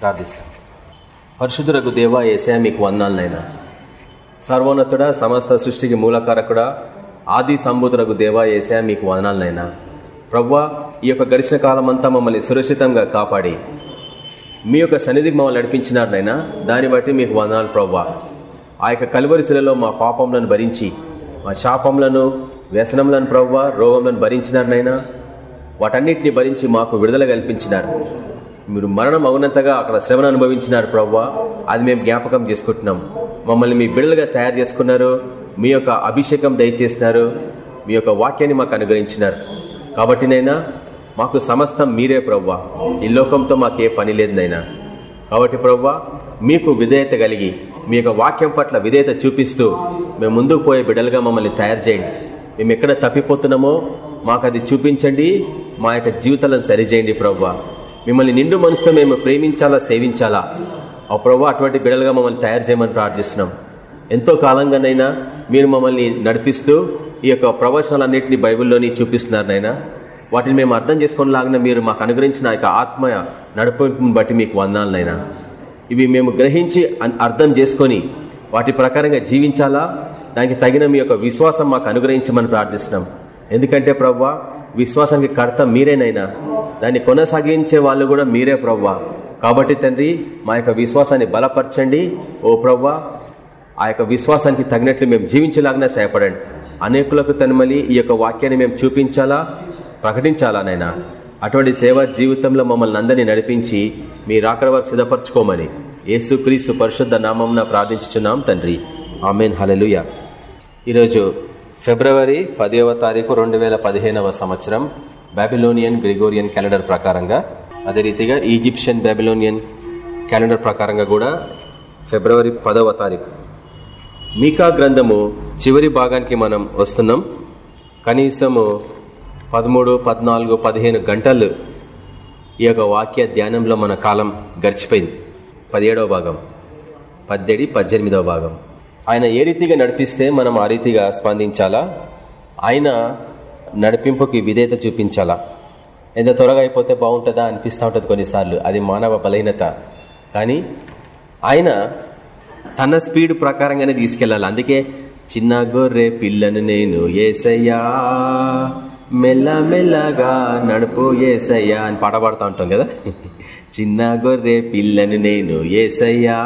ప్రార్థిస్తాం. పరిశుద్ధులకు దేవా ఏసా మీకు వందాలనైనా. సర్వోన్నతుడ సమస్త సృష్టికి మూలకారకుడా ఆది సంబూతులకు దేవా ఏసా మీకు వందనాలనైనా ప్రవ్వా ఈ యొక్క గడిచిన కాలం మమ్మల్ని సురక్షితంగా కాపాడి మీ యొక్క సన్నిధికి మమ్మల్ని నడిపించినారనైనా. దాన్ని బట్టి మీకు వందనాలు ప్రవ్వా. ఆ యొక్క కలువరిశిలలో మా పాపంలను భరించి మా శాపంలను వ్యసనములను ప్రవ్వా రోగములను భరించినారనైనా. వాటన్నిటిని భరించి మాకు విడుదల కల్పించినారు. మీరు మరణం అవునంతగా అక్కడ శ్రమను అనుభవించినారు ప్రవ్వా. అది మేము జ్ఞాపకం చేసుకుంటున్నాం. మమ్మల్ని మీ బిడ్డలుగా తయారు చేసుకున్నారు. మీ యొక్క అభిషేకం దయచేసినారు. మీ యొక్క వాక్యాన్ని మాకు అనుగ్రహించినారు. కాబట్టి నైనా మాకు సమస్తం మీరే ప్రవ్వా. ఈ లోకంతో మాకు ఏ పని లేదు నైనా. కాబట్టి ప్రవ్వా మీకు విధేయత కలిగి మీ యొక్క వాక్యం పట్ల విధేయత చూపిస్తూ మేము ముందుకు పోయే బిడ్డలుగా మమ్మల్ని తయారు చేయండి. మేము ఎక్కడ తప్పిపోతున్నామో మాకు అది చూపించండి. మా యొక్క జీవితాలను సరిచేయండి ప్రవ్వా. మిమ్మల్ని నిండు మనసుతో మేము ప్రేమించాలా సేవించాలా? ఆ ప్రభు అటువంటి బిడలుగా మమ్మల్ని తయారు చేయమని ప్రార్థిస్తున్నాం. ఎంతో కాలంగానైనా మీరు మమ్మల్ని నడిపిస్తూ ఈ యొక్క ప్రవచనాలన్నింటినీ బైబిల్లోని చూపిస్తున్నారనైనా వాటిని మేము అర్థం చేసుకునేలాగా మీరు మాకు అనుగ్రహించిన యొక్క ఆత్మ నడిపింపుని బట్టి మీకు వందాలనైనా ఇవి మేము గ్రహించి అర్థం చేసుకొని వాటి ప్రకారంగా జీవించాలా? దానికి తగిన మీ యొక్క విశ్వాసం మాకు అనుగ్రహించమని ప్రార్థిస్తున్నాం. ఎందుకంటే ప్రవ్వా విశ్వాసానికి కర్త మీరేనైనా. దాన్ని కొనసాగించే వాళ్ళు కూడా మీరే ప్రవ్వా. కాబట్టి తండ్రి మా యొక్క విశ్వాసాన్ని బలపరచండి. ఓ ప్రవ్వా ఆ యొక్క విశ్వాసానికి తగినట్లు మేము జీవించేలాగానే సహాయపడండి. అనేకులకు తనమలి ఈ యొక్క వాక్యాన్ని మేము చూపించాలా ప్రకటించాలా నైనా అటువంటి సేవా జీవితంలో మమ్మల్ని అందరినీ నడిపించి మీ రాకడ వరకు సిద్ధపరచుకోమని యేసుక్రీస్తు పరిశుద్ధ నామం ప్రార్థించుచున్నాం తండ్రి. ఆమెన్. హలలుయ ఈరోజు ఫిబ్రవరి పదేవ తారీఖు రెండు వేల పదిహేనవ సంవత్సరం బాబిలోనియన్ గ్రిగోరియన్ క్యాలెండర్ ప్రకారంగా అదే రీతిగా ఈజిప్షియన్ బాబిలోనియన్ క్యాలెండర్ ప్రకారంగా కూడా ఫిబ్రవరి పదవ తారీఖు. మీకా గ్రంథము చివరి భాగానికి మనం వస్తున్నాం. కనీసము పదమూడు పద్నాలుగు పదిహేను గంటలు ఈ యొక్క వాక్య ధ్యానంలో మన కాలం గడిచిపోయింది. పదిహేడవ భాగం. పద్దెడి పద్దెనిమిదవ భాగం. ఆయన ఏ రీతిగా నడిపిస్తే మనం ఆ రీతిగా స్పందించాలా? ఆయన నడిపింపుకి విధేయత చూపించాలా? ఎంత త్వరగా అయిపోతే బాగుంటుందా అనిపిస్తూ ఉంటుంది కొన్నిసార్లు. అది మానవ బలహీనత. కానీ ఆయన తన స్పీడ్ ప్రకారంగానే తీసుకెళ్ళాలి అందుకే చిన్న గొర్రె పిల్లను నేను ఏసయ్యా మెల్ల మెల్లగా నడుపు ఏసయ్యా అని పాట పాడుతూ ఉంటాం కదా? చిన్న గొర్రె పిల్లను నేను ఏసయ్యా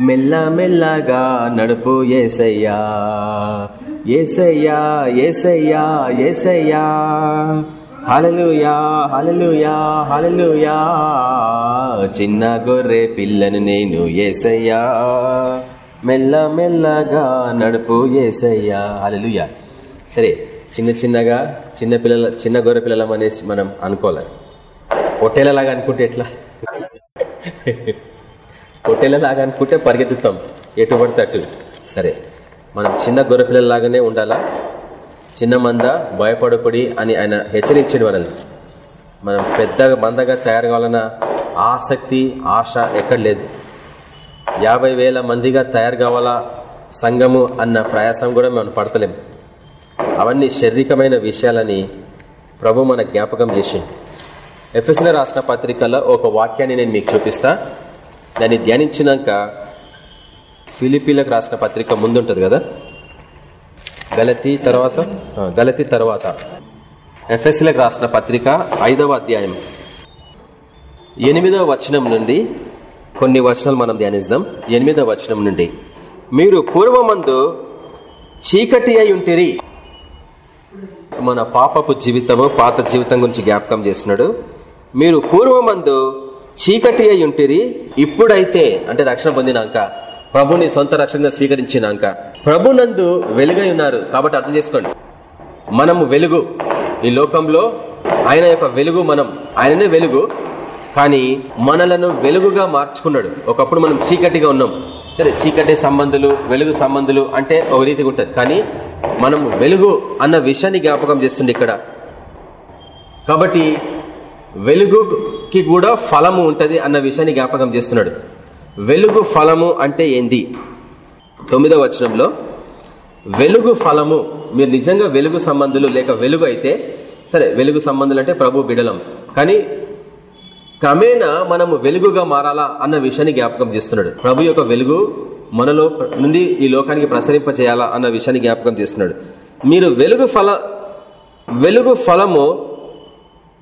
మెల్ల మెల్లగా నడుపు ఏసయ్యా. ఏసయ్యా ఏసయ్యా ఏసయ్యా. హలలుయా హలలుయా హలలుయా చిన్న గొర్రె పిల్లను నేను ఏసయ్యా. మెల్ల మెల్లగా నడుపు ఏసయ్యా. హలలుయా సరే చిన్న చిన్నగా చిన్న పిల్లల చిన్న గొర్రె పిల్లలం అనేసి మనం అనుకోవాలి. పొట్టేలలాగా అనుకుంటే ఎట్లా? పొట్టేలలాగా అనుకుంటే పరిగెత్తుతాం. ఎటు పడితే అటు. సరే మనం చిన్న గొర్రెపిల్లలాగానే ఉండాలా? చిన్న మంద భయపడకుడి అని ఆయన హెచ్చరించాడు మనల్ని. మనం పెద్దగా మందగా తయారు కావాలన్న ఆసక్తి ఆశ ఎక్కడ లేదు. యాభై వేల మందిగా తయారు కావాలా సంఘము అన్న ప్రయాసం కూడా మనం పడతలేం. అవన్నీ శారీరకమైన విషయాలని ప్రభు మన జ్ఞాపకం చేసి ఎఫ్ఎస్ఎల్ రాసిన పత్రికలో ఒక వాక్యాన్ని నేను మీకు చూపిస్తా. దాన్ని ధ్యానించినాక ఫిలిపీలకు రాసిన పత్రిక ముందుంటది కదా? గలతి తర్వాత గలతి తర్వాత. ఎఫ్ఎస్ఎల్కి రాసిన పత్రిక ఐదవ అధ్యాయం. ఎనిమిదవ వచనం నుండి కొన్ని వచనాలు మనం ధ్యానిద్దాం. ఎనిమిదవ వచనం నుండి. మీరు పూర్వమందు చీకటి అయి ఉంటిరి. మన పాపపు జీవితము పాత జీవితం గురించి జ్ఞాపకం చేసినాడు మీరు పూర్వమందు చీకటి అయి ఉంటిరి. ఇప్పుడైతే అంటే రక్షణ పొందినాక ప్రభుని సొంత రక్షణగా స్వీకరించినాక ప్రభునందు వెలుగై ఉన్నారు. కాబట్టి అర్థం చేసుకోండి. మనము వెలుగు. ఈ లోకంలో ఆయన యొక్క వెలుగు మనం ఆయననే వెలుగు. కానీ మనలను వెలుగుగా మార్చుకున్నాడు. ఒకప్పుడు మనం చీకటిగా ఉన్నాం. సరే చీకటి సంబంధులు వెలుగు సంబంధులు అంటే ఒక రీతిగా ఉంటుంది కానీ మనం వెలుగు అన్న విషయాన్ని జ్ఞాపకం చేస్తుంది ఇక్కడ. కాబట్టి వెలుగుకి కూడా ఫలము ఉంటది అన్న విషయాన్ని జ్ఞాపకం చేస్తున్నాడు. వెలుగు ఫలము అంటే ఏంది? తొమ్మిదవ వచనంలో వెలుగు ఫలము మీరు నిజంగా వెలుగు సంబంధులు లేక వెలుగు అయితే సరే వెలుగు సంబంధులు అంటే ప్రభు బిడలం. కానీ క్రమేణా మనము వెలుగుగా మారాలా అన్న విషయాన్ని జ్ఞాపకం చేస్తున్నాడు. ప్రభు యొక్క వెలుగు మనలో నుండి ఈ లోకానికి ప్రసరింప చేయాలా అన్న విషయాన్ని జ్ఞాపకం చేస్తున్నాడు. మీరు వెలుగు ఫల వెలుగు ఫలము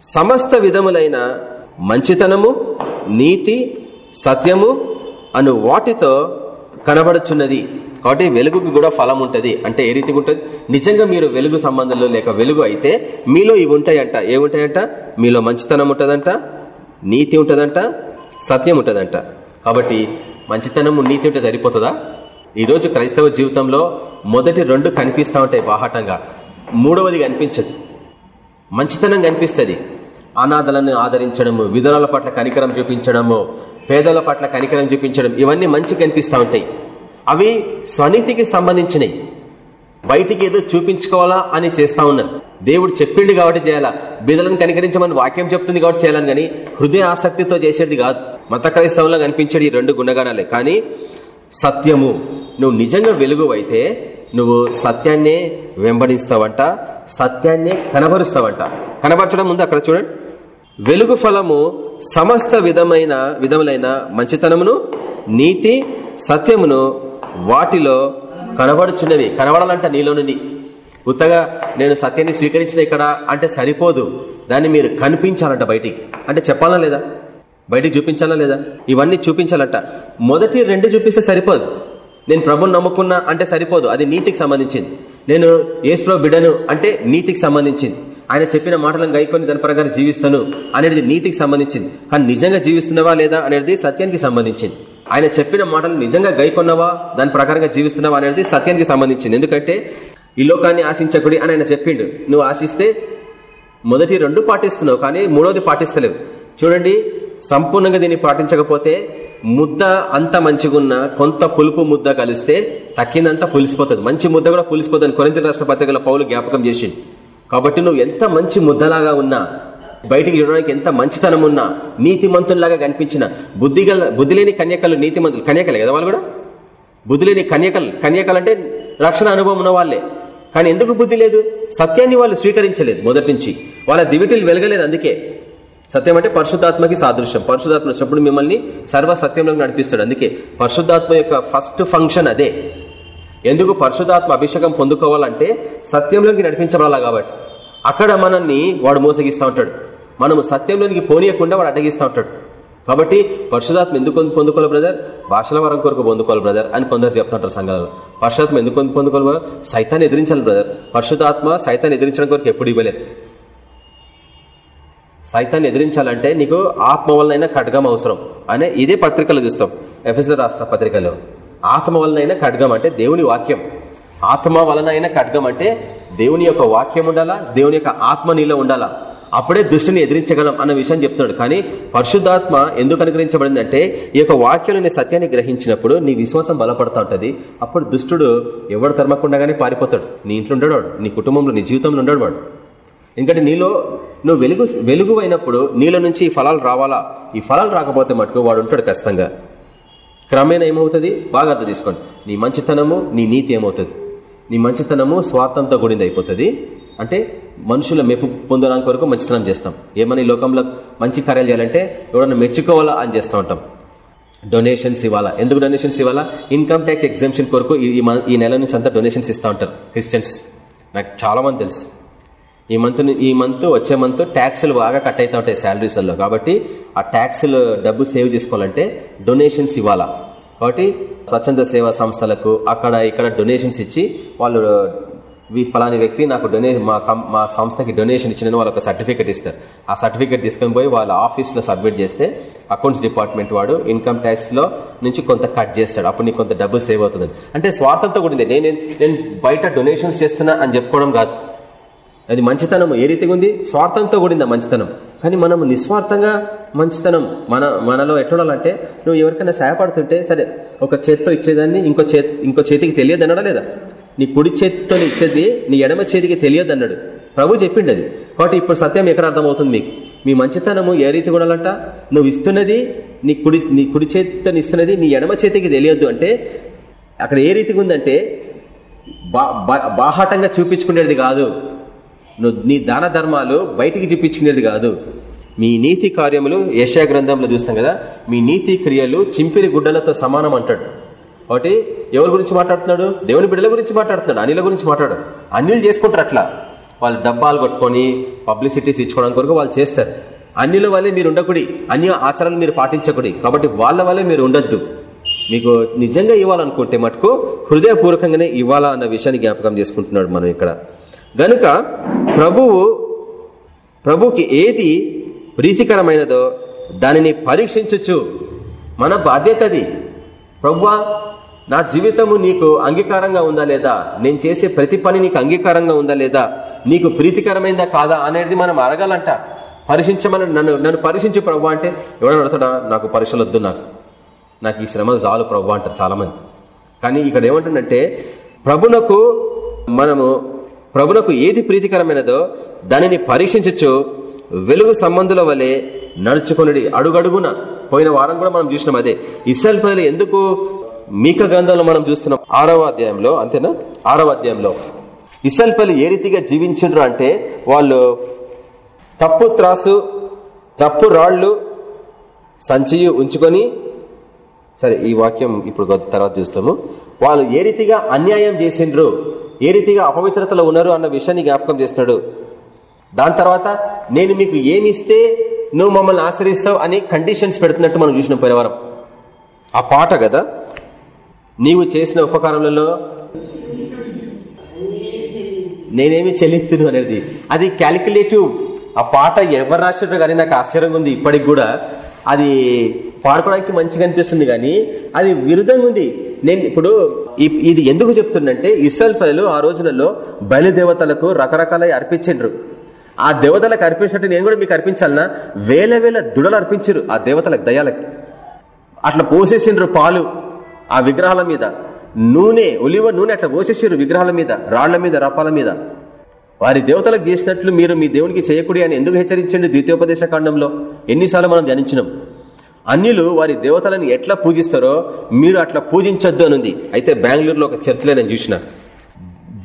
సమస్త విధములైన మంచితనము నీతి సత్యము అను వాటితో కనబడుచున్నది. కాబట్టి వెలుగుకి కూడా ఫలం ఉంటది. అంటే ఏ రీతిగా ఉంటుంది? నిజంగా మీరు వెలుగు సంబంధంలో లేక వెలుగు అయితే మీలో ఇవి ఉంటాయంట. ఏముంటాయంట మీలో మంచితనం ఉంటుందంట నీతి ఉంటుందంట సత్యం ఉంటుందంట. కాబట్టి మంచితనము నీతి ఉంటే సరిపోతుందా? ఈరోజు క్రైస్తవ జీవితంలో మొదటి రెండు కనిపిస్తూ ఉంటాయి బాహాటంగా. మూడవది కనిపించదు మంచితనం కనిపిస్తుంది. అనాథలను ఆదరించడము విధుల పట్ల కనికరం చూపించడము పేదల పట్ల కనికరం చూపించడం ఇవన్నీ మంచి కనిపిస్తూ ఉంటాయి. అవి స్వనీతికి సంబంధించినవి బయటికి ఏదో చూపించుకోవాలా అని చేస్తా ఉన్నారు. దేవుడు చెప్పిండు కాబట్టి చేయాలా? బిదలను కనికరించమని వాక్యం చెప్తుంది కాబట్టి చేయాలని గాని హృదయ ఆసక్తితో చేసేది కాదు. మత క్రైస్తవంలో కనిపించేది ఈ రెండు గుణగానాలే కానీ సత్యము. నువ్వు నిజంగా వెలుగు అయితే నువ్వు సత్యాన్నే వెంబడిస్తావంట సత్యాన్నే కనబరుస్తావంట. కనబరచడం ముందు అక్కడ చూడండి. వెలుగు ఫలము సమస్త విధమైన విధములైన మంచితనమును నీతి సత్యమును వాటిలో కనబడుచున్నవి. కనబడాలంట నీలో నుండి. ఉత్తగా నేను సత్యాన్ని స్వీకరించిన ఇక్కడ అంటే సరిపోదు. దాన్ని మీరు కనిపించాలంట బయటికి. అంటే చెప్పాలా లేదా? బయటికి చూపించాలా లేదా? ఇవన్నీ చూపించాలంట. మొదటి రెండు చూపిస్తే సరిపోదు. నేను ప్రభుని నమ్ముకున్నా అంటే సరిపోదు. అది నీతికి సంబంధించింది. నేను ఏసులో బిడను అంటే నీతికి సంబంధించింది. ఆయన చెప్పిన మాటలను గైకొని దాని ప్రకారం జీవిస్తాను అనేది నీతికి సంబంధించింది. కానీ నిజంగా జీవిస్తున్నావా లేదా అనేది సత్యానికి సంబంధించింది. ఆయన చెప్పిన మాటలు నిజంగా గైకొన్నావా? దాని ప్రకారంగా జీవిస్తున్నావా అనేది సత్యానికి సంబంధించింది. ఎందుకంటే ఈ లోకాన్ని ఆశించకుడి అని ఆయన చెప్పిండు. నువ్వు ఆశిస్తే మొదటి రెండు పాటిస్తున్నావు కానీ మూడోది పాటిస్తలేవు. చూడండి సంపూర్ణంగా దీన్ని పాటించకపోతే ముద్ద అంత మంచిగున్న కొంత పులుపు ముద్ద కలిస్తే తక్కిందంతా పులిసిపోతుంది. మంచి ముద్ద కూడా పులిసిపోతుంది. కొరింత రాష్ట్ర పత్రికల పౌలు జ్ఞాపకం చేసి కాబట్టి నువ్వు ఎంత మంచి ముద్దలాగా ఉన్నా బయటికి చూడడానికి ఎంత మంచితనం ఉన్నా నీతిమంతుల్లాగా కనిపించిన బుద్ధి బుద్ధి లేని కన్యకలు నీతిమంతులు కన్యకలే కదా వాళ్ళు కూడా? బుద్ధి లేని కన్యకలు కన్యకలు అంటే రక్షణ అనుభవం ఉన్న వాళ్ళే. కానీ ఎందుకు బుద్ధి లేదు? సత్యాన్ని వాళ్ళు స్వీకరించలేదు మొదటి నుంచి. వాళ్ళ దివిటిలు వెలగలేదు అందుకే. సత్యం అంటే పరిశుద్ధాత్మకి సాదృశ్యం. పరిశుధాత్మ వచ్చినప్పుడు మిమ్మల్ని సర్వ సత్యంలో నడిపిస్తాడు. అందుకే పరిశుద్ధాత్మ యొక్క ఫస్ట్ ఫంక్షన్ అదే. ఎందుకు పరిశుధాత్మ అభిషేకం పొందుకోవాలంటే సత్యంలోకి నడిపించబడాలా కాబట్టి. అక్కడ మనల్ని వాడు మోసగిస్తూ ఉంటాడు. మనము సత్యంలోనికి పోనీయకుండా వాడు అడ్డగిస్తూ ఉంటాడు. కాబట్టి పరిశుధాత్మ ఎందుకు పొందుకోవాలి బ్రదర్? భాషల వరం కొరకు పొందుకోవాలి బ్రదర్ అని కొందరు చెప్తుంటారు సంఘాలలో. పరిశుధాత్మ ఎందుకు పొందుకోవాలి సైతాన్ని ఎదిరించాలి బ్రదర్. పరిశుధాత్మ సైతాన్ని ఎదిరించడం కొరకు ఎప్పుడు ఇవ్వలేదు. సైతాన్ని ఎదిరించాలంటే నీకు ఆత్మ వలనైనా ఖడ్గం అవసరం అనే ఇదే పత్రికలు చూస్తాం. ఎఫ్ఎస్ఎల్ రాష్ట్ర పత్రికలో. ఆత్మ వలనైనా ఖడ్గం అంటే దేవుని వాక్యం. ఆత్మ వలనైనా ఖడ్గం అంటే దేవుని యొక్క వాక్యం ఉండాలా? దేవుని యొక్క ఆత్మ నీలో ఉండాలా? అప్పుడే దుష్టిని ఎదిరించగలం అన్న విషయం చెప్తున్నాడు. కానీ పరిశుద్ధాత్మ ఎందుకు అనుగ్రహించబడింది అంటే ఈ యొక్క వాక్యాన్ని సత్యాన్ని గ్రహించినప్పుడు నీ విశ్వాసం బలపడతా ఉంటుంది. అప్పుడు దుష్టుడు ఎవడు తరమకుండాగానే పారిపోతాడు. నీ ఇంట్లో ఉండడు నీ కుటుంబంలో నీ జీవితంలో ఉండడు వాడు ఎందుకంటే నీలో నువ్వు వెలుగు వెలుగు అయినప్పుడు నీలో నుంచి ఈ ఫలాలు రావాలా? ఈ ఫలాలు రాకపోతే మటుకు వాడు ఉంటాడు ఖచ్చితంగా. క్రమేణా ఏమవుతుంది? బాగా అర్థం తీసుకోండి నీ మంచితనము నీ నీతి ఏమవుతుంది? నీ మంచితనము స్వార్థంతో కూడింది అయిపోతుంది. అంటే మనుషుల మెప్పు పొందడానికి వరకు మంచితనం చేస్తాం. ఏమని లోకంలో మంచి కార్యాలు చేయాలంటే ఎవరన్నా మెచ్చుకోవాలా అని చేస్తూ ఉంటాం. డొనేషన్స్ ఇవ్వాలా? ఎందుకు డొనేషన్స్ ఇవ్వాలా? ఇన్కమ్ ట్యాక్స్ ఎగ్జామ్షన్ కొరకు ఈ నెల నుంచి అంతా డొనేషన్స్ ఇస్తూ ఉంటారు క్రిస్టియన్స్ నాకు చాలా మంది తెలుసు. ఈ మంత్ ఈ మంత్ వచ్చే మంత్ ట్యాక్సులు బాగా కట్ అవుతా ఉంటాయి శాలరీస్లో కాబట్టి ఆ ట్యాక్సులు డబ్బు సేవ్ చేసుకోవాలంటే డొనేషన్స్ ఇవ్వాలా. కాబట్టి స్వచ్ఛంద సేవా సంస్థలకు అక్కడ ఇక్కడ డొనేషన్స్ ఇచ్చి వాళ్ళు పలాని వ్యక్తి నాకు డొనేషన్ మా మా సంస్థకి డొనేషన్ ఇచ్చిన వాళ్ళు ఒక సర్టిఫికేట్ ఇస్తారు. ఆ సర్టిఫికేట్ తీసుకొని పోయి వాళ్ళ ఆఫీస్లో సబ్మిట్ చేస్తే అకౌంట్స్ డిపార్ట్మెంట్ వాడు ఇన్కమ్ ట్యాక్స్లో నుంచి కొంత కట్ చేస్తాడు. అప్పుడు నీకు కొంత డబ్బు సేవ్ అవుతుంది. అంటే స్వార్థంతో కూడింది. నేను నేను బయట డొనేషన్స్ చేస్తున్నా అని చెప్పుకోవడం కాదు. అది మంచితనం. ఏ రీతిగా ఉంది? స్వార్థంతో కూడింది మంచితనం. కానీ మనం నిస్వార్థంగా మంచితనం మన మనలో ఎట్లుండాలంటే నువ్వు ఎవరికైనా సహాయపడుతుంటే సరే ఒక చేతితో ఇచ్చేదాన్ని ఇంకో చేతి ఇంకో చేతికి తెలియదు అన్నాడా లేదా? నీ కుడి చేతితో ఇచ్చేది నీ ఎడమ చేతికి తెలియదు అన్నాడు ప్రభు చెప్పిండి అది కాబట్టి ఇప్పుడు సత్యం ఎక్కడ అర్థమవుతుంది మీకు? మీ మంచితనము ఏ రీతి ఉండాలంట? నువ్వు ఇస్తున్నది నీ కుడి నీ కుడి చేతితో ఇస్తున్నది నీ ఎడమ చేతికి తెలియద్దు అంటే అక్కడ ఏ రీతిగా ఉందంటే బాహాటంగా చూపించుకునేది కాదు. నువ్వు నీ దాన ధర్మాలు బయటికి చూపించుకునేది కాదు. మీ నీతి కార్యములు యశా గ్రంథంలో చూస్తాం కదా మీ నీతి క్రియలు చింపిరి గుడ్డలతో సమానం అంటాడు. ఒకటి ఎవరి గురించి మాట్లాడుతున్నాడు? దేవుని బిడ్డల గురించి మాట్లాడుతున్నాడు అనిల గురించి మాట్లాడు. అన్నిలు చేసుకుంటారు అట్లా. వాళ్ళు డబ్బాలు కొట్టుకొని పబ్లిసిటీస్ ఇచ్చుకోవడానికి కొరకు వాళ్ళు చేస్తారు. అన్నిల వల్లే మీరు ఉండకూడి అన్ని ఆచారాలు మీరు పాటించకూడి. కాబట్టి వాళ్ళ వల్లే మీరు ఉండొద్దు. మీకు నిజంగా ఇవ్వాలనుకుంటే మటుకు హృదయపూర్వకంగానే ఇవ్వాలా అన్న విషయాన్ని జ్ఞాపకం చేసుకుంటున్నాడు మనం ఇక్కడ. గనుక ప్రభువు ప్రభుకి ఏది ప్రీతికరమైనదో దానిని పరీక్షించచ్చు మన బాధ్యత అది. ప్రభువా నా జీవితము నీకు అంగీకారంగా ఉందా లేదా? నేను చేసే ప్రతి పని నీకు అంగీకారంగా ఉందా లేదా? నీకు ప్రీతికరమైందా కాదా అనేది మనం అడగాలంట. పరీక్షించమని నన్ను నన్ను పరీక్షించు ప్రభు అంటే ఎవడన్నా అడుగుతాడా నాకు పరీక్షలు వద్దు నాకు. నాకు ఈ శ్రమ చాలు ప్రభు అంటారు చాలా మంది కానీ ఇక్కడ ఏమంటుందంటే ప్రభునకు మనము ప్రభునకు ఏది ప్రీతికరమైనదో దానిని పరీక్షించచ్చు వెలుగు సంబంధుల వలె నడుచుకుని అడుగడుగున. పోయిన వారం కూడా మనం చూసినాం అదే. ఇస్రాయల్ ప్రజలు ఎందుకు మీక గ్రంథంలో మనం చూస్తున్నాం? ఆరవ అధ్యాయంలో అంతేనా? ఆరవ అధ్యాయంలో. ఇస్రాయల్ ప్రజలు ఏ రీతిగా జీవించిండ్రు అంటే వాళ్ళు తప్పు త్రాసు తప్పు రాళ్ళు సంచియు ఉంచుకొని సరే ఈ వాక్యం ఇప్పుడు తర్వాత చూస్తాము. వాళ్ళు ఏ రీతిగా అన్యాయం చేసిండ్రు? ఏ రీతిగా అపవిత్రతలో ఉన్నారు అన్న విషయాన్ని జ్ఞాపకం చేస్తున్నాడు దాని తర్వాత నేను మీకు ఏమి ఇస్తే నువ్వు మమ్మల్ని ఆశ్రయిస్తావు అని కండిషన్స్ పెడుతున్నట్టు మనం చూసిన పరివారం ఆ పాట కదా? నీవు చేసిన ఉపకారములలో నేనేమి చెల్లిస్తును అనేది. అది క్యాలిక్యులేటివ్ ఆ పాట ఎవరు రాసినట్టు కానీ నాకు ఆశ్చర్యంగా ఉంది. ఇప్పటికి కూడా అది పాడుకోవడానికి మంచిగా అనిపిస్తుంది కానీ అది విరుద్ధంగా ఉంది. నేను ఇప్పుడు ఇది ఎందుకు చెప్తుందంటే ఇస్రాయల్ ప్రజలు ఆ రోజులలో బయలుదేవతలకు రకరకాల అర్పించిండ్రు. ఆ దేవతలకు అర్పించినట్టు నేను కూడా మీకు అర్పించాలన్నా వేల వేల దుడలు అర్పించరు ఆ దేవతలకు దయాలకి అట్లా పోసేసిండ్రు పాలు ఆ విగ్రహాల మీద. నూనె ఒలివ నూనె అట్లా పోసేసారు విగ్రహాల మీద రాళ్ళ మీద రపాల మీద. వారి దేవతలకు చేసినట్లు మీరు మీ దేవునికి చేయకూడి అని ఎందుకు హెచ్చరించండి ద్వితీయోపదేశ కాండంలో? ఎన్నిసార్లు మనం ధ్యానించినాం. అన్యులు వారి దేవతలను ఎట్లా పూజిస్తారో మీరు అట్లా పూజించొద్దు అనుంది. అయితే బెంగళూరులో ఒక చర్చిలో నేను చూసిన.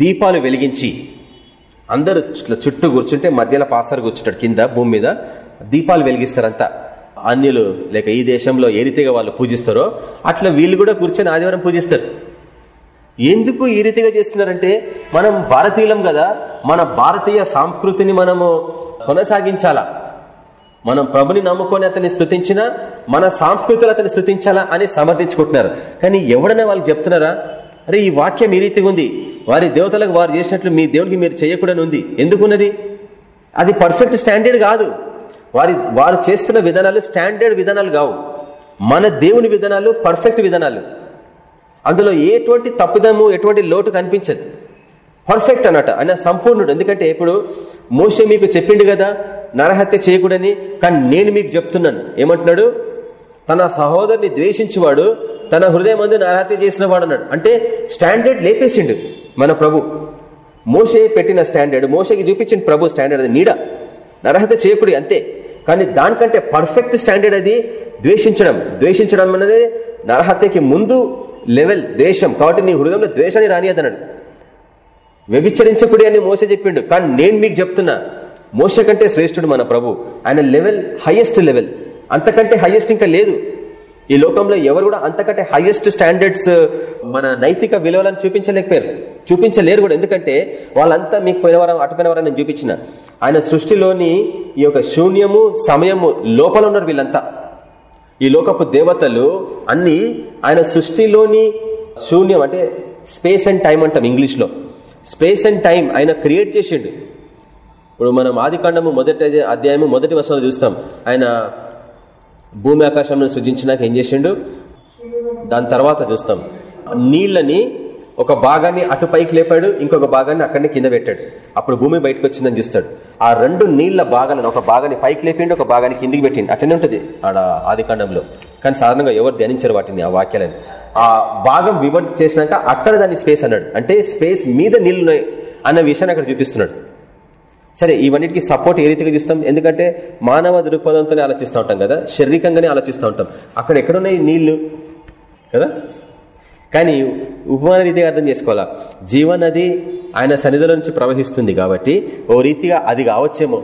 దీపాలు వెలిగించి అందరూ చుట్టూ కూర్చుంటే మధ్యలో పాస్టర్ కూర్చుంటాడు కింద భూమి మీద. దీపాలు వెలిగిస్తారంతా అన్యులు లేక ఈ దేశంలో ఏ రీతిగా వాళ్ళు పూజిస్తారో అట్లా వీళ్ళు కూడా కూర్చొని ఆదివారం పూజిస్తారు. ఎందుకు ఈ రీతిగా చేస్తున్నారంటే మనం భారతీయులం కదా మన భారతీయ సంస్కృతిని మనము కొనసాగించాలా? మనం ప్రభుని నమ్ముకొని అతన్ని స్థుతించినా మన సంస్కృతులు అతన్ని స్థుతించాలా అని సమర్థించుకుంటున్నారు. కానీ ఎవడైనా వాళ్ళు చెప్తున్నారా? అరే ఈ వాక్యం ఈ రీతిగా ఉంది. వారి దేవతలకు వారు చేసినట్లు మీ దేవునికి మీరు చేయకూడని ఉంది. ఎందుకున్నది? అది పర్ఫెక్ట్ స్టాండర్డ్ కాదు. వారి వారు చేస్తున్న విధానాలు స్టాండర్డ్ విధానాలు కావు. మన దేవుని విధానాలు పర్ఫెక్ట్ విధానాలు. అందులో ఎటువంటి తప్పిదము ఎటువంటి లోటు కనిపించదు. పర్ఫెక్ట్ అన్నట ఆయన సంపూర్ణుడు. ఎందుకంటే ఇప్పుడు మోసే మీకు చెప్పిండు కదా నరహత్య చేయకూడని కానీ నేను మీకు చెప్తున్నాను. ఏమంటున్నాడు? తన సహోదరుని ద్వేషించేవాడు తన హృదయం మందు నరహత్య చేసిన వాడు అన్నాడు అంటే స్టాండర్డ్ లేపేసిండు మన ప్రభు. మోసే పెట్టిన స్టాండర్డ్ మోసకి చూపించిన ప్రభు స్టాండర్డ్ అది నీడ. నరహత్య చేయకూడదు అంతే. కానీ దానికంటే పర్ఫెక్ట్ స్టాండర్డ్ అది ద్వేషించడం. ద్వేషించడం అనేది నరహత్యకి ముందు లెవెల్ ద్వేషం. కాబట్టి నీ హృదయంలో ద్వేషాన్ని రానియదన్నాడు వ్యభిచరించకుడి అని మోస చెప్పిండు. కానీ నేను మీకు చెప్తున్నా మోస కంటే శ్రేష్ఠుడు మన ప్రభు. ఆయన లెవెల్ హైయెస్ట్ లెవెల్. అంతకంటే హైయెస్ట్ ఇంకా లేదు. ఈ లోకంలో ఎవరు కూడా అంతకంటే హైయెస్ట్ స్టాండర్డ్స్ uh, మన నైతిక విలువలను చూపించలేకపోయారు. చూపించలేరు కూడా. ఎందుకంటే వాళ్ళంతా మీకు పోయిన వారం అటుపోయిన వారం నేను చూపించిన. ఆయన సృష్టిలోని ఈ యొక్క శూన్యము సమయము లోపల ఉన్నారు వీళ్ళంతా. ఈ లోకపు దేవతలు అన్ని ఆయన సృష్టిలోని శూన్యం అంటే స్పేస్ అండ్ టైం అంటాం ఇంగ్లీష్లో. స్పేస్ అండ్ టైం ఆయన క్రియేట్ చేసిండు. ఇప్పుడు మనం ఆదికాండము మొదటి అధ్యాయము మొదటి వర్షంలో చూస్తాం. ఆయన భూమి ఆకాశంను సృజించినాక ఏం చేసిండు? దాని తర్వాత చూస్తాం. నీళ్ళని ఒక భాగాన్ని అటు పైకి లేపాడు ఇంకొక భాగాన్ని అక్కడనే కింద పెట్టాడు. అప్పుడు భూమి బయటకు వచ్చిందని చూస్తాడు. ఆ రెండు నీళ్ళ భాగాలను ఒక భాగాన్ని పైకి లేపిండు ఒక భాగాన్ని కిందికి పెట్టిండు. అట్లనే ఉంటుంది ఆడ ఆదికాండంలో కానీ సాధారణంగా ఎవరు ధ్యానించారు వాటిని ఆ వాక్యాలని. ఆ భాగం విభజన చేసినాక అక్కడ దాన్ని స్పేస్ అన్నాడు. అంటే స్పేస్ మీద నీళ్ళున్నాయి అన్న విషయాన్ని అక్కడ చూపిస్తున్నాడు. సరే ఇవన్నిటికీ సపోర్ట్ ఏ రీతిగా చూస్తాం? ఎందుకంటే మానవ దృక్పథంతోనే ఆలోచిస్తూ ఉంటాం కదా? శారీరకంగానే ఆలోచిస్తూ ఉంటాం. అక్కడ ఎక్కడున్నాయి నీళ్ళు? కదా? కానీ ఉపమాన రీతిగా అర్థం చేసుకోవాలా? జీవనది ఆయన సన్నిధిలో నుంచి ప్రవహిస్తుంది కాబట్టి ఓ రీతిగా అది కావచ్చేమో.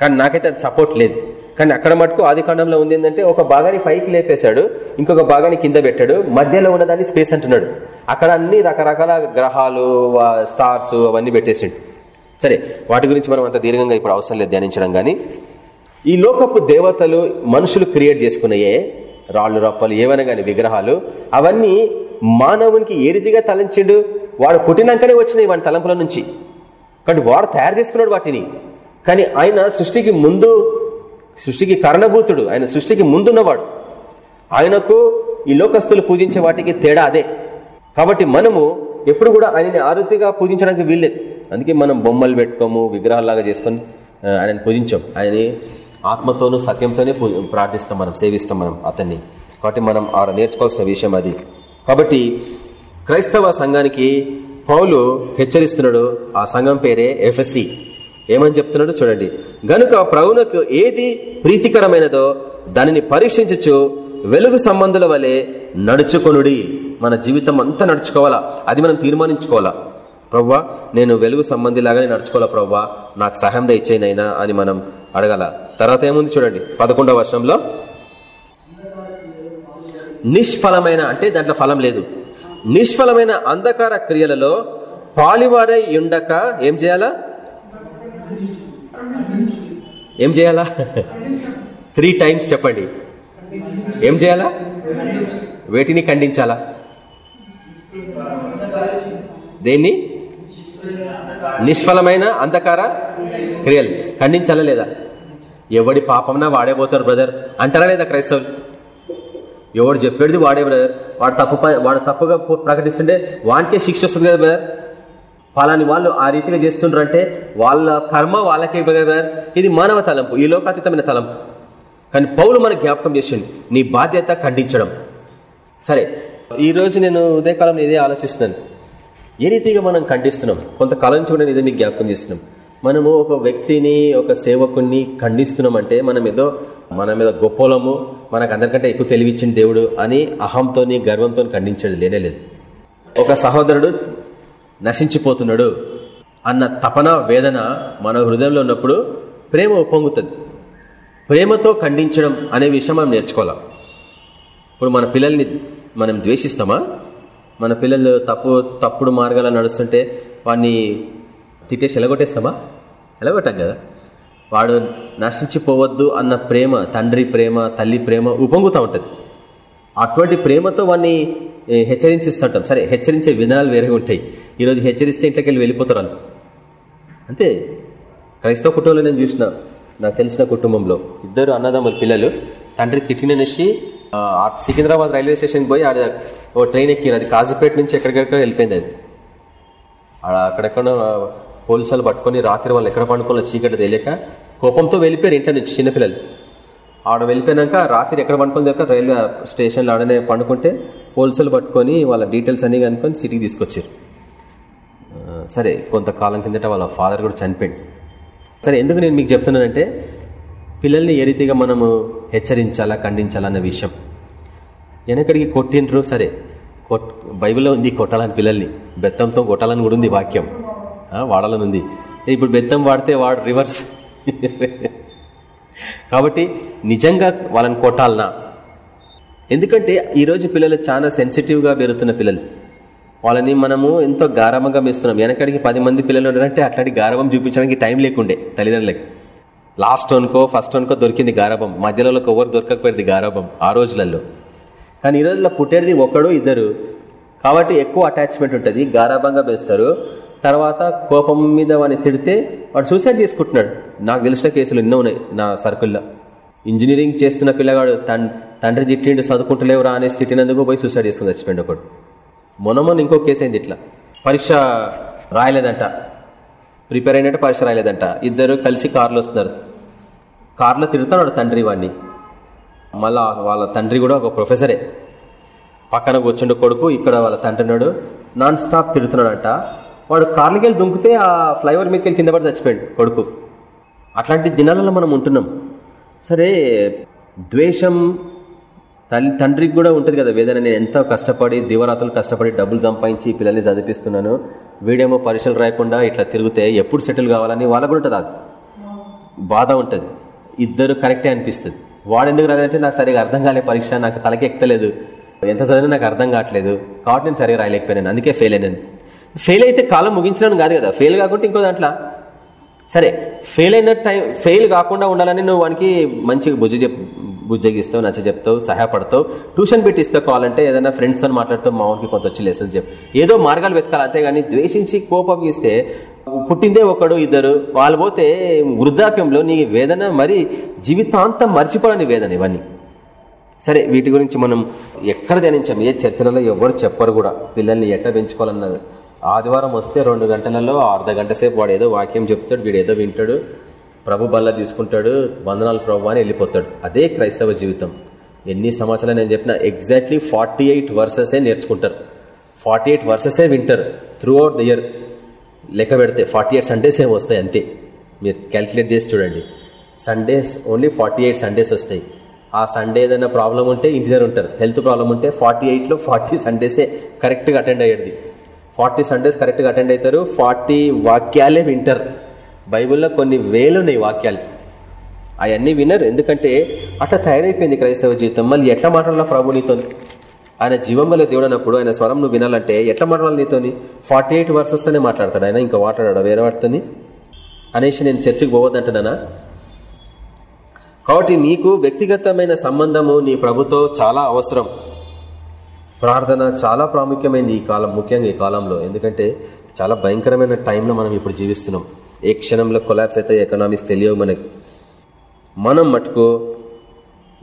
కానీ నాకైతే అది సపోర్ట్ లేదు. కానీ అక్కడ మటుకు ఆది కాండంలో ఉంది ఏంటంటే ఒక భాగాన్ని పైకి లేపేశాడు ఇంకొక భాగాన్ని కింద పెట్టాడు మధ్యలో ఉన్నదాన్ని స్పేస్ అంటున్నాడు. అక్కడ అన్ని రకరకాల గ్రహాలు స్టార్స్ అవన్నీ పెట్టేసిండు. సరే వాటి గురించి మనం అంత దీర్ఘంగా ఇప్పుడు అవసరం లేదు ధ్యానించడం కానీ ఈ లోకపు దేవతలు మనుషులు క్రియేట్ చేసుకున్నాయే రాళ్ళు రప్పలు ఏవైనా కానీ విగ్రహాలు అవన్నీ మానవునికి ఏ రీతిగా తలంచిండు? వాడు పుట్టినాకనే వచ్చినాయి వాడి తలంపుల నుంచి. కానీ వాడు తయారు చేసుకున్నాడు వాటిని. కానీ ఆయన సృష్టికి ముందు సృష్టికి కారణభూతుడు ఆయన సృష్టికి ముందున్నవాడు. ఆయనకు ఈ లోకస్తులు పూజించే వాటికి తేడా అదే. కాబట్టి మనము ఎప్పుడు కూడా ఆయనని ఆరుతిగా పూజించడానికి వీల్లేదు. అందుకే మనం బొమ్మలు పెట్టుకోము విగ్రహాలాగా చేసుకొని ఆయన పూజించాం. ఆయనని ఆత్మతోనూ సత్యంతోనే ప్రార్థిస్తాం మనం సేవిస్తాం మనం అతన్ని. కాబట్టి మనం ఆ నేర్చుకోవాల్సిన విషయం అది. కాబట్టి క్రైస్తవ సంఘానికి పౌలు హెచ్చరిస్తున్నాడు ఆ సంఘం పేరే ఎఫ్ఎస్సి. ఏమని చెప్తున్నాడు చూడండి. గనుక ప్రవునకు ఏది ప్రీతికరమైనదో దానిని పరీక్షించచ్చు వెలుగు సంబంధుల వలె నడుచుకొనుడి. మన జీవితం అంతా నడుచుకోవాలా? అది మనం తీర్మానించుకోవాలా? ప్రవ్వా నేను వెలుగు సంబంధిలాగానే నడుచుకోవాలా ప్రవ్వా? నాకు సహాయం దయచేయనైనా అని మనం అడగాల. తర్వాత ఏముంది చూడండి. పదకొండవ వర్షంలో నిష్ఫలమైన అంటే దాంట్లో ఫలం లేదు. నిష్ఫలమైన అంధకార క్రియలలో పాలివారై ఉండక ఏం చేయాలా? ఏం చేయాలా? త్రీ టైమ్స్ చెప్పండి. ఏం చేయాలా? వేటిని ఖండించాలా? దేన్ని? నిష్ఫలమైన అంధకార క్రియలు. ఖండించాలా లేదా? ఎవడి పాపంనా వాడే పోతారు బ్రదర్? అంటారా లేదా క్రైస్తవులు? ఎవడు చెప్పేది వాడే బ్రదర్. వాడు తప్పు వాడు తప్పుగా ప్రకటిస్తుంటే వానికే శిక్ష వస్తుంది కదా బ్రదర్? ఫలాని వాళ్ళు ఆ రీతిగా చేస్తుండ్రు అంటే వాళ్ళ కర్మ వాళ్ళకే బ్రదర్. ఇది మానవ తలంపు ఈ లోకాతీతమైన తలంపు. కానీ పౌలు మనకు జ్ఞాపకం చేసిండు నీ బాధ్యత ఖండించడం. సరే ఈ రోజు నేను ఉదయకాలంలో ఇదే ఆలోచిస్తున్నాను. ఏ రీతిగా మనం ఖండిస్తున్నాం? కొంతకాలం నుంచి కూడా ఇదే మీకు జ్ఞాపకం చేస్తున్నాం. మనము ఒక వ్యక్తిని ఒక సేవకుని ఖండిస్తున్నాం అంటే మనం ఏదో మన మీద గొప్పలము మనకు అందరికంటే ఎక్కువ తెలివిచ్చిన దేవుడు అని అహంతో గర్వంతో ఖండించేది లేనేలేదు ఒక సహోదరుడు నశించిపోతున్నాడు అన్న తపన వేదన మన హృదయంలో ఉన్నప్పుడు ప్రేమ ఉప్పొంగుతుంది. ప్రేమతో ఖండించడం అనే విషయం మనం నేర్చుకోవాలి? ఇప్పుడు మన పిల్లల్ని మనం ద్వేషిస్తామా? మన పిల్లలు తప్పు తప్పుడు మార్గాలు నడుస్తుంటే వాడిని తిట్టేసి ఎలగొట్టేస్తామా? ఎలగొట్టాం కదా. వాడు నశించిపోవద్దు అన్న ప్రేమ తండ్రి ప్రేమ తల్లి ప్రేమ ఉపొంగుతూ ఉంటుంది. అటువంటి ప్రేమతో వాడిని హెచ్చరించిస్తుంటాం. సరే హెచ్చరించే విధానాలు వేరే ఉంటాయి. ఈరోజు హెచ్చరిస్తే ఇంట్లోకి వెళ్ళి వెళ్ళిపోతారు వాళ్ళు. అంతే. క్రైస్తవ కుటుంబంలో నేను చూసిన నాకు తెలిసిన కుటుంబంలో ఇద్దరు అన్నదమ్ముల పిల్లలు తండ్రి తిట్టిననేసి సికింద్రాబాద్ రైల్వే స్టేషన్కి పోయి ఆడ ఓ ట్రైన్ ఎక్కిరు. అది కాజీపేట నుంచి ఎక్కడికెక్కడ వెళ్ళిపోయింది అది. అక్కడెక్కడ పోలీసులు పట్టుకొని రాత్రి వాళ్ళు ఎక్కడ పండుకోవాలో చీకటి తెలియక కోపంతో వెళ్ళిపోయారు ఇంట్లో నుంచి చిన్నపిల్లలు ఆడ వెళ్ళిపోయాక రాత్రి ఎక్కడ పండుకొని దగ్గర రైల్వే స్టేషన్లో ఆడనే పండుకుంటే పోలీసులు పట్టుకొని వాళ్ళ డీటెయిల్స్ అన్ని కనుకొని సిటీకి తీసుకొచ్చారు. సరే కొంతకాలం కిందట వాళ్ళ ఫాదర్ కూడా చనిపోయింది సరే ఎందుకు నేను మీకు చెప్తున్నానంటే పిల్లల్ని ఏ రీతిగా మనము హెచ్చరించాలా ఖండించాలన్న విషయం. వెనకడికి కొట్టిండ్రు సరే బైబిల్లో ఉంది కొట్టాలని పిల్లల్ని. బెత్తంతో కొట్టాలని కూడా ఉంది వాక్యం. వాడాలని ఉంది. ఇప్పుడు బెత్తం వాడితే వాడు రివర్స్. కాబట్టి నిజంగా వాళ్ళని కొట్టాలనా? ఎందుకంటే ఈరోజు పిల్లలు చాలా సెన్సిటివ్గా పెరుగుతున్న పిల్లలు. వాళ్ళని మనము ఎంతో గారవంగా మేస్తున్నాం. వెనకడికి పది మంది పిల్లలు ఉన్నారంటే అట్లాంటి గారవం చూపించడానికి టైం లేకుండే తల్లిదండ్రులకి. లాస్ట్ వన్కో ఫస్ట్ వన్కో దొరికింది గారాభం. మధ్యలో ఎవరు దొరకకపోయింది గారాభం ఆ రోజులలో. కానీ ఈ రోజుల్లో పుట్టేది ఒకడు ఇద్దరు. కాబట్టి ఎక్కువ అటాచ్మెంట్ ఉంటుంది. గారాభంగా పెంచుతారు తర్వాత కోపం మీద వాడిని తిడితే వాడు సూసైడ్ చేసుకుంటున్నాడు. నాకు తెలిసిన కేసులు ఎన్నో ఉన్నాయి నా సర్కిల్లో ఇంజనీరింగ్ చేస్తున్న పిల్లగాడు తండ్రి తిట్టిండు చదువుకుంటలేవురా అనేసి తిట్టినందుకు పోయి సూసైడ్ చేసుకుని చచ్చిపోయింది ఒకడు. మొన్న ఇంకో కేసు అయింది ఇట్లా. పరీక్ష రాయలేదంట. ప్రిపేర్ అయినట్టు పరీక్ష రాయలేదంట. ఇద్దరు కలిసి కార్లు వస్తున్నారు. కార్లో తిరుగుతున్నాడు తండ్రి వాడిని. మళ్ళా వాళ్ళ తండ్రి కూడా ఒక ప్రొఫెసరే. పక్కన కూర్చుండు కొడుకు ఇక్కడ వాళ్ళ తండ్రి నాడు నాన్ స్టాప్ తిరుగుతున్నాడంట. వాడు కార్లకి వెళ్ళి దుంకితే ఆ ఫ్లైఓవర్ మీదకి కింద పడి చచ్చిపోయాడు కొడుకు. అట్లాంటి దినాలలో మనం ఉంటున్నాం. సరే ద్వేషం తల్లి తండ్రికి కూడా ఉంటుంది కదా వేదన. నేను ఎంతో కష్టపడి దివరాత్రులు కష్టపడి డబ్బులు సంపాదించి పిల్లల్ని చదివిస్తున్నాను వీడేమో పరీక్షలు రాయకుండా ఇట్లా తిరిగితే ఎప్పుడు సెటిల్ కావాలని వాళ్ళకు కూడా ఉంటుంది బాధ ఉంటుంది. ఇద్దరు కరెక్టే అనిపిస్తుంది. వాడు ఎందుకు రాదంటే నాకు సరిగా అర్థం కాలే పరీక్ష నాకు తలకి ఎక్కలేదు ఎంత చదివినా నాకు అర్థం కావట్లేదు. కాబట్టి నేను సరిగా రాయలేకపోయాను అందుకే ఫెయిల్ అయినాను. ఫెయిల్ అయితే కాలం ముగించడం కాదు కదా. ఫెయిల్ కాకుండా ఇంకో దాంట్లో. సరే ఫెయిల్ అయిన టైం ఫెయిల్ కాకుండా ఉండాలని నువ్వు వానికి మంచిగా బుజ్జ చెప్ బుజ్జగిస్తావు నచ్చ చెప్తావు సహాయపడతావు. ట్యూషన్ పెట్టి ఇస్తావు కావాలంటే ఏదైనా ఫ్రెండ్స్తో మాట్లాడుతూ మా వానికి కొంత వచ్చి లెసన్స్ చెప్పు. ఏదో మార్గాలు వెతకాలి అంతేగాని ద్వేషించి కోపం ఇస్తే పుట్టిందే ఒకడు ఇద్దరు. వాళ్ళు పోతే వృద్ధాప్యంలో నీ వేదన మరి జీవితాంతం మర్చిపోవాలని వేదన ఇవన్నీ. సరే వీటి గురించి మనం ఎక్కడ ధ్యానించాం? ఏ చర్చలలో ఎవరు చెప్పరు కూడా. పిల్లల్ని ఎట్లా పెంచుకోవాలన్నది ఆదివారం వస్తే రెండు గంటలలో అర్ధ గంట సేపు వాడు ఏదో వాక్యం చెప్తాడు వీడు ఏదో వింటాడు ప్రభు బల్ల తీసుకుంటాడు వందనాలు ప్రభు అని వెళ్ళిపోతాడు. అదే క్రైస్తవ జీవితం. ఎన్ని సంవత్సరాలు నేను చెప్పిన ఎగ్జాక్ట్లీ ఫార్టీ ఎయిట్ వర్సెసే నేర్చుకుంటారు. ఫార్టీ ఎయిట్ వర్సెసే వింటారు త్రూ అవుట్ ద ఇయర్. లెక్క పెడితే ఫార్టీ ఎయిట్ సండేస్ ఏమి వస్తాయి అంతే. మీరు క్యాల్కులేట్ చేసి చూడండి. Sundays only forty eight Sundays వస్తాయి. ఆ సండే ఏదైనా ప్రాబ్లం ఉంటే ఇంటి దగ్గర ఉంటారు. హెల్త్ ప్రాబ్లం ఉంటే ఫార్టీ ఎయిట్లో ఫార్టీ సండేసే కరెక్ట్గా అటెండ్ అయ్యేది. ఫార్టీ సండేస్ కరెక్ట్గా అటెండ్ అవుతారు. ఫార్టీ వాక్యాలే వింటారు. బైబిల్లో కొన్ని వేలు ఉన్నాయి వాక్యాలు. అవన్నీ వినరు. ఎందుకంటే అట్లా తయారైపోయింది క్రైస్తవ జీవితం. మళ్ళీ ఎట్లా మాట్లాడాలా ప్రభు నీతో. ఆయన జీవం వల్ల దేవుడు అన్నప్పుడు ఆయన స్వరం నువ్వు వినాలంటే ఎట్లా మాట్లాడాలి నీతోని? ఫార్టీ ఎయిట్ వర్సెస్తోనే మాట్లాడతాడు. ఆయన ఇంకా మాట్లాడాడు? వేరే వాటితోని? అనేసి నేను చర్చికి పోవద్దంటున్నానా? కాబట్టి నీకు వ్యక్తిగతమైన సంబంధము నీ ప్రభుతో చాలా అవసరం. ప్రార్థన చాలా ప్రాముఖ్యమైనది ఈ కాలం ముఖ్యంగా ఈ కాలంలో. ఎందుకంటే చాలా భయంకరమైన టైంలో మనం ఇప్పుడు జీవిస్తున్నాం. ఏ క్షణంలో కొలాబ్స్ అయితే ఎకనామిక్స్ తెలియవు మనకి. మనం మటుకు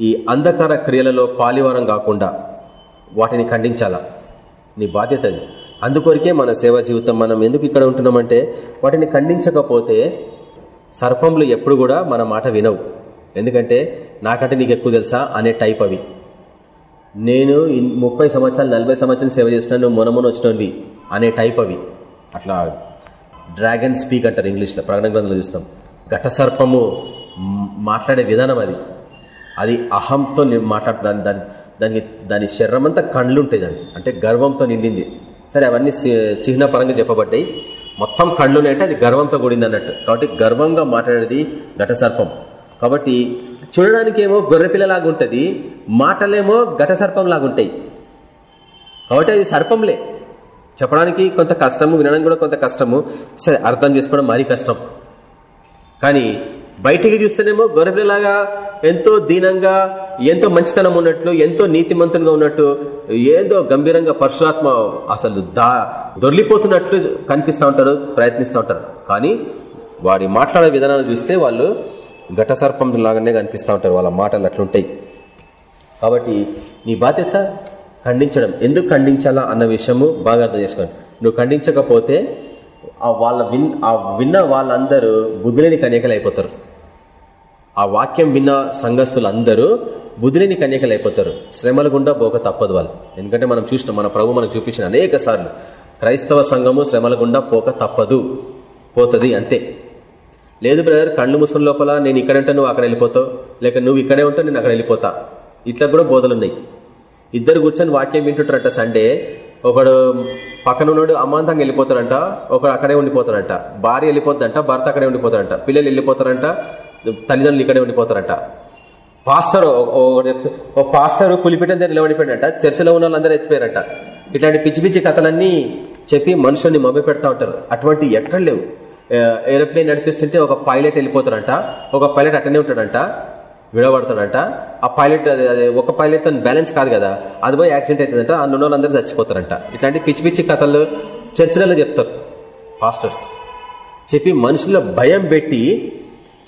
ఈ అంధకార క్రియలలో పాలివారం కాకుండా వాటిని ఖండించాలా? నీ బాధ్యత అది. అందుకొరికే మన సేవా జీవితం మనం ఎందుకు ఇక్కడ ఉంటున్నామంటే వాటిని ఖండించకపోతే సర్పంలు ఎప్పుడు కూడా మన మాట వినవు. ఎందుకంటే నాకంటే నీకు ఎక్కువ తెలుసా? అనే టైప్ అవి. నేను ముప్పై సంవత్సరాలు నలభై సంవత్సరాలు సేవ చేసినాను మొనమొన వచ్చినవి అనే టైప్ అవి. అట్లా డ్రాగన్ స్పీక్ అంటారు ఇంగ్లీష్లో ప్రకటన గ్రంథంలో చూస్తాం. ఘట సర్పము మాట్లాడే విధానం అది. అది అహంతో మాట్లాడుతుంది దాన్ని దాని దానికి దాని శరీరం అంతా కండ్లు ఉంటాయి దాన్ని అంటే గర్వంతో నిండింది. సరే అవన్నీ చిహ్న పరంగా చెప్పబడ్డాయి. మొత్తం కళ్ళు అంటే అది గర్వంతో కూడింది అన్నట్టు. కాబట్టి గర్వంగా మాట్లాడేది ఘట సర్పం కాబట్టి చూడడానికి ఏమో గొర్రెపిల్లలాగా ఉంటుంది మాటలేమో ఘట సర్పంలాగా ఉంటాయి కాబట్టి అది సర్పంలే. చెప్పడానికి కొంత కష్టము వినడానికి కూడా కొంత కష్టము. సరే అర్థం చేసుకోవడం మరీ కష్టం. కానీ బయటికి చూస్తేనేమో గొర్రెపిల్లలాగా ఎంతో దీనంగా ఎంతో మంచితనం ఉన్నట్లు ఎంతో నీతిమంతునిగా ఉన్నట్టు ఏదో గంభీరంగా పరశురాత్మ అసలు దా దొర్లిపోతున్నట్లు కనిపిస్తూ ఉంటారు ప్రయత్నిస్తూ ఉంటారు. కానీ వారి మాట్లాడే విధానాలు చూస్తే వాళ్ళు ఘట సర్పం లాగానే కనిపిస్తూ ఉంటారు వాళ్ళ మాటలు అట్లుంటాయి. కాబట్టి నీ బాధ్యత ఖండించడం. ఎందుకు ఖండించాలా అన్న విషయము బాగా అర్థం చేసుకోండి. నువ్వు ఖండించకపోతే వాళ్ళ విన్ ఆ విన్న వాళ్ళందరూ బుద్ధులేని కన్యకలు అయిపోతారు. ఆ వాక్యం విన్న సంఘస్థులందరూ బుద్ధులేని కన్యకలు అయిపోతారు శ్రమల గుండా పోక తప్పదు వాళ్ళు. ఎందుకంటే మనం చూసినాం మన ప్రభు మనకు చూపించిన అనేక సార్లు క్రైస్తవ సంఘము శ్రమల గుండా పోక తప్పదు పోతుంది అంతే. లేదు బ్రదర్ కళ్ళు ముసలి లోపల నేను ఇక్కడంటే నువ్వు అక్కడ వెళ్ళిపోతావు లేక నువ్వు ఇక్కడే ఉంటావు నేను అక్కడ వెళ్ళిపోతా. ఇట్లా కూడా బోధలున్నాయి. ఇద్దరు కూర్చొని వాక్యం వింటుంటారట సండే ఒకడు పక్కన ఉన్నాడు అమాంతంగా వెళ్ళిపోతారంట ఒకడు అక్కడే ఉండిపోతారంట భార్య వెళ్ళిపోతుందంట భర్త అక్కడే ఉండిపోతారంట పిల్లలు వెళ్ళిపోతారంట తల్లిదండ్రులు ఇక్కడే ఉండిపోతారంట. పాస్టర్ ఓ పాస్టర్ పులిపిటం దగ్గర నిలబడిపోయాడంట. చర్చలో ఉన్న వాళ్ళందరూ ఎత్తిపోయారంట. ఇట్లాంటి పిచ్చి పిచ్చి కథలన్నీ చెప్పి మనుషుల్ని మభ్య పెడతా ఉంటారు. అటువంటి ఎక్కడ లేవు. ఏరోప్లేన్ నడిపిస్తుంటే ఒక పైలట్ వెళ్ళిపోతాడంట. ఒక పైలట్ అట్టనే ఉంటాడంట. విడబడతాడంట ఆ పైలట్ అదే ఒక పైలట్ తన బ్యాలెన్స్ కాదు కదా. అది పోయి యాక్సిడెంట్ అవుతుందంట. ఆ నుండి వాళ్ళందరూ చచ్చిపోతారంట. ఇట్లాంటి పిచ్చి పిచ్చి కథలు చర్చలలో చెప్తారు పాస్టర్స్. చెప్పి మనుషుల భయం పెట్టి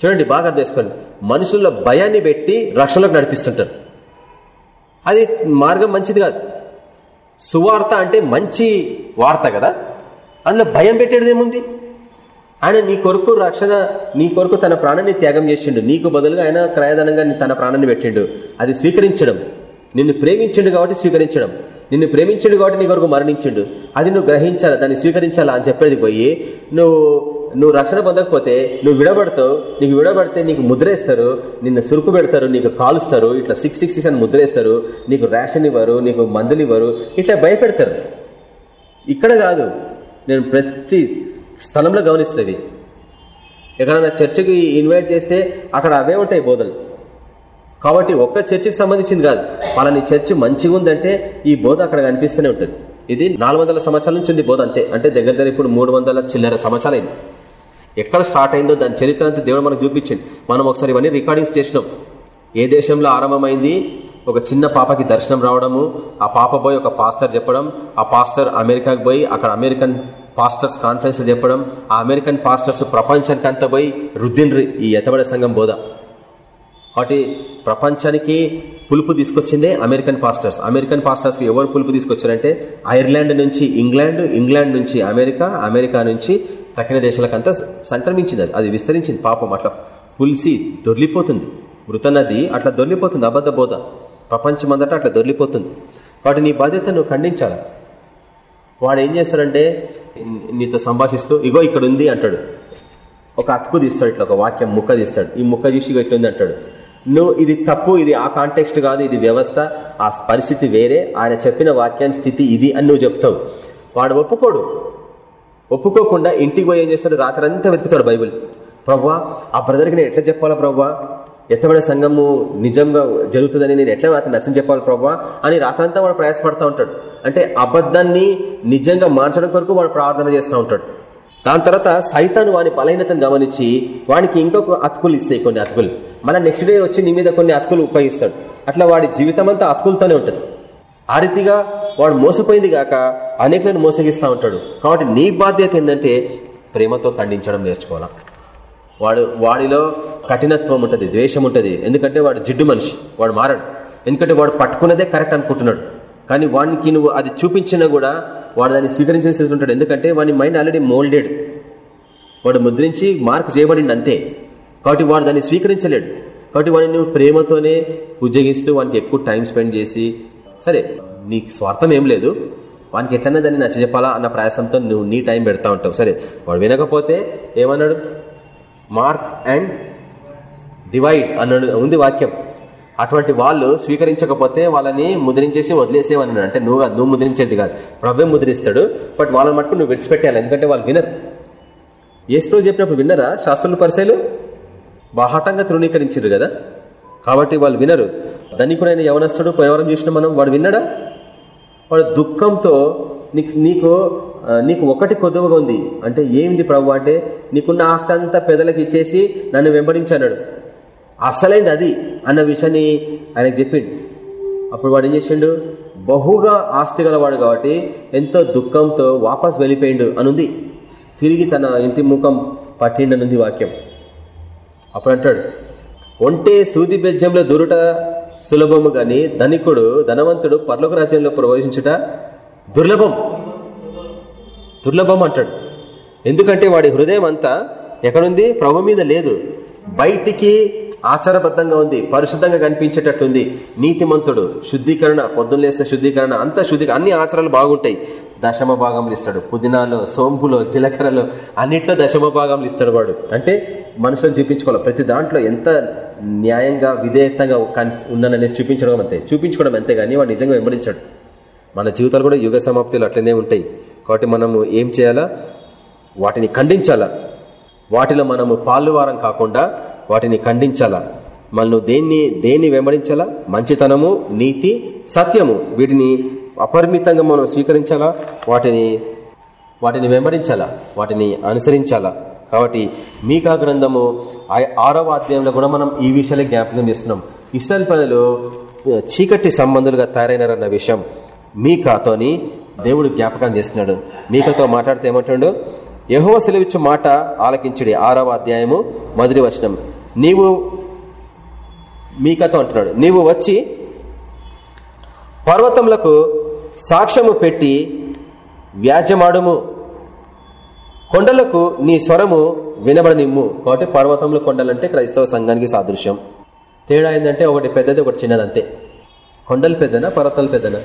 చూడండి బాగా అర్థం చేసుకోండి. మనుషుల్లో భయాన్ని పెట్టి రక్షణలోకి నడిపిస్తుంటారు. అది మార్గం మంచిది కాదు. సువార్త అంటే మంచి వార్త కదా? అందులో భయం పెట్టేది ఏముంది? ఆయన నీ కొరకు రక్షణ నీ కొరకు తన ప్రాణాన్ని త్యాగం చేసిండు. నీకు బదులుగా ఆయన క్రయధనంగా తన ప్రాణాన్ని పెట్టిండు. అది స్వీకరించడం. నిన్ను ప్రేమించిండు కాబట్టి స్వీకరించడం. నిన్ను ప్రేమించిండు కాబట్టి నీ కొరకు మరణించిండు. అది నువ్వు గ్రహించాలా? దాన్ని స్వీకరించాలా అని చెప్పేది పోయి నువ్వు నువ్వు రక్షణ పొందకపోతే నువ్వు విడబడతావు నీకు విడబడితే నీకు ముద్రేస్తారు నిన్ను సురుకు పెడతారు నీకు కాలుస్తారు ఇట్లా సిక్స్ సిక్స్ సిక్స్ అని ముద్రేస్తారు నీకు రేషన్ ఇవ్వరు నీకు మందులు ఇవ్వరు ఇట్లా భయపెడతారు. ఇక్కడ కాదు నేను ప్రతి స్థలంలో గమనిస్తుంది ఎక్కడైనా చర్చికి ఇన్వైట్ చేస్తే అక్కడ అవే ఉంటాయి బోధలు. కాబట్టి ఒక్క చర్చికి సంబంధించింది కాదు వాళ్ళని చర్చి మంచిగా ఉందంటే ఈ బోధ అక్కడ కనిపిస్తూనే ఉంటుంది. ఇది నాలుగు సంవత్సరాల నుంచి ఉంది బోధ అంతే. అంటే దగ్గర దగ్గర ఇప్పుడు మూడు వందల చిల్లర సంవత్సరాలు ఎక్కడ స్టార్ట్ అయిందో దాని చరిత్ర అంతా దేవుడు మనకు చూపించింది. మనం ఒకసారి ఇవన్నీ రికార్డింగ్స్ చేసినాం. ఏ దేశంలో ఆరంభమైంది? ఒక చిన్న పాపకి దర్శనం రావడము ఆ పాప పోయి ఒక పాస్టర్ చెప్పడం ఆ పాస్టర్ అమెరికాకి పోయి అక్కడ అమెరికన్ పాస్టర్స్ కాన్ఫరెన్స్ చెప్పడం ఆ అమెరికన్ పాస్టర్స్ ప్రపంచానికి అంతా పోయి రుద్దిండ్రి ఈ ఎతబడే సంఘం బోధ. కాబట్టి ప్రపంచానికి పులుపు తీసుకొచ్చిందే అమెరికన్ పాస్టర్స్. అమెరికన్ పాస్టర్స్కి ఎవరు పులుపు తీసుకొచ్చారంటే ఐర్లాండ్ నుంచి ఇంగ్లాండ్ ఇంగ్లాండ్ నుంచి అమెరికా అమెరికా నుంచి తక్కిన దేశాలకంతా సంక్రమించింది అది. అది విస్తరించింది. పాపం అట్లా పులిసి దొర్లిపోతుంది. మృత నది అట్లా దొర్లిపోతుంది. అబద్ధ బోధ. ప్రపంచమంతటా అట్లా దొర్లిపోతుంది. వాటి నీ బాధ్యత నువ్వు ఖండించాలా. వాడు ఏం చేస్తాడంటే నీతో సంభాషిస్తూ ఇగో ఇక్కడ ఉంది అంటాడు. ఒక అతుకు తీస్తాడు ఇట్లా ఒక వాక్యం ముక్క తీస్తాడు. ఈ ముక్క చూసి ఇగో ఇట్లుంది అంటాడు. నువ్వు ఇది తప్పు ఇది ఆ కాంటెక్స్ట్ కాదు ఇది వ్యవస్థ ఆ పరిస్థితి వేరే. ఆయన చెప్పిన వాక్యాన్ని స్థితి ఇది అని నువ్వు చెప్తావు. వాడు ఒప్పుకోడు. ఒప్పుకోకుండా ఇంటికి పోయి ఏం చేస్తాడు? రాత్రంతా వెతుకుతాడు బైబుల్. ప్రవ్వా ఆ బ్రదర్కి నేను ఎట్లా చెప్పాలా ప్రవ్వా? ఎత్తబడే సంఘము నిజంగా జరుగుతుందని నేను ఎట్లా అతను నచ్చని చెప్పాలి ప్రవ్వా? అని రాత్రంతా వాడు ప్రయాసపడతా ఉంటాడు. అంటే అబద్ధాన్ని నిజంగా మార్చడం కొరకు వాడు ప్రార్థన చేస్తూ ఉంటాడు. దాని తర్వాత సైతాను వాని బలహీనతను గమనించి వానికి ఇంకొక అతుకులు ఇస్తాయి కొన్ని అతుకులు. మళ్ళీ నెక్స్ట్ డే వచ్చి నీ మీద కొన్ని అతుకులు ఉపయోగిస్తాడు. అట్లా వాడి జీవితం అంతా అతుకులతోనే ఉంటుంది. ఆ రీతిగా వాడు మోసపోయింది గాక అనేకులను మోసగిస్తూ ఉంటాడు. కాబట్టి నీ బాధ్యత ఏంటంటే ప్రేమతో ఖండించడం నేర్చుకోవాలా. వాడు వాడిలో కఠినత్వం ఉంటుంది ద్వేషం ఉంటుంది. ఎందుకంటే వాడు జిడ్డు మనిషి వాడు మారడు. ఎందుకంటే వాడు పట్టుకున్నదే కరెక్ట్ అనుకుంటున్నాడు. కానీ వాడికి నువ్వు అది చూపించినా కూడా వాడు దాన్ని స్వీకరించిన స్థితి ఉంటాడు. ఎందుకంటే వాడి మైండ్ ఆల్రెడీ మోల్డెడ్. వాడు ముద్రించి మార్క్ చేయబడింది అంతే. కాబట్టి వాడు దాన్ని స్వీకరించలేడు. కాబట్టి వాడిని నువ్వు ప్రేమతోనే ఉద్యోగిస్తూ వానికి ఎక్కువ టైం స్పెండ్ చేసి సరే నీకు స్వార్థం ఏం లేదు. వానికి ఎట్లనే దాన్ని నచ్చ చెప్పాలా అన్న ప్రయాసంతో నువ్వు నీ టైం పెడతా ఉంటావు. సరే వాడు వినకపోతే ఏమన్నాడు? మార్క్ అండ్ డివైడ్ అన్నాడు. ఉంది వాక్యం. అటువంటి వాళ్ళు స్వీకరించకపోతే వాళ్ళని ముద్రించేసి వదిలేసేవన్నాడు. అంటే నువ్వు నువ్వు ముద్రించేది కాదు. ప్రభే ముద్రిస్తాడు బట్ వాళ్ళని మటుకు నువ్వు విడిచిపెట్టాలి ఎందుకంటే వాళ్ళు వినరు. ఏసులో చెప్పినప్పుడు విన్నరా శాస్త్రుల పరిశైలు బాహాటంగా తృణీకరించారు కదా. కాబట్టి వాళ్ళు వినరు. ధనికుడైన యవనస్తుడు పోయవరం చూసిన మనం వాడు విన్నాడా? వాడు దుఃఖంతో నీకు నీకు నీకు ఒకటి కొద్దువగా ఉంది. అంటే ఏంది ప్రభు అంటే నీకున్న ఆస్తి అంతా పెదలకు ఇచ్చేసి నన్ను వెంబడించాడు అసలైంది అది అన్న విషయాన్ని ఆయనకు చెప్పిండు. అప్పుడు వాడు ఏం చేసిండు? బహుగా ఆస్తి గలవాడు కాబట్టి ఎంతో దుఃఖంతో వాపస్ వెళ్ళిపోయిండు అనుంది. తిరిగి తన ఇంటి ముఖం పట్టిండనుంది వాక్యం. అప్పుడు అంటాడు ఒంటే సూది బెజ్జంలో దూరుట సులభము గాని ధనికుడు ధనవంతుడు పర్లోక రాజ్యంలో ప్రవేశించుట దుర్లభం. దుర్లభం అంటాడు. ఎందుకంటే వాడి హృదయం అంతా ఎక్కడుంది? ప్రభు మీద లేదు. బయటికి ఆచారబద్ధంగా ఉంది పరిశుద్ధంగా కనిపించేటట్టుంది నీతిమంతుడు శుద్ధీకరణ పొద్దున్నేస్తే శుద్ధీకరణ అంత శుద్ధి అన్ని ఆచారాలు బాగుంటాయి. దశమ భాగంలో ఇస్తాడు. పుదీనాలో సోంపులో జీలకర్రలో అన్నిట్లో దశమ భాగంలో ఇస్తాడు వాడు. అంటే మనుషులను చూపించుకోవాలి. ప్రతి దాంట్లో ఎంత న్యాయంగా విధేయతంగా ఉన్నాననేసి చూపించడం అంతే. చూపించుకోవడం అంతే కానీ వాడు నిజంగా వెంబడించాడు. మన జీవితాలు కూడా యుగ సమాప్తిలో అట్లనే ఉంటాయి. కాబట్టి మనము ఏం చేయాలా? వాటిని ఖండించాలా? వాటిలో మనము పాలువారం కాకుండా వాటిని ఖండించాలా? మనం దేన్ని దేన్ని వెంబడించాలా? మంచితనము నీతి సత్యము. వీటిని అపరిమితంగా మనం స్వీకరించాలా? వాటిని వాటిని వెంబడించాలా? వాటిని అనుసరించాలా? కాబట్టి మీకా గ్రంథము ఆరవ అధ్యాయంలో కూడా మనం ఈ విషయాలే జ్ఞాపకం చేస్తున్నాం. ఇసల్ ప్రజలు చీకటి సంబంధులుగా తయారైనారన్న విషయం మీకాతోని దేవుడు జ్ఞాపకం చేస్తున్నాడు. మీకతో మాట్లాడితే ఏమంటాడు? యహోవ సెలవిచ్చు మాట ఆలకించుడి. ఆరవ అధ్యాయము మొదటి వచనం. నీవు మీకతో అంటున్నాడు. నీవు వచ్చి పర్వతములకు సాక్ష్యము పెట్టి వ్యాజ్యమాడము. కొండలకు నీ స్వరము వినబడనిమ్ము. కాబట్టి పర్వతములు కొండలంటే క్రైస్తవ సంఘానికి సాదృశ్యం. తేడా ఏంటంటే ఒకటి పెద్దది ఒకటి చిన్నది అంతే కొండలు పెద్దనా పర్వతాలు పెద్దనా?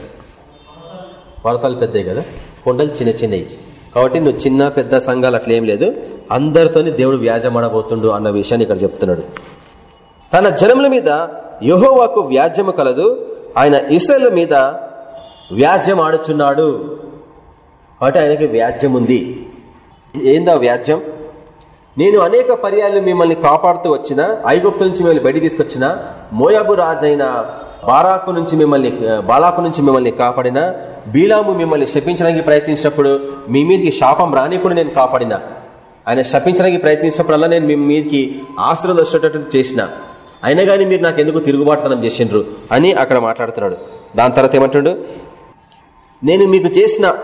పర్వతాలు పెద్దవి కదా. కొండలు చిన్న చిన్నవి కాబట్టి నువ్వు చిన్న పెద్ద సంఘాలు అట్లేం లేదు. అందరితోని దేవుడు వ్యాజమాడబోతుండు అన్న విషయాన్ని ఇక్కడ చెప్తున్నాడు. తన జనముల మీద యుహోవాకు వ్యాజ్యము కలదు. ఆయన ఇస్రాయల్ మీద వ్యాజ్యం ఆడుచున్నాడు కాబట్టి ఆయనకి వ్యాజ్యం ఉంది ఏందా వ్యాజ్యం? నేను అనేక పర్యాలు మిమ్మల్ని కాపాడుతూ వచ్చిన ఐగుప్తు నుంచి మిమ్మల్ని బయట తీసుకొచ్చిన మోయాబు రాజైన బారాకు నుంచి మిమ్మల్ని బాలాకు నుంచి మిమ్మల్ని కాపాడిన బీలాము మిమ్మల్ని శపించడానికి ప్రయత్నించినప్పుడు మీ మీదకి శాపం రానికుండా నేను కాపాడిన. ఆయన శపించడానికి ప్రయత్నించినప్పుడల్లా నేను మీ మీదకి ఆశ్రదం వచ్చేటట్టు చేసిన. అయినా కానీ మీరు నాకు ఎందుకు తిరుగుబాటుతనం చేసిండ్రు అని అక్కడ మాట్లాడుతున్నాడు. దాని తర్వాత ఏమంటాడు? నేను మీకు చేసిన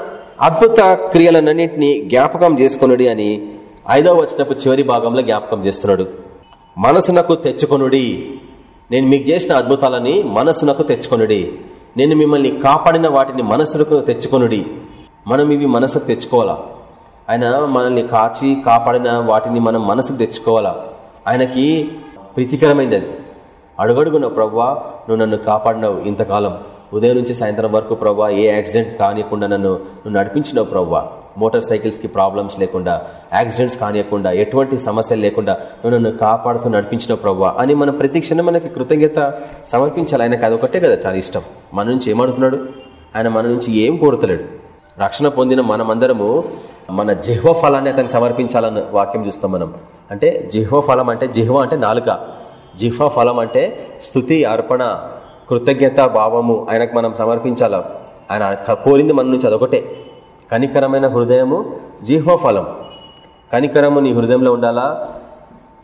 అద్భుత క్రియలన్నింటినీ జ్ఞాపకం చేసుకునుడి అని ఐదవ వచ్చినప్పుడు చివరి భాగంలో జ్ఞాపకం చేస్తున్నాడు. మనసునకు తెచ్చుకొనుడి. నేను మీకు చేసిన అద్భుతాలని మనసునకు తెచ్చుకొనుడి. నేను మిమ్మల్ని కాపాడిన వాటిని మనసులకు తెచ్చుకొనుడి. మనం ఇవి మనసుకు తెచ్చుకోవాలా? ఆయన మనల్ని కాచి కాపాడిన వాటిని మనం మనసుకు తెచ్చుకోవాలా? ఆయనకి ప్రీతికరమైనది. అడుగడుగున ప్రవ్వా నువ్వు నన్ను కాపాడినావు ఇంతకాలం. ఉదయం నుంచి సాయంత్రం వరకు ప్రవ్వా ఏ యాక్సిడెంట్ కానియకుండా నన్ను నువ్వు నడిపించినావు ప్రవ్వా మోటార్ సైకిల్స్కి ప్రాబ్లమ్స్ లేకుండా యాక్సిడెంట్స్ కానియకుండా ఎటువంటి సమస్యలు లేకుండా నువ్వు నన్ను కాపాడుతూ నడిపించిన ప్రవ్వా అని మనం ప్రతి క్షణం మనకి కృతజ్ఞత సమర్పించాలి. ఆయనకు అదొకటే కదా చాలా ఇష్టం. మన నుంచి ఏమడుతున్నాడు ఆయన మన నుంచి ఏం కోరుతలేడు? రక్షణ పొందిన మనమందరము మన జిహ్వ ఫలాన్ని అతనికి సమర్పించాలన్న వాక్యం చూస్తాం మనం. అంటే జిహ్వ ఫలం అంటే జిహ్వ అంటే నాలుక. జిహ్వ ఫలం అంటే స్థుతి అర్పణ కృతజ్ఞత భావము ఆయనకు మనం సమర్పించాల? ఆయన కోరింది మన నుంచి అదొకటే. కనికరమైన హృదయము జీహోఫలం కనికరము నీ హృదయంలో ఉండాలా?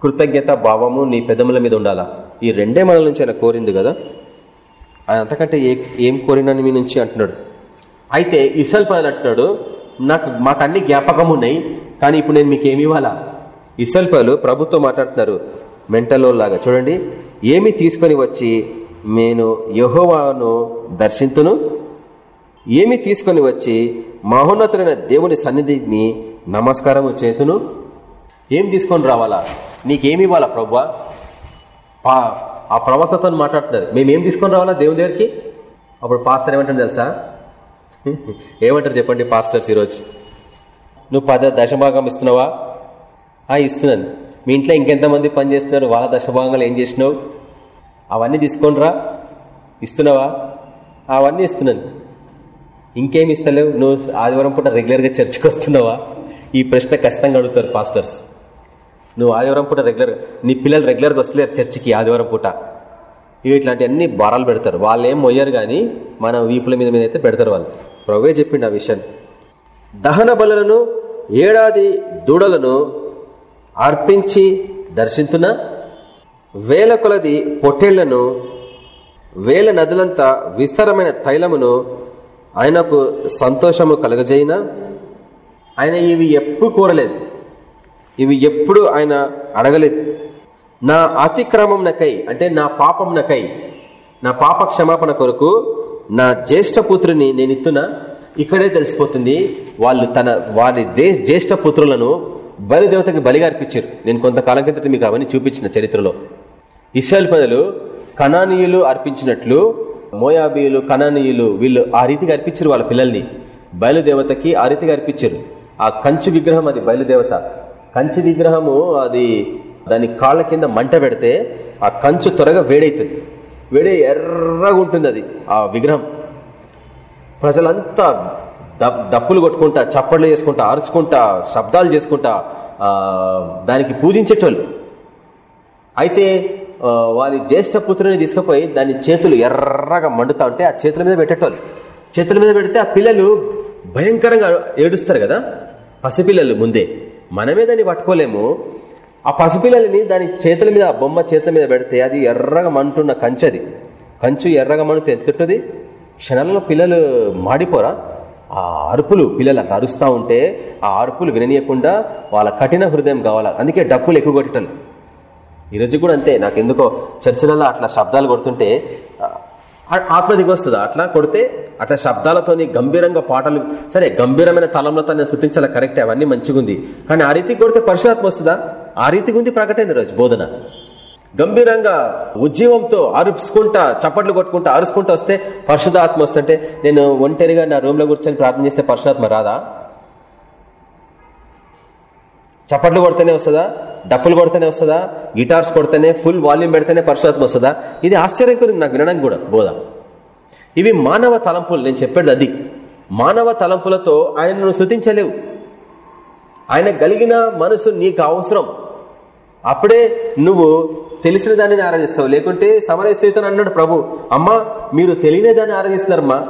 కృతజ్ఞత భావము నీ పెదముల మీద ఉండాలా? ఈ రెండే మన నుంచి ఆయన కోరింది కదా? ఆయన అంతకంటే ఏం కోరినని మీ నుంచి అంటున్నాడు. అయితే ఇసల్ పదలు అంటున్నాడు నాకు మాకు అన్ని జ్ఞాపకం ఉన్నాయి కానీ ఇప్పుడు నేను మీకు ఏమి ఇవ్వాలా? ఇసల్ పదలు ప్రభుత్వం మాట్లాడుతున్నారు మెంటల్లో లాగా చూడండి ఏమి తీసుకొని వచ్చి నేను యహోవాను దర్శింతును? ఏమి తీసుకొని వచ్చి మహోన్నతులైన దేవుని సన్నిధిని నమస్కారము చేతును? ఏం తీసుకొని రావాలా? నీకేమి ఇవ్వాలా ప్రభా ఆ ప్రవక్తతో మాట్లాడుతున్నారు. మేమేం తీసుకొని రావాలా దేవుని దగ్గరికి? అప్పుడు పాస్టర్ ఏమంటారు తెలుసా? ఏమంటారు చెప్పండి పాస్టర్స్ ఈరోజు? నువ్వు పద దశభాగం ఇస్తున్నావా? ఆ ఇస్తున్నాను. మీ ఇంట్లో ఇంకెంతమంది పని చేస్తున్నారు? వాళ్ళ దశభాగంలో ఏం చేసినావు? అవన్నీ తీసుకోండిరా. ఇస్తున్నావా? అవన్నీ ఇస్తున్నాను. ఇంకేమి ఇస్తలేవు. నువ్వు ఆదివారం పూట రెగ్యులర్గా చర్చికి వస్తున్నావా? ఈ ప్రశ్న ఖచ్చితంగా అడుగుతారు పాస్టర్స్. నువ్వు ఆదివారం పూట రెగ్యులర్ నీ పిల్లలు రెగ్యులర్గా వస్తలేరు చర్చికి ఆదివారం పూట. ఇవి ఇట్లాంటి అన్ని భారాలు పెడతారు. వాళ్ళు ఏం మొయ్యారు కానీ మన వీపుల మీద మీద అయితే పెడతారు వాళ్ళు. ప్రవే చెప్పిండు ఆ విషయం దహన బలులను ఏడాది దూడలను అర్పించి దర్శించున వేల కొలది పొట్టేళ్ళను వేల నదులంతా విస్తారమైన తైలమును ఆయనకు సంతోషము కలగజేయిన. ఆయన ఇవి ఎప్పుడు కోరలేదు. ఇవి ఎప్పుడు ఆయన అడగలేదు. నా అతిక్రమం నకై అంటే నా పాపం నకై నా పాప క్షమాపణ కొరకు నా జ్యేష్ఠ పుత్రుని నేను ఇత్తున? ఇక్కడే తెలిసిపోతుంది వాళ్ళు తన వారి జ్యేష్ఠ పుత్రులను బలిదేవతకి బలిగా అర్పించారు. నేను కొంతకాలం కిందట మీకు అవన్నీ చూపించిన చరిత్రలో. ఇస్రాయల్ ప్రజలు కణానీయులు అర్పించినట్లు మోయాబీయులు కణానీయులు వీళ్ళు ఆ రీతిగా అర్పించారు వాళ్ళ పిల్లల్ని. బయలుదేవతకి ఆ రీతిగా అర్పించారు. ఆ కంచు విగ్రహం అది బయలుదేవత. కంచి విగ్రహము అది దాని కాళ్ళ కింద మంట పెడితే ఆ కంచు త్వరగా వేడైతుంది. వేడే ఎర్రగా ఉంటుంది అది ఆ విగ్రహం. ప్రజలంతా దప్పులు కొట్టుకుంటా చప్పట్లు చేసుకుంటా అరుచుకుంటా శబ్దాలు చేసుకుంటా దానికి పూజించేటోళ్ళు. అయితే వారి జ్యేష్ఠ పుత్రుని తీసుకుపోయి దాని చేతులు ఎర్రగా మండుతా ఉంటే ఆ చేతుల మీద పెట్టేటోళ్ళు. చేతుల మీద పెడితే ఆ పిల్లలు భయంకరంగా ఏడుస్తారు కదా? పసిపిల్లలు ముందే. మనమే దాన్ని పట్టుకోలేము. ఆ పసిపిల్లలని దాని చేతుల మీద బొమ్మ చేతుల మీద పెడితే అది ఎర్రగా మంటున్న కంచది కంచు ఎర్రగా మంటు ఎంతుంటుంది క్షణాలలో పిల్లలు మాడిపోరా? ఆ అరుపులు పిల్లలు అట్లా అరుస్తూ ఉంటే ఆ అరుపులు విననీయకుండా వాళ్ళ కఠిన హృదయం కావాలా? అందుకే డప్పులు ఎక్కువ కొట్టడం ఈరోజు కూడా అంతే. నాకు ఎందుకో చర్చలలో అట్లా శబ్దాలు కొడుతుంటే ఆత్మ దిగొస్తుంది. అట్లా కొడితే అట్లా శబ్దాలతోని గంభీరంగా పాటలు సరే గంభీరమైన తలంలో నేను శృతించాలి కరెక్ట్ అవన్నీ మంచిగా ఉంది. కానీ ఆ రీతికి కొడితే పరిశుధాత్మ వస్తుందా? ఆ రీతికి ఉంది ప్రకటన రోజు బోధన. గంభీరంగా ఉద్యమంతో అరుపుకుంటా చప్పట్లు కొట్టుకుంటా అరుచుకుంటా వస్తే పరిశుధాత్మ వస్తుంటే నేను ఒంటరిగా నా రూమ్లో కూర్చొని ప్రార్థన చేస్తే పరిశుధాత్మ రాదా? చప్పట్లు కొడితేనే వస్తుందా? డప్పులు కొడితేనే వస్తుందా? గిటార్స్ కొడితేనే ఫుల్ వాల్యూమ్ పెడితేనే పరిశుధాత్మ వస్తుందా? ఇది ఆశ్చర్యం గురించి నాకు వినడానికి కూడా బోధ. ఇవి మానవ తలంపులు నేను చెప్పేది అది. మానవ తలంపులతో ఆయనను స్థుతించలేవు ఆయన కలిగిన మనసు నీకు అవసరం. అప్పుడే నువ్వు తెలిసిన దానిని ఆరాధిస్తావు. లేకుంటే సమరయ స్త్రీతో అన్నాడు ప్రభు అమ్మా మీరు తెలియని దాన్ని ఆరాధిస్తున్నారమ్మా.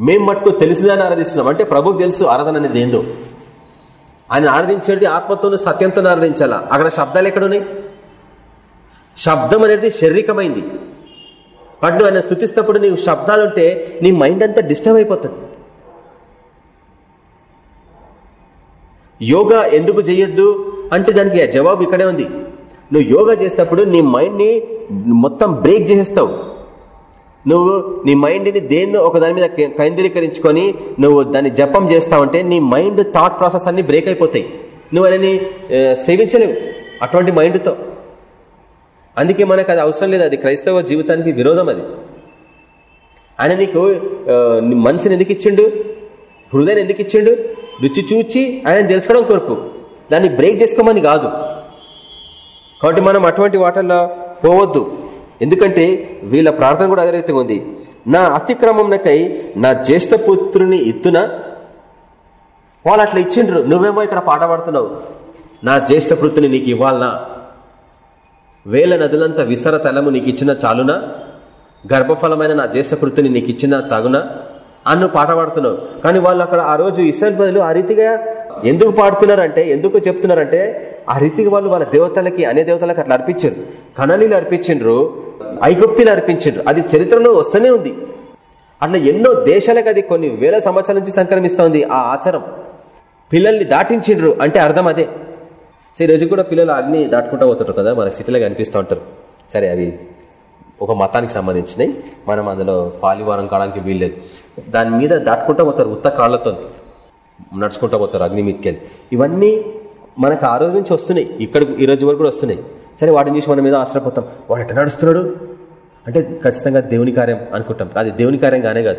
మేం మట్టుకు తెలిసిన దాన్ని ఆరాధిస్తున్నాం. అంటే ప్రభుకు తెలుసు ఆరాధన అనేది ఏందో. ఆయన ఆరాధించేది ఆత్మతోనూ సత్యంతో ఆరాధించాలా? అక్కడ శబ్దాలు ఎక్కడున్నాయి? శబ్దం అనేది శారీరకమైంది. బట్ నువ్వు ఆయన స్థుతిస్తప్పుడు నీవు శబ్దాలుంటే నీ మైండ్ అంతా డిస్టర్బ్ అయిపోతుంది. యోగా ఎందుకు చేయొద్దు? అంటే దానికి జవాబు ఇక్కడే ఉంది. నువ్వు యోగా చేసేటప్పుడు నీ మైండ్ని మొత్తం బ్రేక్ చేసేస్తావు. నువ్వు నీ మైండ్ని దేన్నో ఒక దాని మీద కేంద్రీకరించుకొని నువ్వు దాన్ని జపం చేస్తావంటే నీ మైండ్ థాట్ ప్రాసెస్ అన్ని బ్రేక్ అయిపోతాయి. నువ్వు ఆయనని సేవించలేవు అటువంటి మైండ్తో. అందుకే మనకు అది అవసరం లేదు అది క్రైస్తవ జీవితానికి విరోధం అది. ఆయన నీకు మనసుని ఎందుకు ఇచ్చిండు? హృదయాన్ని ఎందుకు ఇచ్చిండు? రుచి చూచి ఆయన తెలుసుకోవడం కొరకు. దాన్ని బ్రేక్ చేసుకోమని కాదు. కాబట్టి మనం అటువంటి వాటల్లో పోవద్దు. ఎందుకంటే వీళ్ళ ప్రార్థన కూడా అదే రీతిగా ఉంది. నా అతిక్రమంకై నా జ్యేష్ఠ పుత్రుని ఇత్తున వాళ్ళు అట్లా ఇచ్చిండ్రు. నువ్వేమో ఇక్కడ పాట పాడుతున్నావు. నా జ్యేష్ఠ పుత్రుని నీకు ఇవ్వాలనా? వేల నదులంతా విస్తర తలము నీకు ఇచ్చిన చాలునా? గర్భఫలమైన నా జ్యేష్ఠ పుత్రుని నీకు ఇచ్చిన తగునా? అన్ను పాట పాడుతున్నావు. కానీ వాళ్ళు అక్కడ ఆ రోజు ఇస్రాయల్ బదులు ఆ రీతిగా ఎందుకు పాడుతున్నారంటే ఎందుకు చెప్తున్నారంటే ఆ రీతికి వాళ్ళు వాళ్ళ దేవతలకి అనే దేవతలకు అట్లా అర్పించారు. కణనీలు అర్పించిండ్రు. ఐగుప్తిని అర్పించిండ్రు అది చరిత్రలో వస్తూనే ఉంది. అట్లా ఎన్నో దేశాలకు అది కొన్ని వేల సంవత్సరాల నుంచి సంక్రమిస్తోంది ఆ ఆచారం. పిల్లల్ని దాటించిండ్రు అంటే అర్థం అదే. సో రోజు కూడా పిల్లలు అగ్ని దాటుకుంటూ పోతుంటారు కదా మనకు సిటీలో కనిపిస్తూ ఉంటారు. సరే అవి ఒక మతానికి సంబంధించినవి మనం అందులో పాలివారం కావడానికి వీల్లేదు. దాని మీద దాటుకుంటూ పోతారు ఉత్త కాళ్ళతో నడుచుకుంటూ పోతారు అగ్ని మీదకెళ్ళి. ఇవన్నీ మనకు ఆ రోజు నుంచి వస్తున్నాయి. ఇక్కడ ఈ రోజు వరకు కూడా వస్తున్నాయి. సరే వాటిని చూసి మన మీద ఆశ్రపోతాం వాడు ఎట్లా నడుస్తున్నాడు? అంటే ఖచ్చితంగా దేవుని కార్యం అనుకుంటాం. అది దేవుని కార్యం కానే కాదు.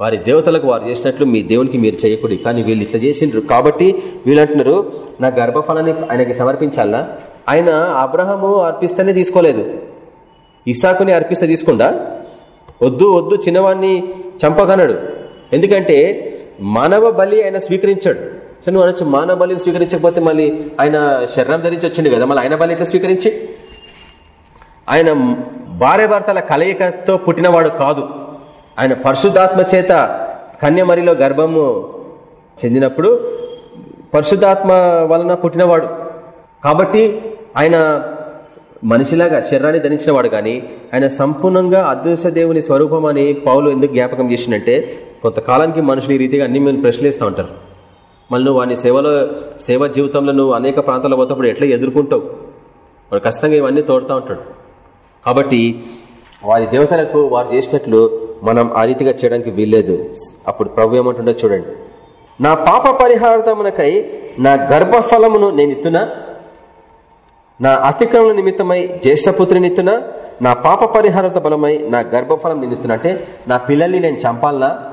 వారి దేవతలకు వారు చేసినట్లు మీ దేవునికి మీరు చేయకూడదు. కానీ వీళ్ళు ఇట్లా చేసిండ్రు. కాబట్టి వీళ్ళు అంటున్నారు నా గర్భఫలాన్ని ఆయనకి సమర్పించాలా? ఆయన అబ్రహము అర్పిస్తేనే తీసుకోలేదు. ఇసాకుని అర్పిస్తే తీసుకుండా? వద్దు వద్దు చిన్నవాడిని చంపగనడు ఎందుకంటే మానవ బలి ఆయన స్వీకరించాడు. సో నువ్వు అనొచ్చు మానవ బలిని స్వీకరించకపోతే మళ్ళీ ఆయన శరీరం ధరించి వచ్చిండు కదా మళ్ళీ ఆయన బలి ఎట్లా స్వీకరించి? ఆయన భార్య భర్తల కలయికతో పుట్టినవాడు కాదు. ఆయన పరిశుద్ధాత్మ చేత కన్యమరిలో గర్భము చెందినప్పుడు పరిశుద్ధాత్మ వలన పుట్టినవాడు. కాబట్టి ఆయన మనిషిలాగా శరీరాన్ని ధరించినవాడు కానీ ఆయన సంపూర్ణంగా అదృశ్య దేవుని స్వరూపం అని పౌలు ఎందుకు జ్ఞాపకం చేసిందంటే కొంతకాలానికి మనుషులు ఈ రీతిగా అన్ని మేము ప్రశ్నలేస్తూ ఉంటారు. మళ్ళీ నువ్వు వాని సేవలో సేవ జీవితంలో నువ్వు అనేక ప్రాంతాల్లో పోతప్పుడు ఎట్లా ఎదుర్కొంటావు? వాడు ఖచ్చితంగా ఇవన్నీ తోడుతూ ఉంటాడు. కాబట్టి వారి దేవతలకు వారు చేసినట్లు మనం ఆ రీతిగా చేయడానికి వీల్లేదు. అప్పుడు ప్రభు ఏమంటుండో చూడండి. నా పాప పరిహారతమునకై నా గర్భఫలమును నేను ఇత్తునా? నా అతిక్రమణ నిమిత్తమై జ్యేష్ఠపుత్రిని ఇత్తునా? నా పాప పరిహారత బలమై నా గర్భఫలం నిన్నుతున్నా అంటే నా పిల్లల్ని నేను చంపాలనా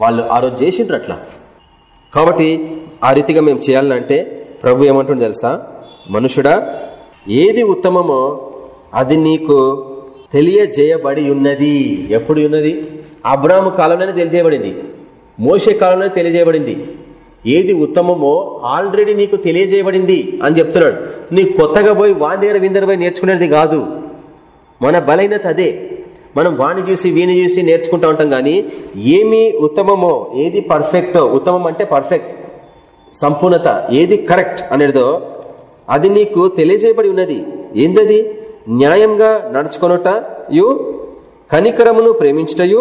వాళ్ళు ఆ రోజు చేసిండ్రు అట్లా. కాబట్టి ఆ రీతిగా మేము చేయాలంటే ప్రభు ఏమంటుంది తెలుసా? మనుషుడా ఏది ఉత్తమమో అది నీకు తెలియజేయబడి ఉన్నది ఎప్పుడు ఉన్నది? అబ్రాహ్మ కాలంలోనే తెలియజేయబడింది. మోసే కాలంలోనే తెలియజేయబడింది. ఏది ఉత్తమమో ఆల్రెడీ నీకు తెలియజేయబడింది అని చెప్తున్నాడు. నీ కొత్తగా పోయి వాని దగ్గర విందర పోయి నేర్చుకునేది కాదు. మన బలైనత అదే. మనం వాణి చూసి వీని చూసి నేర్చుకుంటా ఉంటాం కానీ ఏమి ఉత్తమమో ఏది పర్ఫెక్టో ఉత్తమం అంటే పర్ఫెక్ట్ సంపూర్ణత ఏది కరెక్ట్ అనేదో అది నీకు తెలియజేయబడి ఉన్నది. ఏందది? న్యాయంగా నడుచుకొనుట యు కనికరమును ప్రేమించుటయు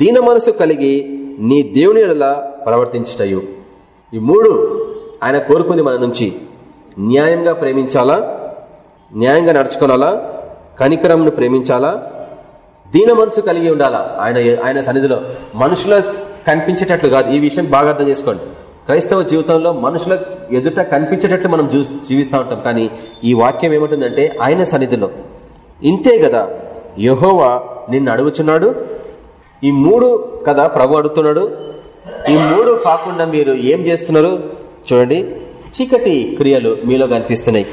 దీన మనసు కలిగి నీ దేవుని ఎడలా ప్రవర్తించుటయు ఈ మూడు ఆయన కోరుకుంది మన నుంచి. న్యాయంగా ప్రేమించాలా? న్యాయంగా నడుచుకోవాలా కనికరంను ప్రేమించాలా? దీన మనసు కలిగి ఉండాలా? ఆయన ఆయన సన్నిధిలో మనుషుల కనిపించేటట్లు కాదు. ఈ విషయం బాగా అర్థం చేసుకోండి. క్రైస్తవ జీవితంలో మనుషుల ఎదుట కనిపించేటట్లు మనం జీవిస్తూ ఉంటాం. కానీ ఈ వాక్యం ఏమంటుందంటే ఆయన సన్నిధిలో. ఇంతే కదా యహోవా నిన్ను అడుగుచున్నాడు. ఈ మూడు కదా ప్రభు అడుగుతున్నాడు. ఈ మూడు కాకుండా మీరు ఏం చేస్తున్నారు? చూడండి. చీకటి క్రియలు మీలో కనిపిస్తున్నాయి.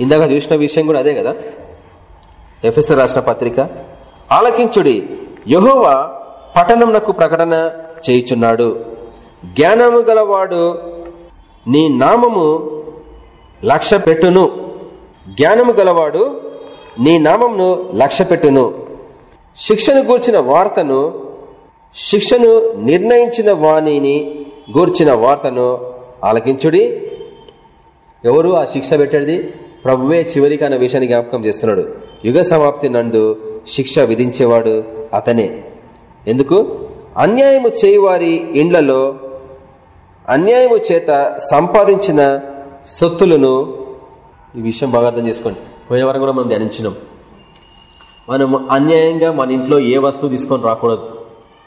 ఇందాక చూసిన విషయం కూడా అదే కదా. ఎఫ్ఎస్ఆర్ రాష్ట్ర పత్రిక ఆలకించుడి. యహోవా పట్టణంనకు ప్రకటన చేయుచున్నాడు. జ్ఞానము గలవాడు నీ నామము లక్ష్య పెట్టును. జ్ఞానము గలవాడు నీ నామమును లక్ష్య పెట్టును. శిక్షను గూర్చిన వార్తను శిక్షను నిర్ణయించిన వాణిని గూర్చిన వార్తను ఆలకించుడి. ఎవరు ఆ శిక్ష పెట్టేది? ప్రభువే చివరికి అన్న విషయాన్ని జ్ఞాపకం చేస్తున్నాడు. యుగ సమాప్తి నందు శిక్ష విధించేవాడు అతనే. ఎందుకు? అన్యాయము చేయువారి ఇండ్లలో అన్యాయము చేత సంపాదించిన సొత్తులను ఈ విషయం బాగా అర్థం చేసుకోండి. పోయిన వారం కూడా మనం ధ్యానించినాం. మనం అన్యాయంగా మన ఇంట్లో ఏ వస్తువు తీసుకొని రాకూడదు.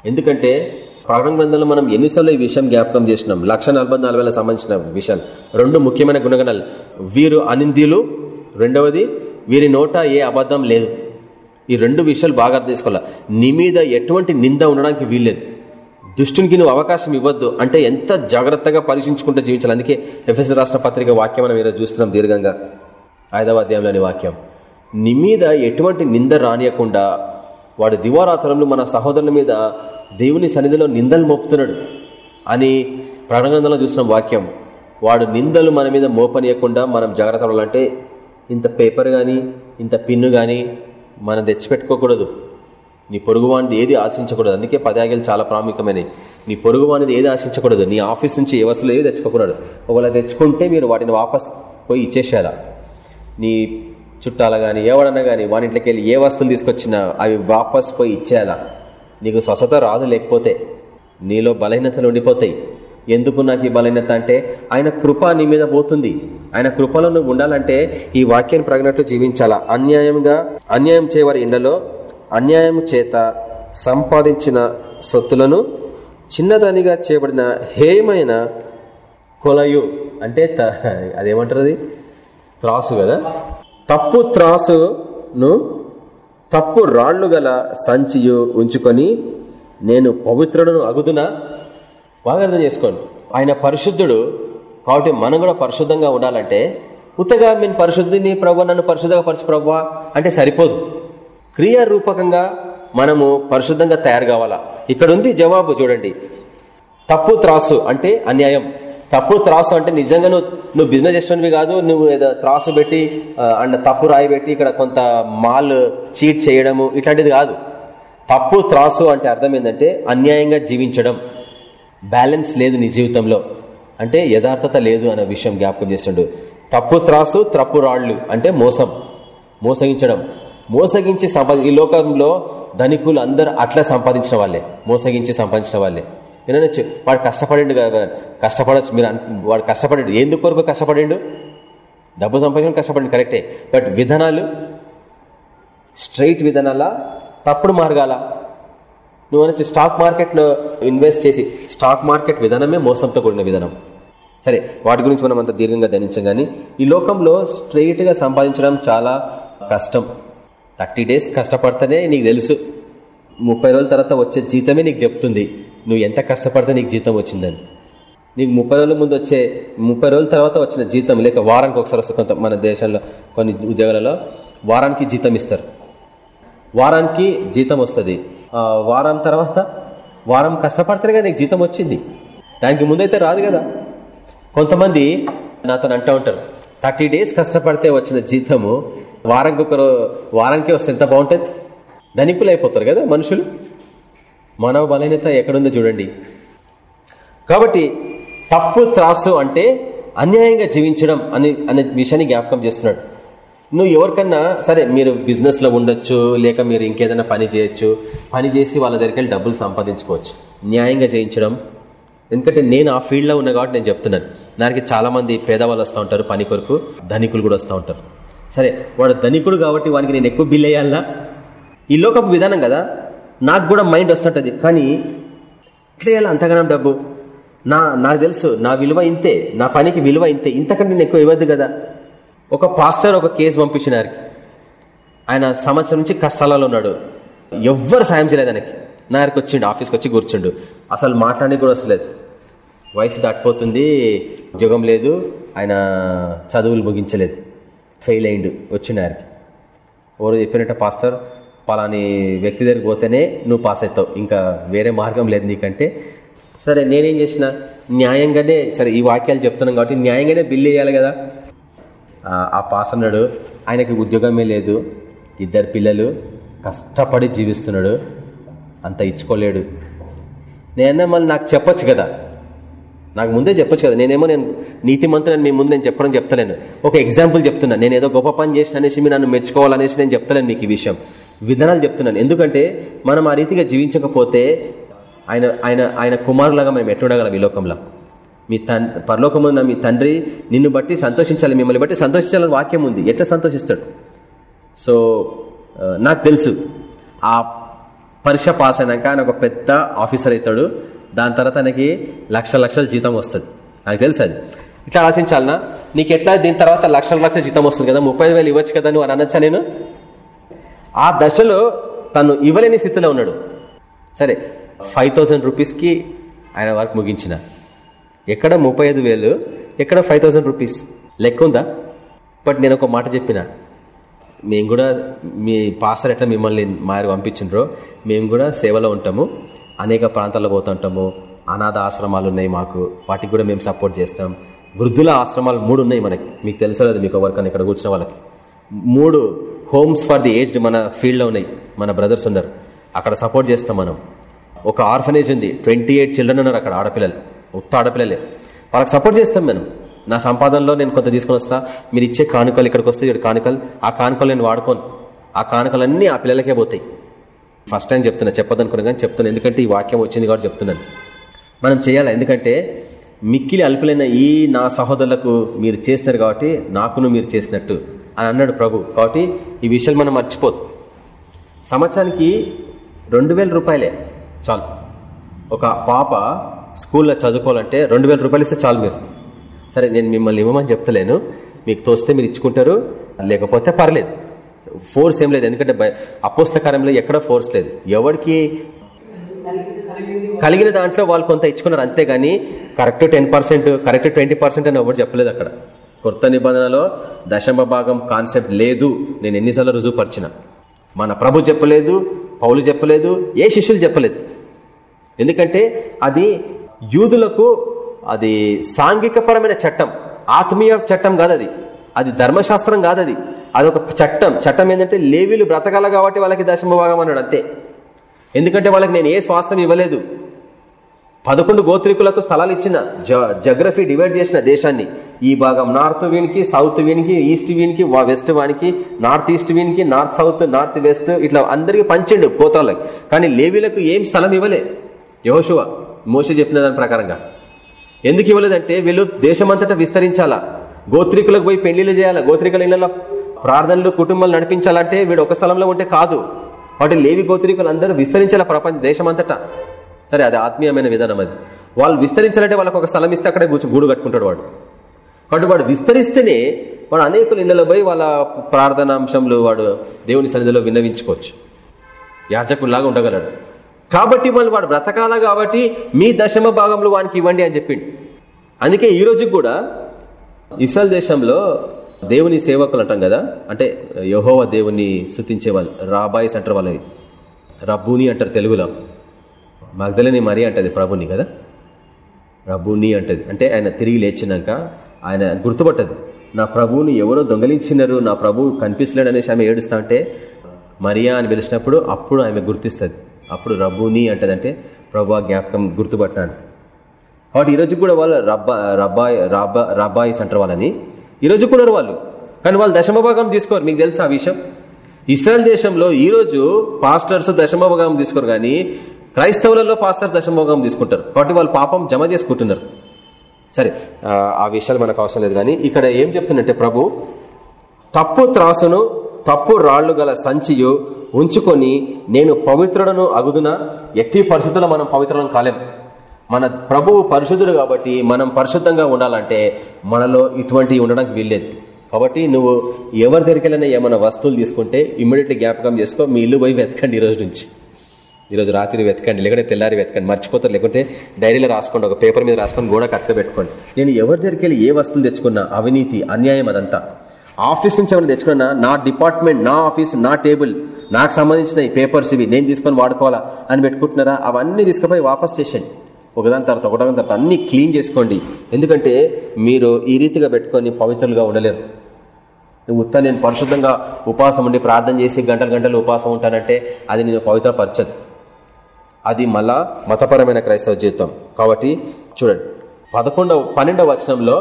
ఎందుకంటే ప్రకటన గ్రంథంలో మనం ఎన్నిసార్లు ఈ విషయం జ్ఞాపకం చేసినాం? లక్ష సంబంధించిన విషయాలు. రెండు ముఖ్యమైన గుణగణాలు. వీరు అనిందీలు రెండవది వీరి నోట ఏ అబద్ధం లేదు. ఈ రెండు విషయాలు బాగా అర్థం చేసుకోవాలి? నీ మీద ఎటువంటి నింద ఉండడానికి వీల్లేదు. దుష్టునికి నువ్వు అవకాశం ఇవ్వద్దు. అంటే ఎంత జాగ్రత్తగా పరీక్షించుకుంటూ జీవించాలి. అందుకే ఎఫ్ఎస్ రాష్ట్ర పత్రిక వాక్యం మనం ఈరోజు చూస్తున్నాం దీర్ఘంగా. ఐదవ అధ్యాయంలోని వాక్యం. నీ మీద ఎటువంటి నింద రానియకుండా వాడు దివారాతరంలో మన సహోదరుల మీద దేవుని సన్నిధిలో నిందలు మోపుతున్నాడు అని ప్రాణగ్రంథంలో చూసిన వాక్యం. వాడు నిందలు మన మీద మోపనీయకుండా మనం జాగ్రత్త పడాలంటే ఇంత పేపర్ కానీ ఇంత పిన్ను కానీ మనం తెచ్చిపెట్టుకోకూడదు. నీ పొరుగువానిది ఏది ఆశించకూడదు. అందుకే పదాగలు చాలా ప్రాముఖ్యమైనవి. నీ పొరుగువానిది ఏది ఆశించకూడదు. నీ ఆఫీస్ నుంచి ఏ వస్తువులు ఏది తెచ్చుకోకూడదు. ఒకవేళ తెచ్చుకుంటే మీరు వాటిని వాపస్ పోయి ఇచ్చేసేయాలా. నీ చుట్టాల కానీ ఎవడన్నా కానీ వానింట్లోకి వెళ్ళి ఏ వస్తువులు తీసుకొచ్చినా అవి వాపస్ పోయి ఇచ్చేయాలా. నీకు స్వస్థత రాదు లేకపోతే. నీలో బలహీనతలు ఉండిపోతాయి. ఎందుకు నాకు ఈ బలహీనత అంటే ఆయన కృప నీ మీద పోతుంది. ఆయన కృపలో నువ్వు ఉండాలంటే ఈ వాక్యాన్ని ప్రగినట్లు జీవించాలా? అన్యాయంగా అన్యాయం చేయవారి ఇండ్లలో అన్యాయం చేత సంపాదించిన సొత్తులను చిన్నదానిగా చేయబడిన హేయమైన కొలయు. అంటే అదేమంటారు అది? త్రాసు కదా? తప్పు త్రాసును తప్పు రాళ్ళు గల సంచియు ఉంచుకొని నేను పవిత్రుడును అగుదునా? బాగా అర్థం చేసుకోండి. ఆయన పరిశుద్ధుడు. కాబట్టి మనం కూడా పరిశుద్ధంగా ఉండాలంటే ఉత్తగా నేను పరిశుద్ధిని ప్రభు నన్ను పరిశుద్ధంగా పరచు ప్రభు అంటే సరిపోదు. క్రియారూపకంగా మనము పరిశుద్ధంగా తయారు కావాలా? ఇక్కడ ఉంది జవాబు చూడండి. తప్పు త్రాసు అంటే అన్యాయం. తప్పు త్రాసు అంటే నిజంగా నువ్వు నువ్వు బిజినెస్ చేసినవి కాదు నువ్వు ఏదో త్రాసు పెట్టి అండ్ తప్పు రాయి పెట్టి ఇక్కడ కొంత మాల్ చీట్ చేయడము ఇట్లాంటిది కాదు. తప్పు త్రాసు అంటే అర్థం ఏంటంటే అన్యాయంగా జీవించడం. బ్యాలెన్స్ లేదు నీ జీవితంలో. అంటే యథార్థత లేదు అనే విషయం జ్ఞాపకం చేస్తుండు. తప్పు త్రాసు తప్పు రాళ్ళు అంటే మోసం. మోసగించడం. మోసగించి సంపాది ఈ లోకంలో ధనికులు అందరు అట్లా సంపాదించిన వాళ్ళే. మోసగించి సంపాదించిన వాళ్ళే. వినొచ్చు వాడు కష్టపడిండు కదా. కష్టపడచ్చు మీరు వాడు కష్టపడిండు. ఎందుకు కొరకు కష్టపడిండు? డబ్బు సంపాదించడం కష్టపడిండు కరెక్టే. బట్ విధానాలు స్ట్రైట్ విధానాల? తప్పుడు మార్గాల? నువ్వు అనొచ్చు స్టాక్ మార్కెట్లో ఇన్వెస్ట్ చేసి స్టాక్ మార్కెట్ విధానమే మోసంతో కూడిన విధానం. సరే వాటి గురించి మనం అంత దీర్ఘంగా ధనించాం కానీ ఈ లోకంలో స్ట్రైట్గా సంపాదించడం చాలా కష్టం. థర్టీ డేస్ కష్టపడితేనే నీకు తెలుసు. ముప్పై రోజుల తర్వాత వచ్చే జీతమే నీకు చెప్తుంది. నువ్వు ఎంత కష్టపడితే నీకు జీతం వచ్చిందని. నీకు ముప్పై రోజుల ముందు వచ్చే ముప్పై రోజుల తర్వాత వచ్చిన జీతం లేక వారానికి ఒకసారి వస్తే కొంత మన దేశంలో కొన్ని ఉద్యోగాలలో వారానికి జీతం ఇస్తారు. వారానికి జీతం వస్తుంది. వారం తర్వాత వారం కష్టపడితేనే కదా నీకు జీతం వచ్చింది. దానికి ముందైతే రాదు కదా. కొంతమంది నాతో అంటూ ఉంటారు థర్టీ డేస్ కష్టపడితే వచ్చిన జీతము వారానికి ఒకరు వారానికి వస్తే ఎంత బాగుంటుంది? ధనికులు అయిపోతారు కదా మనుషులు. మానవ బలహీనత ఎక్కడుందో చూడండి. కాబట్టి తప్పు త్రాసు అంటే అన్యాయంగా జీవించడం అని అనే విషయాన్ని జ్ఞాపకం చేస్తున్నాడు. నువ్వు ఎవరికన్నా సరే మీరు బిజినెస్లో ఉండొచ్చు లేక మీరు ఇంకేదైనా పని చేయొచ్చు పని చేసి వాళ్ళ దగ్గరికి డబ్బులు సంపాదించుకోవచ్చు. న్యాయంగా చేయించడం ఎందుకంటే నేను ఆ ఫీల్డ్లో ఉన్నా కాబట్టి నేను చెప్తున్నాను. దానికి చాలా మంది పేదవాళ్ళు వస్తూ ఉంటారు పని కొరకు ధనికులు కూడా వస్తూ ఉంటారు. సరే వాడు ధనికుడు కాబట్టి వానికి నేను ఎక్కువ బిల్ వేయాలా ఈ లోకపు విధానం కదా. నాకు కూడా మైండ్ వస్తుంటుంది. కానీ ఎట్లా అంతగానం డబ్బు? నా నాకు తెలుసు నా విలువ ఇంతే నా పనికి విలువ ఇంతే. ఇంతకంటే నేను ఎక్కువ ఇవ్వద్దు కదా. ఒక పాస్టర్ ఒక కేసు పంపించినారు. ఆయన సంవత్సరం నుంచి కష్టాలలో ఉన్నాడు. ఎవ్వరు సాయం చేయలేదు ఆయనకి. నా దగ్గరికి వచ్చిండు ఆఫీస్కి వచ్చి కూర్చుండు. అసలు మాట్లాడి కూడా వస్తలేదు. వయసు దాటిపోతుంది ఉద్యోగం లేదు ఆయన చదువులు ముగించలేదు. ఫెయిల్ అయిండు వచ్చిన ఆయనకి ఎవరు చెప్పినట్ట పాస్టర్ పలాని వ్యక్తి దగ్గరికి పోతేనే నువ్వు పాస్ అవుతావు. ఇంకా వేరే మార్గం లేదు నీకంటే. సరే నేనేం చేసిన? న్యాయంగానే సరే ఈ వాక్యాలు చెప్తున్నాం కాబట్టి న్యాయంగానే బిల్లు వేయాలి కదా. ఆ, పాస్ అన్నాడు. ఆయనకి ఉద్యోగమే లేదు. ఇద్దరు పిల్లలు కష్టపడి జీవిస్తున్నాడు. అంత ఇచ్చుకోలేడు. నేనన్నా మళ్ళీ నాకు చెప్పొచ్చు కదా. నాకు ముందే చెప్పొచ్చు కదా. నేనేమో నేను నీతిమంతులను మీ ముందు నేను చెప్పడం చెప్తలేను. ఒక ఎగ్జాంపుల్ చెప్తున్నా. నేను ఏదో గొప్ప పని చేసిన అనేసి మీరు నన్ను మెచ్చుకోవాలనేసి నేను చెప్తలేను మీకు ఈ విషయం. విధానాలు చెప్తున్నాను. ఎందుకంటే మనం ఆ రీతిగా జీవించకపోతే ఆయన ఆయన ఆయన కుమారులాగా మనం ఎట్టుండగలం ఈ లోకంలో? మీ తన్ పరలోకమున్న మీ తండ్రి నిన్ను బట్టి సంతోషించాలి మిమ్మల్ని బట్టి సంతోషించాలని వాక్యం ఉంది. ఎట్లా సంతోషిస్తాడు? సో నాకు తెలుసు. ఆ పరీక్ష పాస్ అయినాక ఆయన ఒక పెద్ద ఆఫీసర్ అవుతాడు. దాని తర్వాత ఆయనకి లక్ష లక్షల జీతం వస్తుంది. నాకు తెలుసు అది. ఇట్లా ఆలోచించాలనా? నీకు ఎట్లా దీని తర్వాత లక్షల లక్షల జీతం వస్తుంది కదా? ముప్పై వేలు ఇవ్వచ్చు కదా నువ్వు అని అనొచ్చా నేను? ఆ దశలో తను ఇవ్వలేని స్థితిలో ఉన్నాడు. సరే ఫైవ్ థౌసండ్ రూపీస్కి ఆయన వర్క్ ముగించిన. ఎక్కడ ముప్పై ఐదు వేలు ఎక్కడ ఫైవ్ థౌసండ్ రూపీస్ లెక్క ఉందా? బట్ నేను ఒక మాట చెప్పిన. మేము కూడా మీ పాస్టర్ ఎట్లా మిమ్మల్ని మారు పంపించిండ్రో మేము కూడా సేవలో ఉంటాము అనేక ప్రాంతాల్లో పోతుంటాము అనాథ ఆశ్రమాలు ఉన్నాయి మాకు వాటికి కూడా మేము సపోర్ట్ చేస్తాం. వృద్ధుల ఆశ్రమాలు మూడు ఉన్నాయి మనకి. మీకు తెలుసు లేదు మీకు ఎవరికైనా ఇక్కడ కూర్చున్న వాళ్ళకి. మూడు హోమ్స్ ఫర్ ది ఏజ్డ్ మన ఫీల్డ్లో ఉన్నాయి మన బ్రదర్స్ ఉన్నారు అక్కడ సపోర్ట్ చేస్తాం మనం. ఒక ఆర్ఫనేజ్ ఉంది ట్వంటీ ఎయిట్ చిల్డ్రన్ ఉన్నారు అక్కడ ఆడపిల్లలు ఉత్త ఆడపిల్లలే. వాళ్ళకి సపోర్ట్ చేస్తాం మనం. నా సంపాదనలో నేను కొంత తీసుకొని వస్తా మీరు ఇచ్చే కానుకలు ఇక్కడికి వస్తే ఇక్కడ కానుకలు ఆ కానుకలు నేను వాడుకోను. ఆ కానుకలన్నీ ఆ పిల్లలకే పోతాయి. ఫస్ట్ టైం చెప్తున్నా చెప్పదనుకున్నా కానీ చెప్తున్నాను ఎందుకంటే ఈ వాక్యం వచ్చింది కాబట్టి చెప్తున్నాను. మనం చేయాలి? ఎందుకంటే మిక్కిలి అల్పులైన ఈ నా సహోదరులకు మీరు చేసినారు కాబట్టి నాకును మీరు చేసినట్టు. అని అన్నాడు ప్రభు. కాబట్టి ఈ విషయాలు మనం మర్చిపోదు సంవత్సరానికి రెండు వేల రూపాయలే చాలు. ఒక పాప స్కూల్లో చదువుకోవాలంటే రెండు వేల రూపాయలు ఇస్తే చాలు మీరు. సరే నేను మిమ్మల్ని ఇవ్వమని చెప్తలేను. మీకు తోస్తే మీరు ఇచ్చుకుంటారు. లేకపోతే పర్లేదు. ఫోర్స్ ఏం లేదు. ఎందుకంటే అపోస్తకారంలో కార్యంలో ఎక్కడ ఫోర్స్ లేదు. ఎవరికి కలిగిన దాంట్లో వాళ్ళు కొంత ఇచ్చుకున్నారు అంతేగాని correct ten percent correct twenty percent అని ఎవరు చెప్పలేదు అక్కడ. కొత్త నిబంధనలో దశమ భాగం కాన్సెప్ట్ లేదు. నేను ఎన్నిసార్లు రుజువుపరిచిన. మన ప్రభు చెప్పలేదు పౌలు చెప్పలేదు ఏ శిష్యులు చెప్పలేదు. ఎందుకంటే అది యూదులకు అది సాంఘికపరమైన చట్టం ఆత్మీయ చట్టం కాదు అది. అది ధర్మశాస్త్రం కాదు అది. అదొక చట్టం. చట్టం ఏంటంటే లేవీలు బ్రతకాల కాబట్టి వాళ్ళకి దశమ భాగం అన్నాడు అంతే. ఎందుకంటే వాళ్ళకి నేను ఏ స్వాస్థ్యం ఇవ్వలేదు. పదకొండు గోత్రికులకు స్థలాలు ఇచ్చిన జగ్రఫీ డివైడ్ చేసిన దేశాన్ని. ఈ భాగం నార్త్ వీనికి సౌత్ వీనికి ఈస్ట్ వీనికి వెస్ట్ వానికి నార్త్ ఈస్ట్ వీనికి నార్త్ సౌత్ నార్త్ వెస్ట్ ఇట్లా అందరికి పంచిండు గోత్రాలకు. కానీ లేవీలకు ఏం స్థలం ఇవ్వలే. యహోశువ మోస చెప్పిన దాని ప్రకారంగా. ఎందుకు ఇవ్వలేదంటే వీళ్ళు దేశమంతటా విస్తరించాలా? గోత్రికులకు పోయి పెళ్ళిళ్ళు చేయాలా? గోత్రికల ఇళ్ళలో ప్రార్థనలు కుటుంబాలు నడిపించాలంటే వీడు ఒక స్థలంలో ఉంటే కాదు. వాటి లేవి గోత్రికులు అందరూ విస్తరించాల ప్రపంచ దేశమంతటా? సరే అది ఆత్మీయమైన విధానం అది. వాళ్ళు విస్తరించాలంటే వాళ్ళకి ఒక స్థలం ఇస్తే అక్కడే కూర్చొని గూడు కట్టుకుంటాడు వాడు. కాబట్టి వాడు విస్తరిస్తేనే వాడు అనేకులు ఇళ్ళలో పోయి వాళ్ళ ప్రార్థనాంశంలో వాడు దేవుని సన్నిధిలో విన్నవించుకోవచ్చు. యాచకుల్లాగా ఉండగలడు. కాబట్టి వాళ్ళు వాడు బ్రతకాల కాబట్టి మీ దశమ భాగంలో వానికి ఇవ్వండి అని చెప్పిండు. అందుకే ఈ రోజు కూడా ఇస్రాయల్ దేశంలో దేవుని సేవకులు అంటాం కదా అంటే యహోవ దేవుని శృతించే వాళ్ళు రాబాయిస్ అంటారు వాళ్ళని రబ్బుని అంటారు తెలుగులో. మగ్ధలని మరీ అంటది ప్రభుని కదా? ప్రభుని అంటది. అంటే ఆయన తిరిగి లేచినాక ఆయన గుర్తుపట్టదు. నా ప్రభువుని ఎవరో దొంగలించినారు నా ప్రభు కనిపిస్తలేడు అనేసి ఆమె ఏడుస్తా అంటే మరియా అని పిలిచినప్పుడు అప్పుడు ఆమె గుర్తిస్తుంది. అప్పుడు రబ్బుని అంటదంటే ప్రభు జ్ఞాపకం గుర్తుపట్టాడు కాబట్టి ఈరోజు కూడా వాళ్ళు రబ్బా రబ్బాయి రబ్బా రబ్బాయిస్ అంటారు వాళ్ళని. ఈరోజు కూడా వాళ్ళు. కానీ వాళ్ళు దశమ భాగం తీసుకోరు. మీకు తెలుసా ఆ విషయం? ఇస్రాయల్ దేశంలో ఈరోజు పాస్టర్స్ దశమ భాగం తీసుకోరు కానీ క్రైస్తవులలో పాస్టర్ దశభోగం తీసుకుంటారు. కాబట్టి వాళ్ళు పాపం జమ చేసుకుంటున్నారు. సరే ఆ విషయాలు మనకు అవసరం లేదు కానీ ఇక్కడ ఏం చెప్తున్నట్టే ప్రభు తప్పు త్రాసును తప్పు రాళ్ళు గల సంచియు ఉంచుకొని నేను పవిత్రుడను అగుదున ఎట్టి పరిస్థితుల్లో మనం పవిత్రం కాలేం. మన ప్రభువు పరిశుద్ధుడు కాబట్టి మనం పరిశుద్ధంగా ఉండాలంటే మనలో ఇటువంటి ఉండడానికి వీల్లేదు. కాబట్టి నువ్వు ఎవరి దగ్గరికెళ్ళినా ఏమైనా వస్తువులు తీసుకుంటే ఇమ్మీడియట్లీ జ్ఞాపకం చేసుకో మీ ఇల్లు పోయి వెతకండి ఈ రోజు నుంచి. ఈరోజు రాత్రి వెతకండి లేకుంటే తెల్లారి వెతకండి మర్చిపోతారు. లేకుంటే డైరీలో రాసుకోండి ఒక పేపర్ మీద రాసుకొని గోడ కట్ట పెట్టుకోండి. నేను ఎవరి దగ్గరికి వెళ్ళి ఏ వస్తువులు తెచ్చుకున్నా అవినీతి అన్యాయం అదంతా. ఆఫీస్ నుంచి ఏమైనా తెచ్చుకున్నా నా డిపార్ట్మెంట్ నా ఆఫీస్ నా టేబుల్ నాకు సంబంధించిన పేపర్స్ ఇవి నేను తీసుకొని వాడుకోవాలా అని పెట్టుకుంటున్నారా? అవన్నీ తీసుకుపోయి వాపస్ చేసేయండి. ఒకదాని తర్వాత ఒకదాని తర్వాత అన్ని క్లీన్ చేసుకోండి. ఎందుకంటే మీరు ఈ రీతిగా పెట్టుకొని పవిత్రులుగా ఉండలేరు. నువ్వు ఉత్త నేను పరిశుద్ధంగా ఉపాసం ఉండి ప్రార్థన చేసి గంటలు గంటలు ఉపవాసం ఉంటానంటే అది నేను పవిత్ర పరచదు అది మళ్ళా మతపరమైన క్రైస్తవ జీవితం. కాబట్టి చూడండి పదకొండవ పన్నెండవ వచనంలో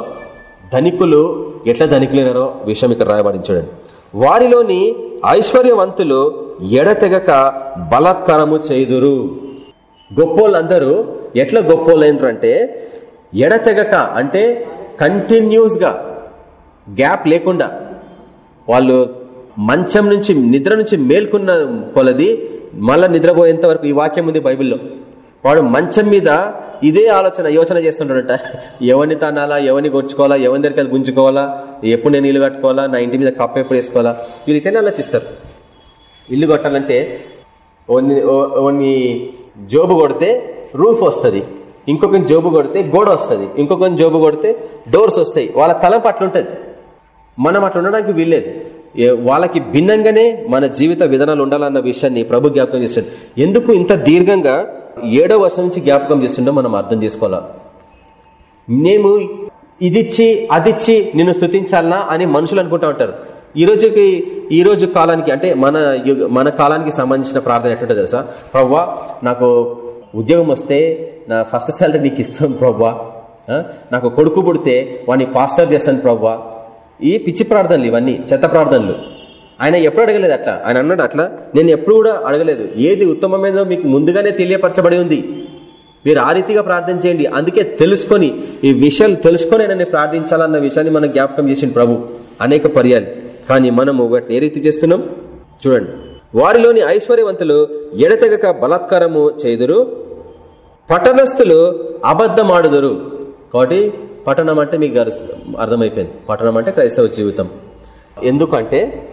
ధనికులు ఎట్లా ధనికులైనారో విషయం ఇక్కడ రాయబడింది చూడండి. వారిలోని ఐశ్వర్యవంతులు ఎడతెగక బలాత్కారము చేదురు గొప్పోళ్ళందరూ ఎట్లా గొప్పోళ్ళైనరంటే ఎడతెగక అంటే కంటిన్యూస్గా గ్యాప్ లేకుండా వాళ్ళు మంచం నుంచి నిద్ర నుంచి మేల్కొన్న కొలది మళ్ళా నిద్రపోయేంత వరకు ఈ వాక్యం ఉంది బైబిల్లో. వాడు మంచం మీద ఇదే ఆలోచన యోచన చేస్తుంటాడట. ఎవరిని తనాలా ఎవరిని కొట్టుకోవాలా ఎవరి దగ్గరికి వెళ్ళి గుంజుకోవాలా ఎప్పుడు నేను ఇల్లు కట్టుకోవాలా నా ఇంటి మీద కప్పు ఎప్పుడు వేసుకోవాలా వీళ్ళు ఇటనే ఆలోచిస్తారు. ఇల్లు కట్టాలంటే ఓన్ని జోబు కొడితే రూఫ్ వస్తుంది ఇంకొకరిని జోబు కొడితే గోడ వస్తుంది ఇంకొకరిని జోబు కొడితే డోర్స్ వస్తాయి వాళ్ళ తలం పట్లుంటుంది మనం అట్లా ఉండడానికి వీల్లేదు. వాళ్ళకి భిన్నంగానే మన జీవిత విధానాలు ఉండాలన్న విషయాన్ని ప్రభు జ్ఞాపకం చేస్తాడు ఎందుకు ఇంత దీర్ఘంగా ఏడో వర్షం నుంచి జ్ఞాపకం చేస్తుండో మనం అర్థం చేసుకోవాలా? మేము ఇదిచ్చి అదిచ్చి నిన్ను స్థుతించాలనా అని మనుషులు అనుకుంటా ఉంటారు. ఈ రోజుకి ఈ రోజు కాలానికి అంటే మన యుగ- మన కాలానికి సంబంధించిన ప్రార్థన ఎట్లుంటుంది తెలుసా? ప్రవ్వా నాకు ఉద్యోగం వస్తే నా ఫస్ట్ సాలరీ నీకు ఇస్తాను ప్రవ్వా నాకు కొడుకు పుడితే వాడిని పాస్టర్ చేస్తాను ప్రవ్వా ఈ పిచ్చి ప్రార్థనలు ఇవన్నీ చెత్త ప్రార్థనలు. ఆయన ఎప్పుడు అడగలేదు అట్లా. ఆయన అన్నాడు అట్లా. నేను ఎప్పుడు కూడా అడగలేదు. ఏది ఉత్తమమైనదో మీకు ముందుగానే తెలియపరచబడి ఉంది. మీరు ఆ రీతిగా ప్రార్థన చేయండి. అందుకే తెలుసుకొని ఈ విషయాలు తెలుసుకొని ఆయన ప్రార్థించాలన్న విషయాన్ని మనం జ్ఞాపకం చేసింది ప్రభు. అనేక పర్యాలు. కానీ మనము వాటిని ఏ రీతి చేస్తున్నాం? చూడండి. వారిలోని ఐశ్వర్యవంతులు ఎడతెగక బలాత్కారము చేదురు పట్టణస్థులు అబద్ధమాడుదురు. కాబట్టి పట్టణం అంటే మీకు అర్థమైపోయింది. పట్టణం అంటే క్రైస్తవ జీవితం. ఎందుకంటే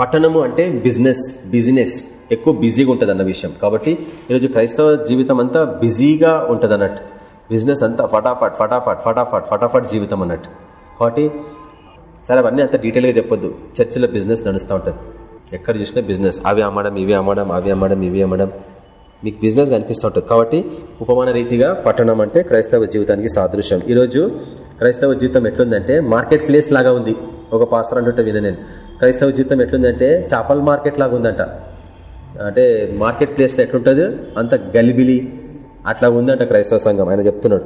పట్టణము అంటే బిజినెస్ బిజినెస్. ఎక్కువ బిజీగా ఉంటుంది అన్న విషయం. కాబట్టి ఈరోజు క్రైస్తవ జీవితం అంతా బిజీగా ఉంటుంది అన్నట్టు బిజినెస్ అంతా ఫటాఫట్ ఫటాఫట్ ఫటాఫట్ ఫటాఫట్ జీవితం అన్నట్టు. కాబట్టి సరే అవన్నీ అంత డీటెయిల్గా చెప్పొద్దు. చర్చిలో బిజినెస్ నడుస్తూ ఉంటుంది. ఎక్కడ చూసినా బిజినెస్. అవి అమ్మడం ఇవి అమ్మడం అవి అమ్మడం ఇవి అమ్మడం. మీకు బిజినెస్ కనిపిస్తూ ఉంటుంది. కాబట్టి ఉపమాన రీతిగా పట్టణం అంటే క్రైస్తవ జీవితానికి సాదృశ్యం. ఈరోజు క్రైస్తవ జీవితం ఎట్లుందంటే మార్కెట్ ప్లేస్ లాగా ఉంది. ఒక పాసర్ అంటుంటే విన నేను. క్రైస్తవ జీవితం ఎట్లుందంటే చేపల మార్కెట్ లాగా ఉందంట. అంటే మార్కెట్ ప్లేస్లో ఎట్లుంటుంది? అంత గలిబిలి అట్లా ఉందంట క్రైస్తవ సంఘం. ఆయన చెప్తున్నాడు.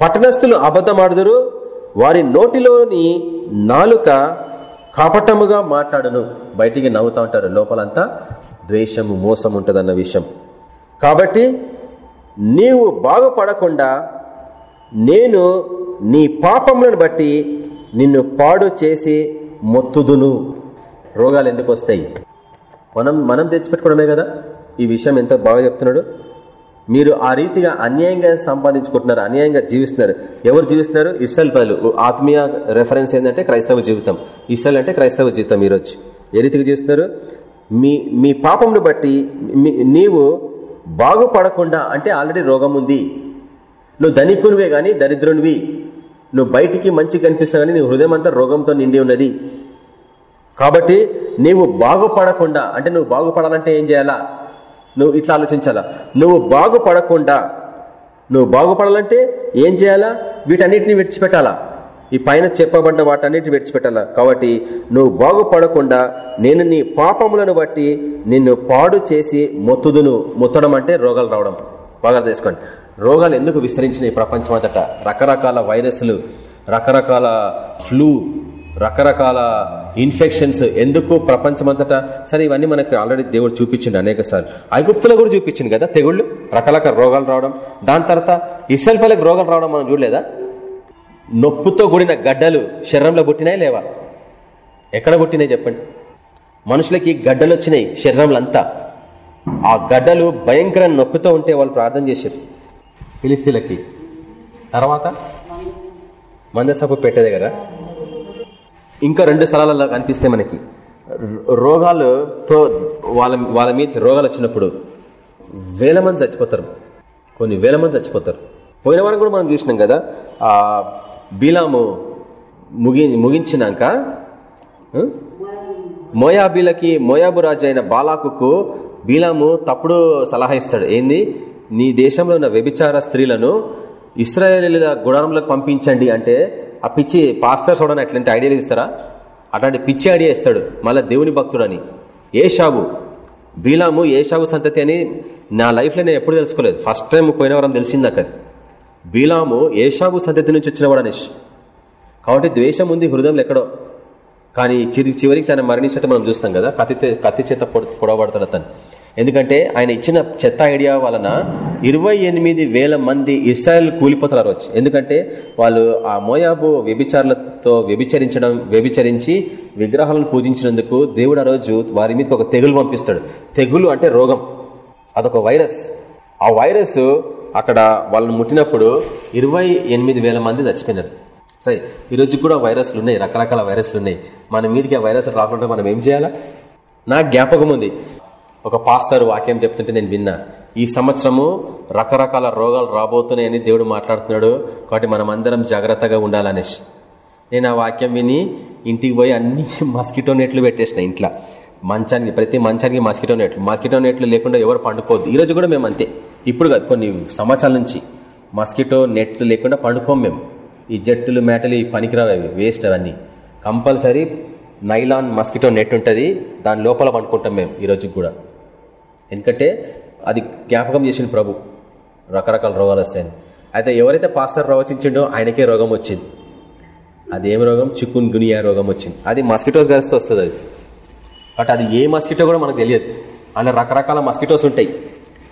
పట్టణస్థులు అబద్ధమాడుదురు వారి నోటిలోని నాలుక కపటముగా మాట్లాడును. బయటికి నవ్వుతా ఉంటారు. లోపలంతా ద్వేషము మోసం ఉంటదన్న విషయం. కాబట్టి నీవు బాగుపడకుండా నేను నీ పాపములను బట్టి నిన్ను పాడు చేసి మొత్తుదును. రోగాలు ఎందుకు వస్తాయి? మనం మనం తెచ్చిపెట్టుకోవడమే కదా? ఈ విషయం ఎంత బాగా చెప్తున్నాడు? మీరు ఆ రీతిగా అన్యాయంగా సంపాదించుకుంటున్నారు అన్యాయంగా జీవిస్తున్నారు. ఎవరు జీవిస్తున్నారు? ఇస్రాయల్ ప్రజలు. ఆత్మీయ రెఫరెన్స్ ఏంటంటే క్రైస్తవ జీవితం. ఇస్రాయల్ అంటే క్రైస్తవ జీవితం ఈరోజు. ఏ రీతిగా జీవిస్తున్నారు? మీ మీ పాపమును బట్టి మీ- నీవు బాగుపడకుండా అంటే ఆల్రెడీ రోగం ఉంది నువ్వు ధనికునివే గాని దరిద్రునివి. నువ్వు బయటికి మంచి కనిపిస్తావు కానీ నీ హృదయం అంతా రోగంతో నిండి ఉన్నది. కాబట్టి నీవు బాగుపడకుండా అంటే నువ్వు బాగుపడాలంటే ఏం చేయాలా? నువ్వు ఇట్లా ఆలోచించాలా? నువ్వు బాగుపడకుండా నువ్వు బాగుపడాలంటే ఏం చేయాలా? వీటన్నిటిని విడిచిపెట్టాలా? ఈ పైన చెప్పబడిన వాటన్నిటి విడిచిపెట్టాల. కాబట్టి నువ్వు బాగుపడకుండా నేను నీ పాపములను బట్టి నిన్ను పాడు చేసి మొత్తుదును. మొత్తడం అంటే రోగాలు రావడం. బాగా తెలుసుకోండి. రోగాలు ఎందుకు విస్తరించినాయి ప్రపంచం అంతట? రకరకాల వైరస్లు రకరకాల ఫ్లూ రకరకాల ఇన్ఫెక్షన్స్ ఎందుకు ప్రపంచమంతటా సరే ఇవన్నీ మనకు ఆల్రెడీ దేవుడు చూపించిండు అనేక సార్లు. ఐగుప్తులో కూడా చూపించింది కదా తెగుళ్ళు? రకరకాల రోగాలు రావడం. దాని తర్వాత ఇసల్ రోగాలు రావడం మనం చూడలేదా? నొప్పుతో కూడిన గడ్డలు శరీరంలో పుట్టినాయి లేవా? ఎక్కడ పుట్టినాయి చెప్పండి? మనుషులకి గడ్డలు వచ్చినాయి శరీరంలో అంతా ఆ గడ్డలు భయంకర నొప్పితో ఉంటే వాళ్ళు ప్రార్థన చేశారు. ఫిలిస్తీన్లకి. తర్వాత? మందసభ పెట్టే దగ్గర. ఇంకా రెండు స్థలాలలో కనిపిస్తే మనకి. రో- వాళ్ళ వాళ్ళ మీద రోగాలు వచ్చినప్పుడు వేల మంది చచ్చిపోతారు. కొన్ని వేల మంది చచ్చిపోతారు. పోయిన వారం కూడా మనం చూసినాం కదా బీలాము ముగి ముగించినాక మోయాబీలకి మోయాబు రాజు అయిన బాలాకుకు బీలాము తప్పుడు సలహా ఇస్తాడు. ఏంది? నీ దేశంలో ఉన్న వ్యభిచార స్త్రీలను ఇస్రాయేలీల గుడారంలోకి పంపించండి అంటే ఆ పిచ్చి పాస్టర్ చూడని అట్లాంటి ఐడియాలు ఇస్తారా? అట్లాంటి పిచ్చి ఐడియా ఇస్తాడు. మళ్ళీ దేవుని భక్తుడని. ఏ షాబు బీలాము ఏ షాబు సంతతి అని నా లైఫ్లో నేను ఎప్పుడు తెలుసుకోలేదు. ఫస్ట్ టైం పోయిన వరం తెలిసింది అక్కడ బీలాము ఏషాబు సంతతి నుంచి వచ్చిన వాడు కాబట్టి ద్వేషం ఉంది హృదయంలో ఎక్కడో. కానీ చిరి చివరికి చాలా మరణించినట్టు మనం చూస్తాం కదా కత్తి కత్తి చేత పొడ- పొడవబడతాడు అతను. ఎందుకంటే ఆయన ఇచ్చిన చెత్త ఐడియా వలన ఇరవై ఎనిమిది వేల మంది ఇస్రాయల్ కూలిపోతారు వచ్చి ఎందుకంటే వాళ్ళు ఆ మోయాబు వ్యభిచారులతో వ్యభిచరించడం వ్యభిచరించి విగ్రహాలను పూజించినందుకు దేవుడు ఆ రోజు వారి మీదకి ఒక తెగులు పంపిస్తాడు. తెగులు అంటే రోగం. అదొక వైరస్. ఆ వైరస్ అక్కడ వాళ్ళని ముట్టినప్పుడు ఇరవై ఎనిమిది వేల మంది చచ్చిపోయినారు. సరే ఈరోజు కూడా వైరస్లు ఉన్నాయి రకరకాల వైరస్లు ఉన్నాయి. మన మీదకి ఆ వైరస్ రాకుండా మనం ఏం చేయాలా? నాకు జ్ఞాపకం ఉంది. ఒక పాస్టర్ వాక్యం చెప్తుంటే నేను విన్నా. ఈ సంవత్సరము రకరకాల రోగాలు రాబోతున్నాయని దేవుడు మాట్లాడుతున్నాడు. కాబట్టి మనం అందరం జాగ్రత్తగా ఉండాలనేసి. నేను ఆ వాక్యం విని ఇంటికి పోయి అన్ని మస్కిటో నెట్లు పెట్టేసిన ఇంట్లో. మంచానికి ప్రతి మంచానికి మస్కిటో నెట్లు. మస్కిటో నెట్లు లేకుండా ఎవరు పండుకోవద్దు. ఈ రోజు కూడా మేము అంతే. ఇప్పుడు కాదు కొన్ని సంవత్సరాల నుంచి మస్కిటో నెట్లు లేకుండా పండుకోం మేము. ఈ జట్టులు మేటలు ఈ పనికిరావు అవి. వేస్ట్ అవన్నీ. కంపల్సరీ నైలాన్ మస్కిటో నెట్ ఉంటుంది. దాని లోపల పండుకుంటాం మేము ఈ రోజు కూడా. ఎందుకంటే అది జ్ఞాపకం చేసిన ప్రభు. రకరకాల రోగాలు వస్తాయని. అయితే ఎవరైతే పాస్టర్ ప్రవచించిండో ఆయనకే రోగం వచ్చింది. అది ఏం రోగం? చిక్కున్ గునియా రోగం వచ్చింది. అది మస్కిటోస్ గరిస్తే వస్తుంది అది. బట్ అది ఏ మస్కిటో కూడా మనకు తెలియదు. అలా రకరకాల మస్కిటోస్ ఉంటాయి.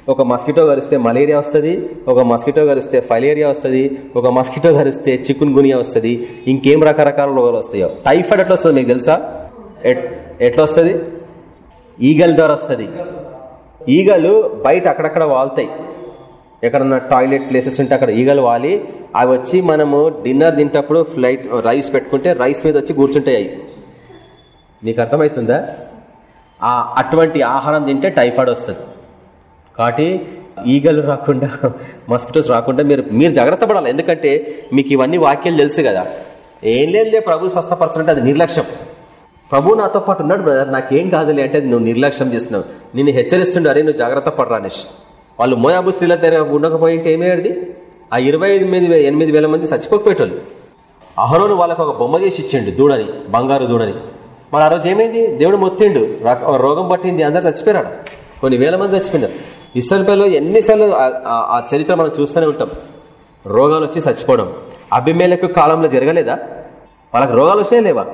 ఒక మస్కిటో గరిస్తే మలేరియా వస్తుంది ఒక మస్కిటో గరిస్తే ఫైలేరియా వస్తుంది ఒక మస్కిటో గరిస్తే చికున్ గునియా వస్తుంది ఇంకేం రకరకాల రోగాలు వస్తాయో. టైఫాయిడ్ ఎట్లా వస్తుంది మీకు తెలుసా? ఎట్- ఎట్లా వస్తుంది? ఈగల ద్వారా వస్తుంది. ఈగలు బయట అక్కడక్కడ వాళ్తాయి. ఎక్కడన్నా టాయిలెట్ ప్లేసెస్ ఉంటే అక్కడ ఈగలు వాలి అవి వచ్చి మనము డిన్నర్ తింటప్పుడు ఫ్లైట్ రైస్ పెట్టుకుంటే రైస్ మీద వచ్చి కూర్చుంటాయి నీకు అర్థమవుతుందా? అటువంటి ఆహారం తింటే టైఫాయిడ్ వస్తుంది. కాబట్టి ఈగలు రాకుండా మస్కిటోస్ రాకుండా మీరు మీరు జాగ్రత్త పడాలి. ఎందుకంటే మీకు ఇవన్నీ వాక్యాలు తెలుసు కదా. ఏం లేదులే ప్రభు స్వస్థపరచనంటే అది నిర్లక్ష్యం. ప్రభు నాతో పాటు ఉన్నాడు బ్రదర్ నాకేం కాదులే అంటే నువ్వు నిర్లక్ష్యం చేస్తున్నావు. నిన్ను హెచ్చరిస్తుండే అరే నువ్వు జాగ్రత్త పడరా అనేసి వాళ్ళు మోయాబు స్త్రీల దగ్గర ఉండకపోయింటే ఏమయ్యేది ఆ ఇరవై ఎనిమిది ఎనిమిది వేల మంది చచ్చిపోకపోయేటోళ్ళు. అహరోను వాళ్ళకు ఒక బొమ్మ చేసి ఇచ్చిండు దూడని బంగారు దూడని. మరి ఆ రోజు ఏమైంది? దేవుడు మొత్తిండు. రోగం పట్టింది. అందరు చచ్చిపోయారు కొన్ని వేల మంది చచ్చిపోయినారు. ఇస్రాయల్ ఎన్నిసార్లు ఆ- చరిత్ర మనం చూస్తూనే ఉంటాం. రోగాలు వచ్చి చచ్చిపోవడం. అభిమేలకు కాలంలో జరగలేదా? వాళ్ళకి రోగాలు వచ్చినాయి లేవా?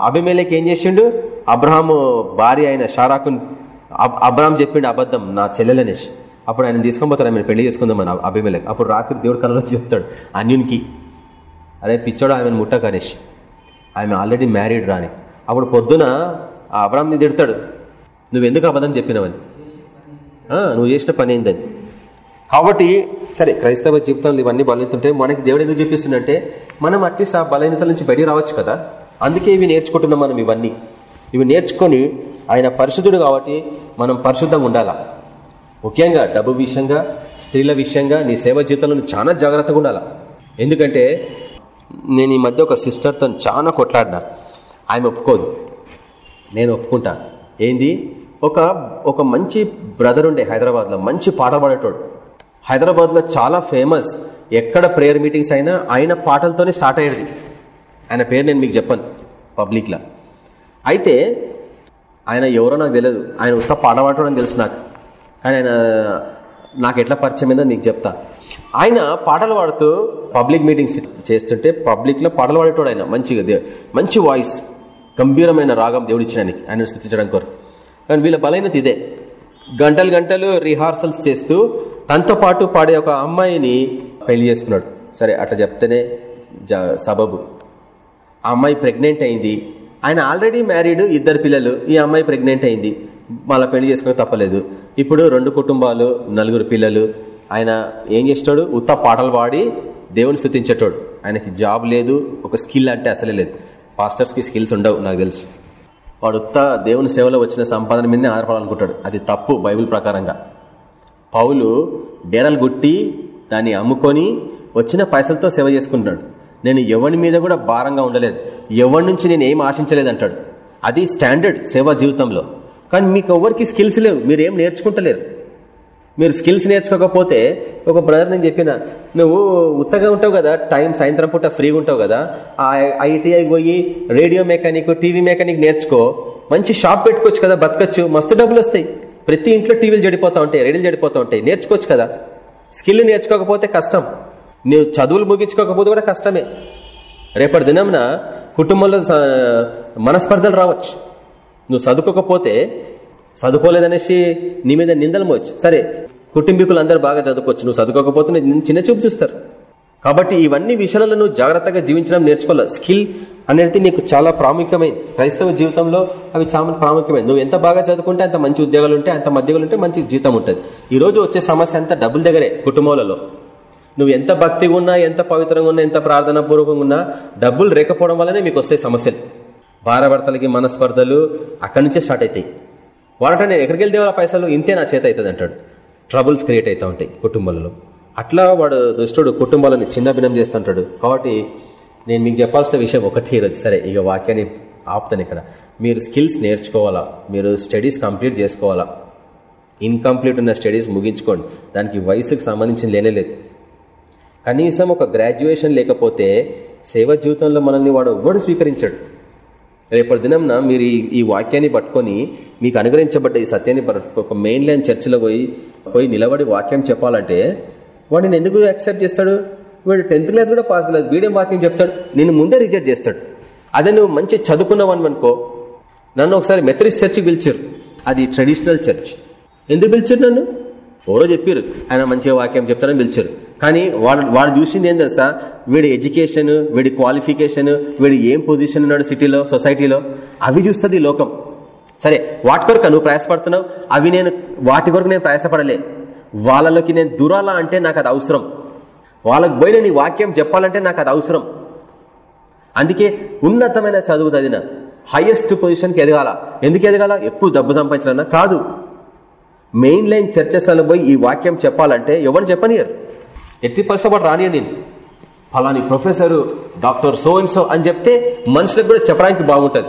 అభిమేలకి ఏం చేసిండు? అబ్రహాము భార్య అయిన షారాకు అబ్రహాం చెప్పిండు అబద్ధం నా చెల్లెలనేసి. అప్పుడు ఆయన తీసుకొని ఆమె ఆయన పెళ్ళి చేసుకుందాం మన అభిమేలకు. అప్పుడు రాత్రి దేవుడు కళ్ళలో చెప్తాడు అన్యునికి. అరే పిచ్చోడు ఆమెను ముట్టక అనేసి ఆమె ఆల్రెడీ మ్యారీడ్ రాని అప్పుడు పొద్దున ఆ అబ్రామ్ని తిడతాడు నువ్వెందుకు అబద్ధం చెప్పినవని? నువ్వు చేసిన పని ఏందని? కాబట్టి సరే క్రైస్తవ జీవితంలో ఇవన్నీ బలవుతుంటే మనకి దేవుడు ఎందుకు చూపిస్తుందంటే మనం అట్లీస్ట్ ఆ బలహీనతల నుంచి బయట రావచ్చు కదా. అందుకే ఇవి నేర్చుకుంటున్నాం మనం ఇవన్నీ. ఇవి నేర్చుకొని ఆయన పరిశుద్ధుడు కాబట్టి మనం పరిశుద్ధంగా ఉండాలా? ముఖ్యంగా డబ్బు విషయంగా స్త్రీల విషయంగా నీ సేవ జీవితంలో చాలా జాగ్రత్తగా ఉండాలా? ఎందుకంటే నేను ఈ మధ్య ఒక సిస్టర్తో చాలా కొట్లాడినా. ఆమె ఒప్పుకోదు. నేను ఒప్పుకుంటా. ఏంది? ఒక ఒక మంచి బ్రదర్ ఉండే హైదరాబాద్లో మంచి పాట పాడేటోడు. హైదరాబాద్లో చాలా ఫేమస్ ఎక్కడ ప్రేయర్ మీటింగ్స్ అయినా ఆయన పాటలతోనే స్టార్ట్ అయ్యేది. ఆయన పేరు నేను మీకు చెప్పాను పబ్లిక్లో అయితే ఆయన ఎవరో నాకు తెలియదు ఆయన ఉత్త పాట పాడటం తెలుసు నాకు. కానీ ఆయన నాకు ఎట్లా పరిచయం ఏందో నీకు చెప్తా. ఆయన పాటలు పాడుతూ పబ్లిక్ మీటింగ్స్ చేస్తుంటే పబ్లిక్లో పాటలు పాడేటోడు ఆయన మంచిగా మంచి వాయిస్ గంభీరమైన రాగం దేవుడిచ్చినానికి ఆయన స్థుతించడం కోరు కానీ వీళ్ళ బలైనది ఇదే. గంటలు గంటలు రిహార్సల్స్ చేస్తూ తనతో పాటు పాడే ఒక అమ్మాయిని పెళ్ళి చేసుకున్నాడు. సరే అట్లా చెప్తేనే జ- సబబు. ఆ అమ్మాయి ప్రెగ్నెంట్ అయింది. ఆయన ఆల్రెడీ మ్యారీడ్ ఇద్దరు పిల్లలు. ఈ అమ్మాయి ప్రెగ్నెంట్ అయింది. మళ్ళీ పెళ్ళి చేసుకోక తప్పలేదు. ఇప్పుడు రెండు కుటుంబాలు నలుగురు పిల్లలు. ఆయన ఏం చేస్తాడు? ఉత్త పాటలు పాడి దేవుని స్థుతించేటోడు ఆయనకి జాబ్ లేదు ఒక స్కిల్ అంటే అసలే లేదు. పాస్టర్స్కి స్కిల్స్ ఉండవు నాకు తెలుసు. వాడు ఉత్త దేవుని సేవలో వచ్చిన సంపాదన మీదనే ఆధారపడాలనుకుంటాడు. అది తప్పు బైబిల్ ప్రకారంగా. పౌలు డేరలు గుట్టి దాన్ని అమ్ముకొని వచ్చిన పైసలతో సేవ చేసుకుంటున్నాడు. నేను ఎవరి మీద కూడా భారంగా ఉండలేదు. ఎవరి నుంచి నేను ఏం ఆశించలేదు అంటాడు. అది స్టాండర్డ్ సేవా జీవితంలో. కానీ మీకు ఎవరికి స్కిల్స్ లేవు. మీరు ఏం నేర్చుకుంటలేరు. మీరు స్కిల్స్ నేర్చుకోకపోతే ఒక బ్రదర్ నేను చెప్పిన నువ్వు ఉత్తగా ఉంటావు కదా టైం సాయంత్రం పూట ఫ్రీగా ఉంటావు కదా ఆ ఐటీఐ పోయి రేడియో మెకానిక్ టీవీ మెకానిక్ నేర్చుకో మంచి షాప్ పెట్టుకోవచ్చు కదా బతకచ్చు మస్తు డబ్బులు వస్తాయి. ప్రతి ఇంట్లో టీవీలు చెడిపోతా ఉంటాయి రేడియోలు చెడిపోతా ఉంటాయి నేర్చుకోవచ్చు కదా. స్కిల్ నేర్చుకోకపోతే కష్టం. నువ్వు చదువులు ముగించుకోకపోతే కూడా కష్టమే. రేపటి దినంన కుటుంబంలో మనస్పర్ధలు రావచ్చు. నువ్వు చదువుకోకపోతే చదువుకోలేదనేసి నీ మీద నిందలు మోచ్చు సరే కుటుంబీకులు అందరూ బాగా చదువుకోవచ్చు. నువ్వు చదువుకోకపోతే చిన్న చూపు చూస్తారు. కాబట్టి ఇవన్నీ విషయాలలో నువ్వు జాగ్రత్తగా జీవించడం నేర్చుకోవాలి. స్కిల్ అనేది నీకు చాలా ప్రాముఖ్యమైంది. క్రైస్తవ జీవితంలో అవి చాలా ప్రాముఖ్యమైనది నువ్వు ఎంత బాగా చదువుకుంటే అంత మంచి ఉద్యోగాలు ఉంటాయి అంత మధ్యగాలు ఉంటే మంచి జీతం ఉంటుంది. ఈ రోజు వచ్చే సమస్య అంతా డబ్బుల దగ్గరే కుటుంబాలలో. నువ్వు ఎంత భక్తిగా ఉన్నా ఎంత పవిత్రంగా ఉన్నా ఎంత ప్రార్థనా పూర్వకంగా ఉన్నా డబ్బులు రేకపోవడం వల్లనే మీకు వస్తాయి సమస్యలు. భార్యాభర్తలకి మనస్పర్ధలు అక్కడి నుంచే స్టార్ట్ అవుతాయి. వాడంటే నేను ఎక్కడికి వెళ్తే వాళ్ళ పైసలు ఇంతే నా చేత అవుతుంది అంటాడు. ట్రబుల్స్ క్రియేట్ అవుతా ఉంటాయి కుటుంబాలలో అట్లా వాడు దుష్టుడు కుటుంబాలని చిన్న భిన్నం చేస్తుంటాడు. కాబట్టి నేను మీకు చెప్పాల్సిన విషయం ఒకటి ఈరోజు. సరే ఇక వాక్యాన్ని ఆపుతాను ఇక్కడ. మీరు స్కిల్స్ నేర్చుకోవాలా? మీరు స్టడీస్ కంప్లీట్ చేసుకోవాలా? ఇన్కంప్లీట్ ఉన్న స్టడీస్ ముగించుకోండి. దానికి వయసుకు సంబంధించిన లేనేలేదు కనీసం ఒక గ్రాడ్యుయేషన్ లేకపోతే సేవ జీవితంలో మనల్ని వాడు ఎవ్వడు స్వీకరించాడు? రేపటి దినంన మీరు ఈ- వాక్యాన్ని పట్టుకొని మీకు అనుగ్రహించబడ్డ ఈ సత్యాన్ని ఒక మెయిన్ లైన్ చర్చిలో పోయి పోయి నిలబడి వాక్యం చెప్పాలంటే వాడిని ఎందుకు యాక్సెప్ట్ చేస్తాడు? వీడు టెన్త్ క్లాస్ కూడా పాస్ లేదు వీడియం వాక్యం చెప్తాడు నేను ముందే రిజెక్ట్ చేస్తాడు. అదే నువ్వు మంచి చదువుకున్నావని అనుకో నన్ను ఒకసారి మెథరిస్ చర్చి పిలిచారు. అది ట్రెడిషనల్ చర్చ్. ఎందుకు పిలిచారు నన్ను? ఎవరో చెప్పారు ఆయన మంచిగా వాక్యం చెప్తారని పిలిచారు. కానీ వాడు వాడు చూసింది ఏం తెలుసా? వీడి ఎడ్యుకేషన్ వీడి క్వాలిఫికేషన్ వీడి ఏం పొజిషన్ ఉన్నాడు సిటీలో సొసైటీలో? అవి చూస్తుంది ఈ లోకం. సరే వాటి కొరకు నువ్వు ప్రయాసపడుతున్నావు? అవి నేను వాటి కొరకు నేను ప్రయాసపడలే. వాళ్ళలోకి నేను దూరాలా అంటే నాకు అది అవసరం. వాళ్ళకి పోయిన నీ వాక్యం చెప్పాలంటే నాకు అది అవసరం. అందుకే ఉన్నతమైన చదువు చదివిన హైయెస్ట్ పొజిషన్కి ఎదగాల. ఎందుకు ఎదగాల? ఎక్కువ డబ్బు సంపాదించాలన్నా కాదు. మెయిన్ లైన్ చర్చస్లలో పోయి ఈ వాక్యం చెప్పాలంటే ఎవరు చెప్పనియరు ఎట్టి పరిస్థితి రాని నేను. ఫలాని professor doctor so and so అని చెప్తే మనుషులకు కూడా చెప్పడానికి బాగుంటుంది.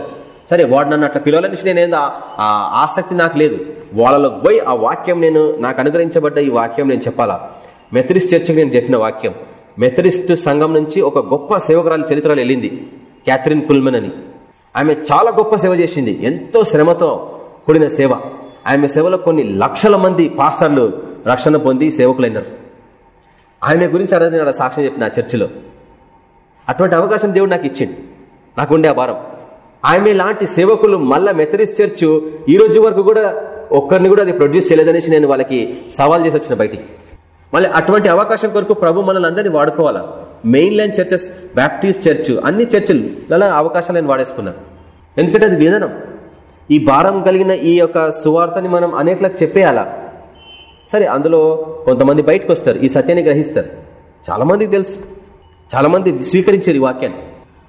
సరే వాడు నన్ను అట్లా పిలవాలని నేను ఆ ఆసక్తి నాకు లేదు. వాళ్ళలో పోయి ఆ వాక్యం నేను నాకు అనుగ్రహించబడ్డ ఈ వాక్యం నేను చెప్పాలా? మెథరిస్ట్ చర్చికి నేను చెప్పిన వాక్యం. మెథరిస్ట్ సంఘం నుంచి ఒక గొప్ప సేవకురాలి చరిత్రలో వెళ్ళింది క్యాథరిన్ కుల్మెన్ అని. ఆమె చాలా గొప్ప సేవ చేసింది. ఎంతో శ్రమతో కూడిన సేవ. ఆమె సేవలో కొన్ని లక్షల మంది పాస్టర్లు రక్షణ పొంది సేవకులైనారు. ఆమె గురించి అరవై నేను సాక్ష్యం చెప్పిన చర్చిలో. అటువంటి అవకాశం దేవుడు నాకు ఇచ్చిండు. నాకుండే ఉండే భారం. ఆమె లాంటి సేవకులు మళ్ళా మెథరిస్ట్ చర్చ్ ఈ రోజు వరకు కూడా ఒక్కరిని కూడా అది ప్రొడ్యూస్ చేయలేదనేసి నేను వాళ్ళకి సవాల్ చేసి వచ్చిన బయటికి. మళ్ళీ అటువంటి అవకాశం కొరకు ప్రభు మనల్ని అందరినీ వాడుకోవాలా? Main line churches Baptist church అన్ని చర్చిలు అలా అవకాశాలు నేను వాడేసుకున్నాను. ఎందుకంటే అది విధానం ఈ భారం కలిగిన ఈ యొక్క సువార్తని మనం అనేకలకు చెప్పేయాలా? సరే అందులో కొంతమంది బయటకు వస్తారు ఈ సత్యాన్ని గ్రహిస్తారు. చాలా మందికి తెలుసు. చాలా మంది స్వీకరించారు ఈ వాక్యాన్ని.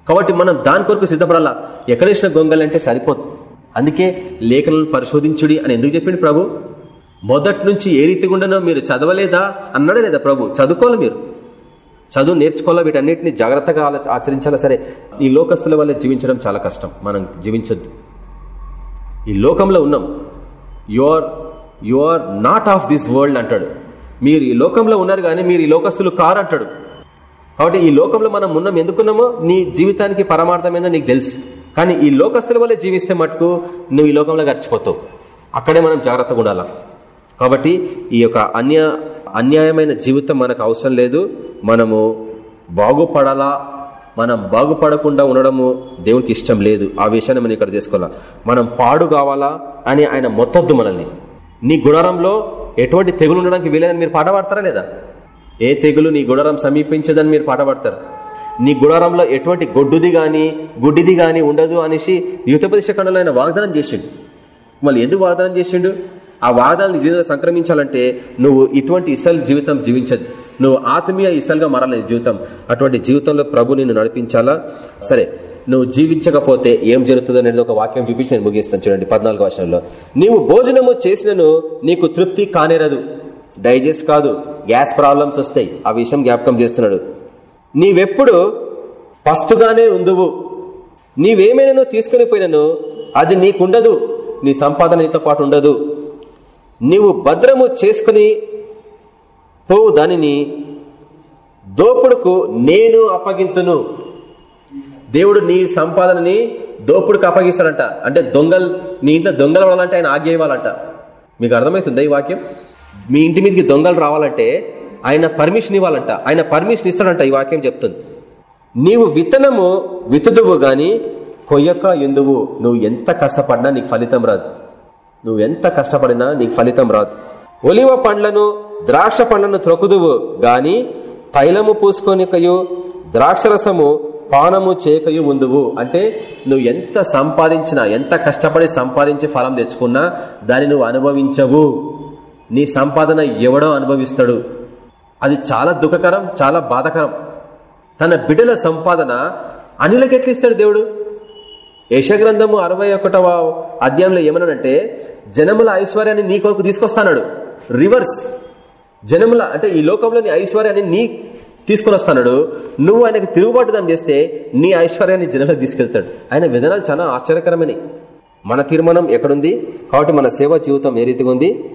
కాబట్టి మనం దాని కొరకు సిద్ధపడాలా? ఎక్కడేసిన గొంగలంటే సరిపోదు. అందుకే లేఖలను పరిశోధించుడి అని ఎందుకు చెప్పిండు ప్రభు? మొదటి నుంచి ఏ రీతిగా ఉండనో మీరు చదవలేదా అన్నాడే లేదా ప్రభు? చదువుకోవాలి మీరు. చదువు నేర్చుకోవాలా? వీటన్నిటిని జాగ్రత్తగా ఆచరించాలా? సరే ఈ లోకస్తుల వల్ల జీవించడం చాలా కష్టం. మనం జీవించొద్దు. ఈ లోకంలో ఉన్నాం. You are you are not of this world అంటాడు. మీరు ఈ లోకంలో ఉన్నారు కానీ మీరు ఈ లోకస్తులు కారు అంటాడు. కాబట్టి ఈ లోకంలో మనం ఉన్నాం ఎందుకున్నామో? నీ జీవితానికి పరమార్థమైందో నీకు తెలుసు. కానీ ఈ లోకస్తుల వల్లే జీవిస్తే మటుకు నువ్వు ఈ లోకంలో గడిచిపోతావు. అక్కడే మనం జాగ్రత్తగా ఉండాలా. కాబట్టి ఈ యొక్క అన్య అన్యాయమైన జీవితం మనకు అవసరం లేదు. మనము బాగుపడాలా? మనం బాగుపడకుండా ఉండడము దేవునికి ఇష్టం లేదు. ఆ విషయాన్ని మనం ఇక్కడ చేసుకోవాలా? మనం పాడు కావాలా అని ఆయన మొత్తొద్దు మనల్ని. నీ గుణారంలో ఎటువంటి తెగులు ఉండడానికి వీలేదని మీరు పాట పాడతారా లేదా? ఏ తెగులు నీ గుణరం సమీపించదని మీరు పాట పాడతారు? నీ గుణరంలో ఎటువంటి గొడ్డుది గాని గుడ్డిది గాని ఉండదు అనేసి యుతపదేశ ఖండంలో ఆయన వాగ్దానం చేసిండు. మళ్ళీ ఎందుకు వాగ్దానం చేసిండు? ఆ వాదాలను జీవితంలో సంక్రమించాలంటే నువ్వు ఇటువంటి ఇసల్ జీవితం జీవించద్దు నువ్వు ఆత్మీయ ఇసల్గా మారాలి జీవితం. అటువంటి జీవితంలో ప్రభు నిన్ను నడిపించాలా? సరే నువ్వు జీవించకపోతే ఏం జరుగుతుంది అనేది ఒక వాక్యం చూపించి నేను ముగిస్తాను. చూడండి పద్నాలుగు వర్షంలో నీవు భోజనము చేసినను నీకు తృప్తి కానేరదు. డైజెస్ట్ కాదు గ్యాస్ ప్రాబ్లమ్స్ వస్తాయి. ఆ విషయం జ్ఞాపకం చేస్తున్నాడు. నీవెప్పుడు పస్తుగానే ఉందువు. నీవేమైనా తీసుకుని పోయినను అది నీకుండదు. నీ సంపాదన నీతో పాటు ఉండదు. నీవు భద్రము చేసుకుని పోవు దానిని దోపుడుకు నేను అప్పగింతును. దేవుడు నీ సంపాదనని దోపుడుకు అప్పగిస్తాడంట. అంటే దొంగలు నీ ఇంట్లో దొంగలు పడాలంటే ఆయన ఆజ్ఞ ఇవ్వాలంట మీకు అర్థమవుతుందా ఈ వాక్యం? మీ ఇంటి మీదకి దొంగలు రావాలంటే ఆయన పర్మిషన్ ఇవ్వాలంట. ఆయన పర్మిషన్ ఇస్తాడంట ఈ వాక్యం చెప్తుంది. నీవు విత్తనము విత్తుదువు గాని కొయ్యక ఎందువు? నువ్వు ఎంత కష్టపడినా నీకు ఫలితం రాదు. నువ్వు ఎంత కష్టపడినా నీకు ఫలితం రాదు. ఒలివ పండ్లను ద్రాక్ష పండ్లను త్రొకుదువు గాని తైలము పూసుకొనికయు ద్రాక్షరసము పానము చేయకయు ఉందువు అంటే నువ్వు ఎంత సంపాదించినా ఎంత కష్టపడి సంపాదించి ఫలం తెచ్చుకున్నా దాన్ని నువ్వు అనుభవించవు. నీ సంపాదన ఎవడో అనుభవిస్తాడు. అది చాలా దుఃఖకరం చాలా బాధకరం. తన బిడ్డల సంపాదన అనిలకి ఎట్లా దేవుడు? యశగ్రంథము అరవై ఒకటవ అధ్యాయంలో ఏమన్నాడంటే జనముల ఐశ్వర్యాన్ని నీ కొరకు తీసుకొస్తాడు రివర్స్. జనముల అంటే ఈ లోకంలోని ఐశ్వర్యాన్ని నీ తీసుకొని వస్తాడు నువ్వు ఆయనకు తిరుగుబాటు చేస్తే నీ ఐశ్వర్యాన్ని జనంలో తీసుకెళ్తాడు. ఆయన విధానాలు చాలా ఆశ్చర్యకరమైనవి. మన తీర్మానం ఎక్కడుంది? కాబట్టి మన సేవా జీవితం ఏ రీతిగా ఉంది?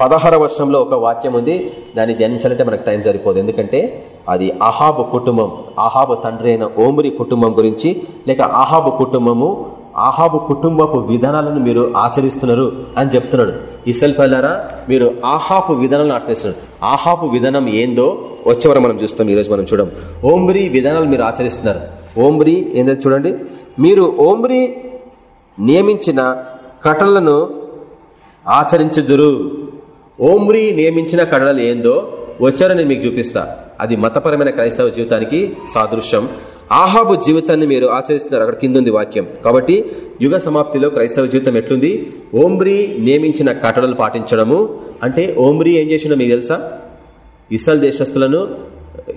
పదహార వర్షంలో ఒక వాక్యం ఉంది. దాన్ని ధ్యానించాలంటే మనకు టైం సరిపోదు. ఎందుకంటే అది అహాబు కుటుంబం అహాబు తండ్రి అయిన ఓమురి కుటుంబం గురించి లేక అహాబు కుటుంబము ఆహాబు కుటుంబపు విధానాలను మీరు ఆచరిస్తున్నారు అని చెప్తున్నాడు. ఇసల్ పల్లారా మీరు ఆహాపు విధానాలను ఆచరిస్తున్నారు. ఆహాపు విధానం ఏందో వచ్చేవారు మనం చూస్తాం ఈరోజు మనం చూడం. ఓంబ్రి విధానాలు మీరు ఆచరిస్తున్నారు. ఓంబ్రి ఏందో చూడండి. మీరు ఓంబ్రి నియమించిన కటలను ఆచరించుదురు. ఓమ్రి నియమించిన కడలు ఏందో వచ్చారని మీకు చూపిస్తా. అది మతపరమైన క్రైస్తవ జీవితానికి సాదృశ్యం. ఆహాబు జీవితాన్ని మీరు ఆచరిస్తున్నారు. అక్కడ కింద ఉంది వాక్యం. కాబట్టి యుగ సమాప్తిలో క్రైస్తవ జీవితం ఎట్లుంది? ఓమ్రీ నియమించిన కట్టడలు పాటించడము. అంటే ఓమ్రీ ఏం చేసిండో మీకు తెలుసా? ఇస్రాయల్ దేశస్తులను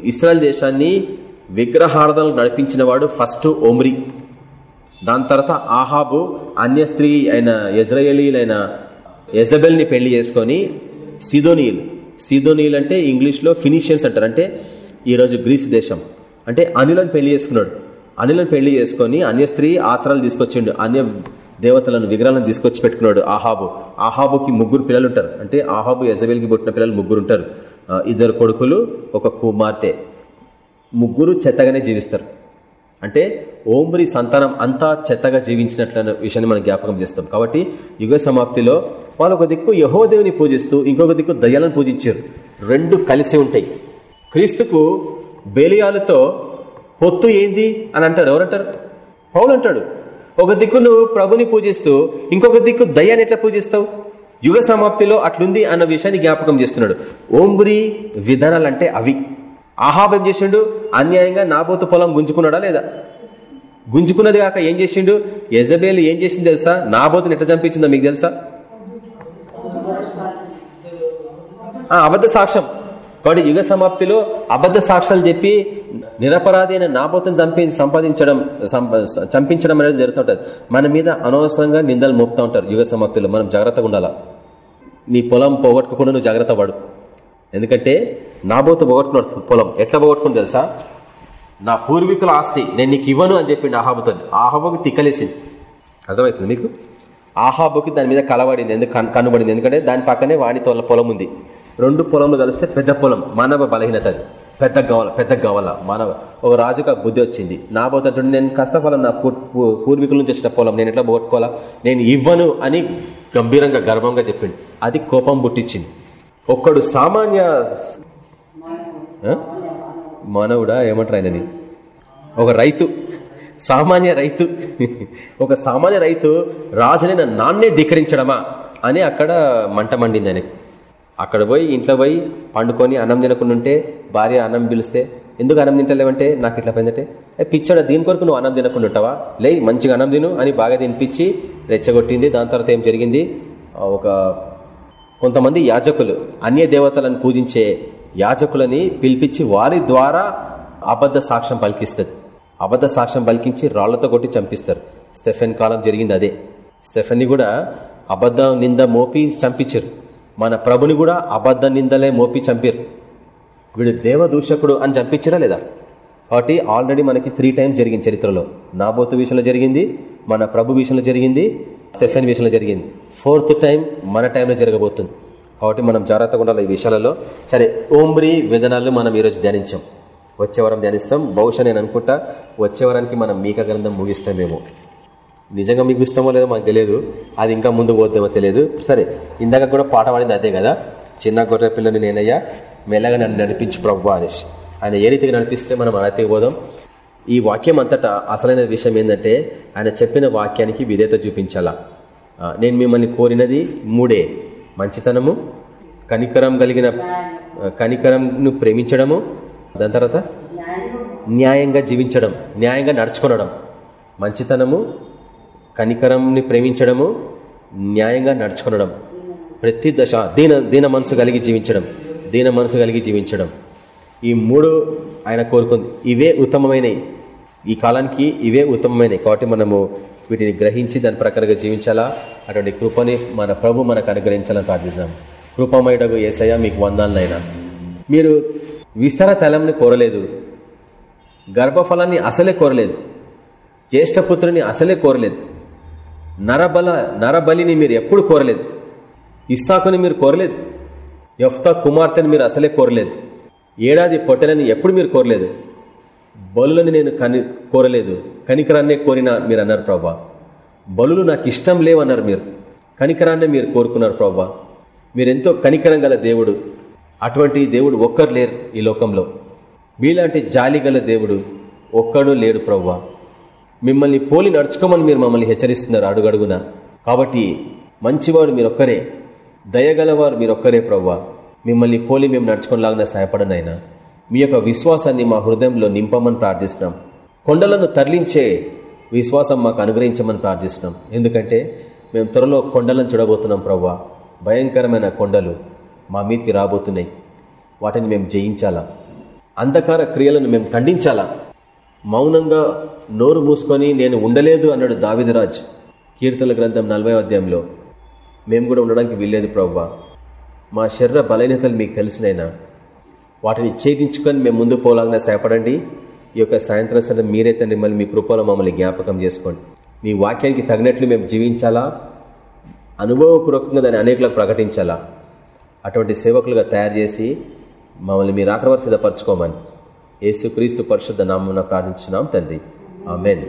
ఇస్రాయల్ దేశాన్ని విగ్రహార్థనలు నడిపించిన వాడు ఫస్ట్ ఓమ్రీ. దాని తర్వాత ఆహాబు అన్య స్త్రీ అయిన ఎజ్రయలీలైన ఎజబెల్ని పెళ్ళి చేసుకొని సిదోనీల్ సిదోనీల్ అంటే ఇంగ్లీష్లో ఫినిషియన్స్ అంటారు. అంటే ఈరోజు గ్రీస్ దేశం. అంటే అనిలను పెళ్ళి చేసుకున్నాడు. అనిలను పెళ్ళి చేసుకుని అన్య స్త్రీ ఆచారాలు తీసుకొచ్చిండు. అన్య దేవతలను విగ్రహాలను తీసుకొచ్చి పెట్టుకున్నాడు ఆహాబు ఆహాబుకి ముగ్గురు పిల్లలు ఉంటారు అంటే ఆహాబు ఎజబెల్కి పుట్టిన పిల్లలు ముగ్గురు ఉంటారు ఇద్దరు కొడుకులు ఒక కుమార్తె. ముగ్గురు చెత్తగానే జీవిస్తారు. అంటే ఓంబ్రి సంతానం అంతా చెత్తగా జీవించినట్లన్న విషయాన్ని మనం జ్ఞాపకం చేస్తాం. కాబట్టి యుగ సమాప్తిలో వాళ్ళు ఒక దిక్కు యహోదేవిని పూజిస్తూ ఇంకొక దిక్కు దయ్యాలను పూజించారు. రెండు కలిసి ఉంటాయి. క్రీస్తుకు బేలియాలతో పొత్తు ఏంది? అని అంటారు. ఎవరంటారు? పౌలు అంటాడు. ఒక దిక్కు నువ్వు ప్రభుని పూజిస్తూ ఇంకొక దిక్కు దయ్యాన్ని ఎట్లా పూజిస్తావు? యుగ సమాప్తిలో అట్లుంది అన్న విషయాన్ని జ్ఞాపకం చేస్తున్నాడు. ఓంబురి విధానాలంటే అవి. ఆహాబం చేసిండు అన్యాయంగా నాబోతు పొలం గుంజుకున్నాడా లేదా? గుంజుకున్నది కాక ఏం చేసిండు? యజబేలు ఏం చేసింది తెలుసా? నాబోతుని ఎట్లా చంపించిందో మీకు తెలుసా? అబద్ధ సాక్ష్యం. కాబట్టి యుగ సమాప్తిలో అబద్ధ సాక్ష్యాలు చెప్పి నిరపరాధి అయిన నాబోతుని చంపి సంపాదించడం సంప- చంపించడం అనేది జరుగుతుంటది మన మీద అనవసరంగా నిందలు మోపుతూ ఉంటారు యుగ సమాప్తిలో. మనం జాగ్రత్తగా ఉండాలా? నీ పొలం పోగొట్టుకోకుండా నువ్వు జాగ్రత్త పడు. ఎందుకంటే నాబోతు పోగొట్టుకున్నాడు పొలం. ఎట్లా పోగొట్టుకుని తెలుసా? నా పూర్వీకుల ఆస్తి నేను నీకు ఇవ్వను అని చెప్పిండు ఆహాబుతో ఆహాబుకి తిక్కలేసింది. అర్థమవుతుంది మీకు? ఆహాబుకి దాని మీద కలబడింది ఎందుకు కనబడింది కనుబడింది ఎందుకంటే దాని పక్కనే వాణి తోల పొలం ఉంది. రెండు పొలంలో కలిస్తే పెద్ద పొలం మానవ బలహీనత పెద్ద గవల పెద్ద గవల మానవ. ఒక రాజుకు బుద్ధి వచ్చింది. నా పోతుంటే నేను కష్టఫలం నా పూ- పూర్వీకుల నుంచి వచ్చిన పొలం నేను ఎట్లా పోగొట్టుకోవాలా? నేను ఇవ్వను అని గంభీరంగా గర్వంగా చెప్పిండు. అది కోపం పుట్టించింది. ఒక్కడు సామాన్య మానవుడా? ఏమంటారు ఆయనని? ఒక రైతు. సామాన్య రైతు. ఒక సామాన్య రైతు రాజునైన నాన్నే ధిక్కరించడమా? అని అక్కడ మంట మండింది ఆయనకి. అక్కడ పోయి ఇంట్లో పోయి పండుకొని అన్నం తినకుండా ఉంటే భార్య అన్నం పిలిస్తే ఎందుకు అన్నం తింటలేవంటే? నాకు ఇట్లా పోయిందంటే పిచ్చాడు దీని కొరకు నువ్వు అన్నం తినకుండా ఉంటావా లే మంచిగా అన్నం తిను అని బాగా తినిపించి రెచ్చగొట్టింది. దాని తర్వాత ఏం జరిగింది? ఒక కొంతమంది యాజకులు అన్య దేవతలను పూజించే యాజకులని పిలిపించి వారి ద్వారా అబద్ధ సాక్ష్యం పలికిస్తుంది. అబద్ధ సాక్ష్యం పలికించి రాళ్ళతో కొట్టి చంపిస్తారు. స్టెఫెన్ కాలం జరిగింది అదే. స్టెఫెన్ని కూడా అబద్ధ నింద మోపి చంపించారు. మన ప్రభుని కూడా అబద్ధ నిందలే మోపి చంపారు. వీడు దేవదూషకుడు అని చంపించరా లేదా? కాబట్టి ఆల్రెడీ మనకి త్రీ టైమ్స్ జరిగింది చరిత్రలో. నాబోతు విషయంలో జరిగింది మన ప్రభు విషయంలో జరిగింది స్టెఫెన్ విషయంలో జరిగింది. ఫోర్త్ టైం మన టైంలో జరగబోతుంది. కాబట్టి మనం జాగ్రత్తగా ఉండాలి ఈ విషయాలలో. సరే ఓమ్రి విధానాలు మనం ఈరోజు ధ్యానించాం. వచ్చే వారం ధ్యానిస్తాం. బహుశా నేను అనుకుంటా వచ్చే వారానికి మనం మీక గ్రంథం ముగిస్తామేమో. నిజంగా మీకు ఇస్తామో లేదో మాకు తెలియదు. అది ఇంకా ముందు పోతేమో తెలియదు. సరే ఇందాక కూడా పాట పాడింది అదే కదా? చిన్న గొర్రె పిల్లని నేనయ్యా మెల్లగా నన్ను నడిపించు ప్రభు అనేసి. ఆయన ఏ రీతిగా నడిపిస్తే మనం అనతికి పోదాం? ఈ వాక్యం అంతటా అసలైన విషయం ఏంటంటే ఆయన చెప్పిన వాక్యానికి విధేత చూపించాలా. నేను మిమ్మల్ని కోరినది మూడే. మంచితనము కనికరం కలిగిన కనికరంను ప్రేమించడము దాని తర్వాత? న్యాయంగా జీవించడం న్యాయంగా నడుచుకోవడం మంచితనము కనికరంని ప్రేమించడము న్యాయంగా నడుచుకునడం. ప్రతి దశ దీన దీన మనసు కలిగి జీవించడం దీన మనసు కలిగి జీవించడం. ఈ మూడు ఆయన కోరుకుంది. ఇవే ఉత్తమమైనవి ఈ కాలానికి ఇవే ఉత్తమమైనవి కాబట్టి మనము వీటిని గ్రహించి దాని ప్రకారంగా జీవించాలా? అటువంటి కృపని మన ప్రభు మనకు అనుగ్రహించాలని ప్రార్థిస్తాం. కృపమయుడకు ఏసయ్య మీకు వందాలనైనా మీరు విస్తర తలంని కోరలేదు. గర్భఫలాన్ని అసలే కోరలేదు. జ్యేష్ఠపుత్రుని అసలే కోరలేదు. నరబల నరబలిని మీరు ఎప్పుడు కోరలేదు. ఇస్సాకుని మీరు కోరలేదు. యఫ్తా కుమార్తెని మీరు అసలే కోరలేదు. ఏడాది పొట్టెలని ఎప్పుడు మీరు కోరలేదు. బలులని నేను కని కోరలేదు. కనికరాన్నే కోరినా మీరు అన్నారు ప్రభా బలులు నాకు ఇష్టం లేవన్నారు మీరు. కనికరాన్నే మీరు కోరుకున్నారు ప్రభా మీరెంతో కనికరం గల దేవుడు. అటువంటి దేవుడు ఒక్కరు లేరు ఈ లోకంలో. మీలాంటి జాలి గల దేవుడు ఒక్కడు లేడు ప్రవ్వా. మిమ్మల్ని పోలి నడుచుకోమని మీరు మమ్మల్ని హెచ్చరిస్తున్నారు అడుగడుగున. కాబట్టి మంచివాడు మీరొక్కరే దయగలవారు మీరొక్కరే ప్రవ్వా. మిమ్మల్ని పోలి మేము నడుచుకోలాగా సహాయపడనైనా. మీ యొక్క విశ్వాసాన్ని మా హృదయంలో నింపమని ప్రార్థిస్తున్నాం. కొండలను తరలించే విశ్వాసం మాకు అనుగ్రహించమని ప్రార్థిస్తున్నాం. ఎందుకంటే మేము త్వరలో కొండలను చూడబోతున్నాం ప్రవ్వా. భయంకరమైన కొండలు మా మీదకి రాబోతున్నాయి. వాటిని మేము జయించాలా? అంధకార క్రియలను మేము ఖండించాలా? మౌనంగా నోరు మూసుకొని నేను ఉండలేదు అన్నాడు దావిదరాజ్. కీర్తన గ్రంథం నలభై అధ్యాయంలో. మేము కూడా ఉండడానికి వీల్లేదు ప్రవ్వా. మా శరీర బలహీనతలు మీకు తెలిసినైనా. వాటిని ఛేదించుకొని మేము ముందు పోలాగానే సేపడండి ఈ యొక్క సాయంత్రం సరే మీరే తండ్రి మళ్ళీ మీ కృపలో మమ్మల్ని జ్ఞాపకం చేసుకోండి. మీ వాక్యానికి తగినట్లు మేము జీవించాలా? అనుభవపూర్వకంగా దాన్ని అనేకులకు ప్రకటించాలా? అటువంటి సేవకులుగా తయారు చేసి మమ్మల్ని మీరు ఆక్రమణ సిద్ధపరచుకోమని. యేసుక్రీస్తు పరిషత్ నామం ప్రార్థించినాం తండ్రి. ఆమెన్.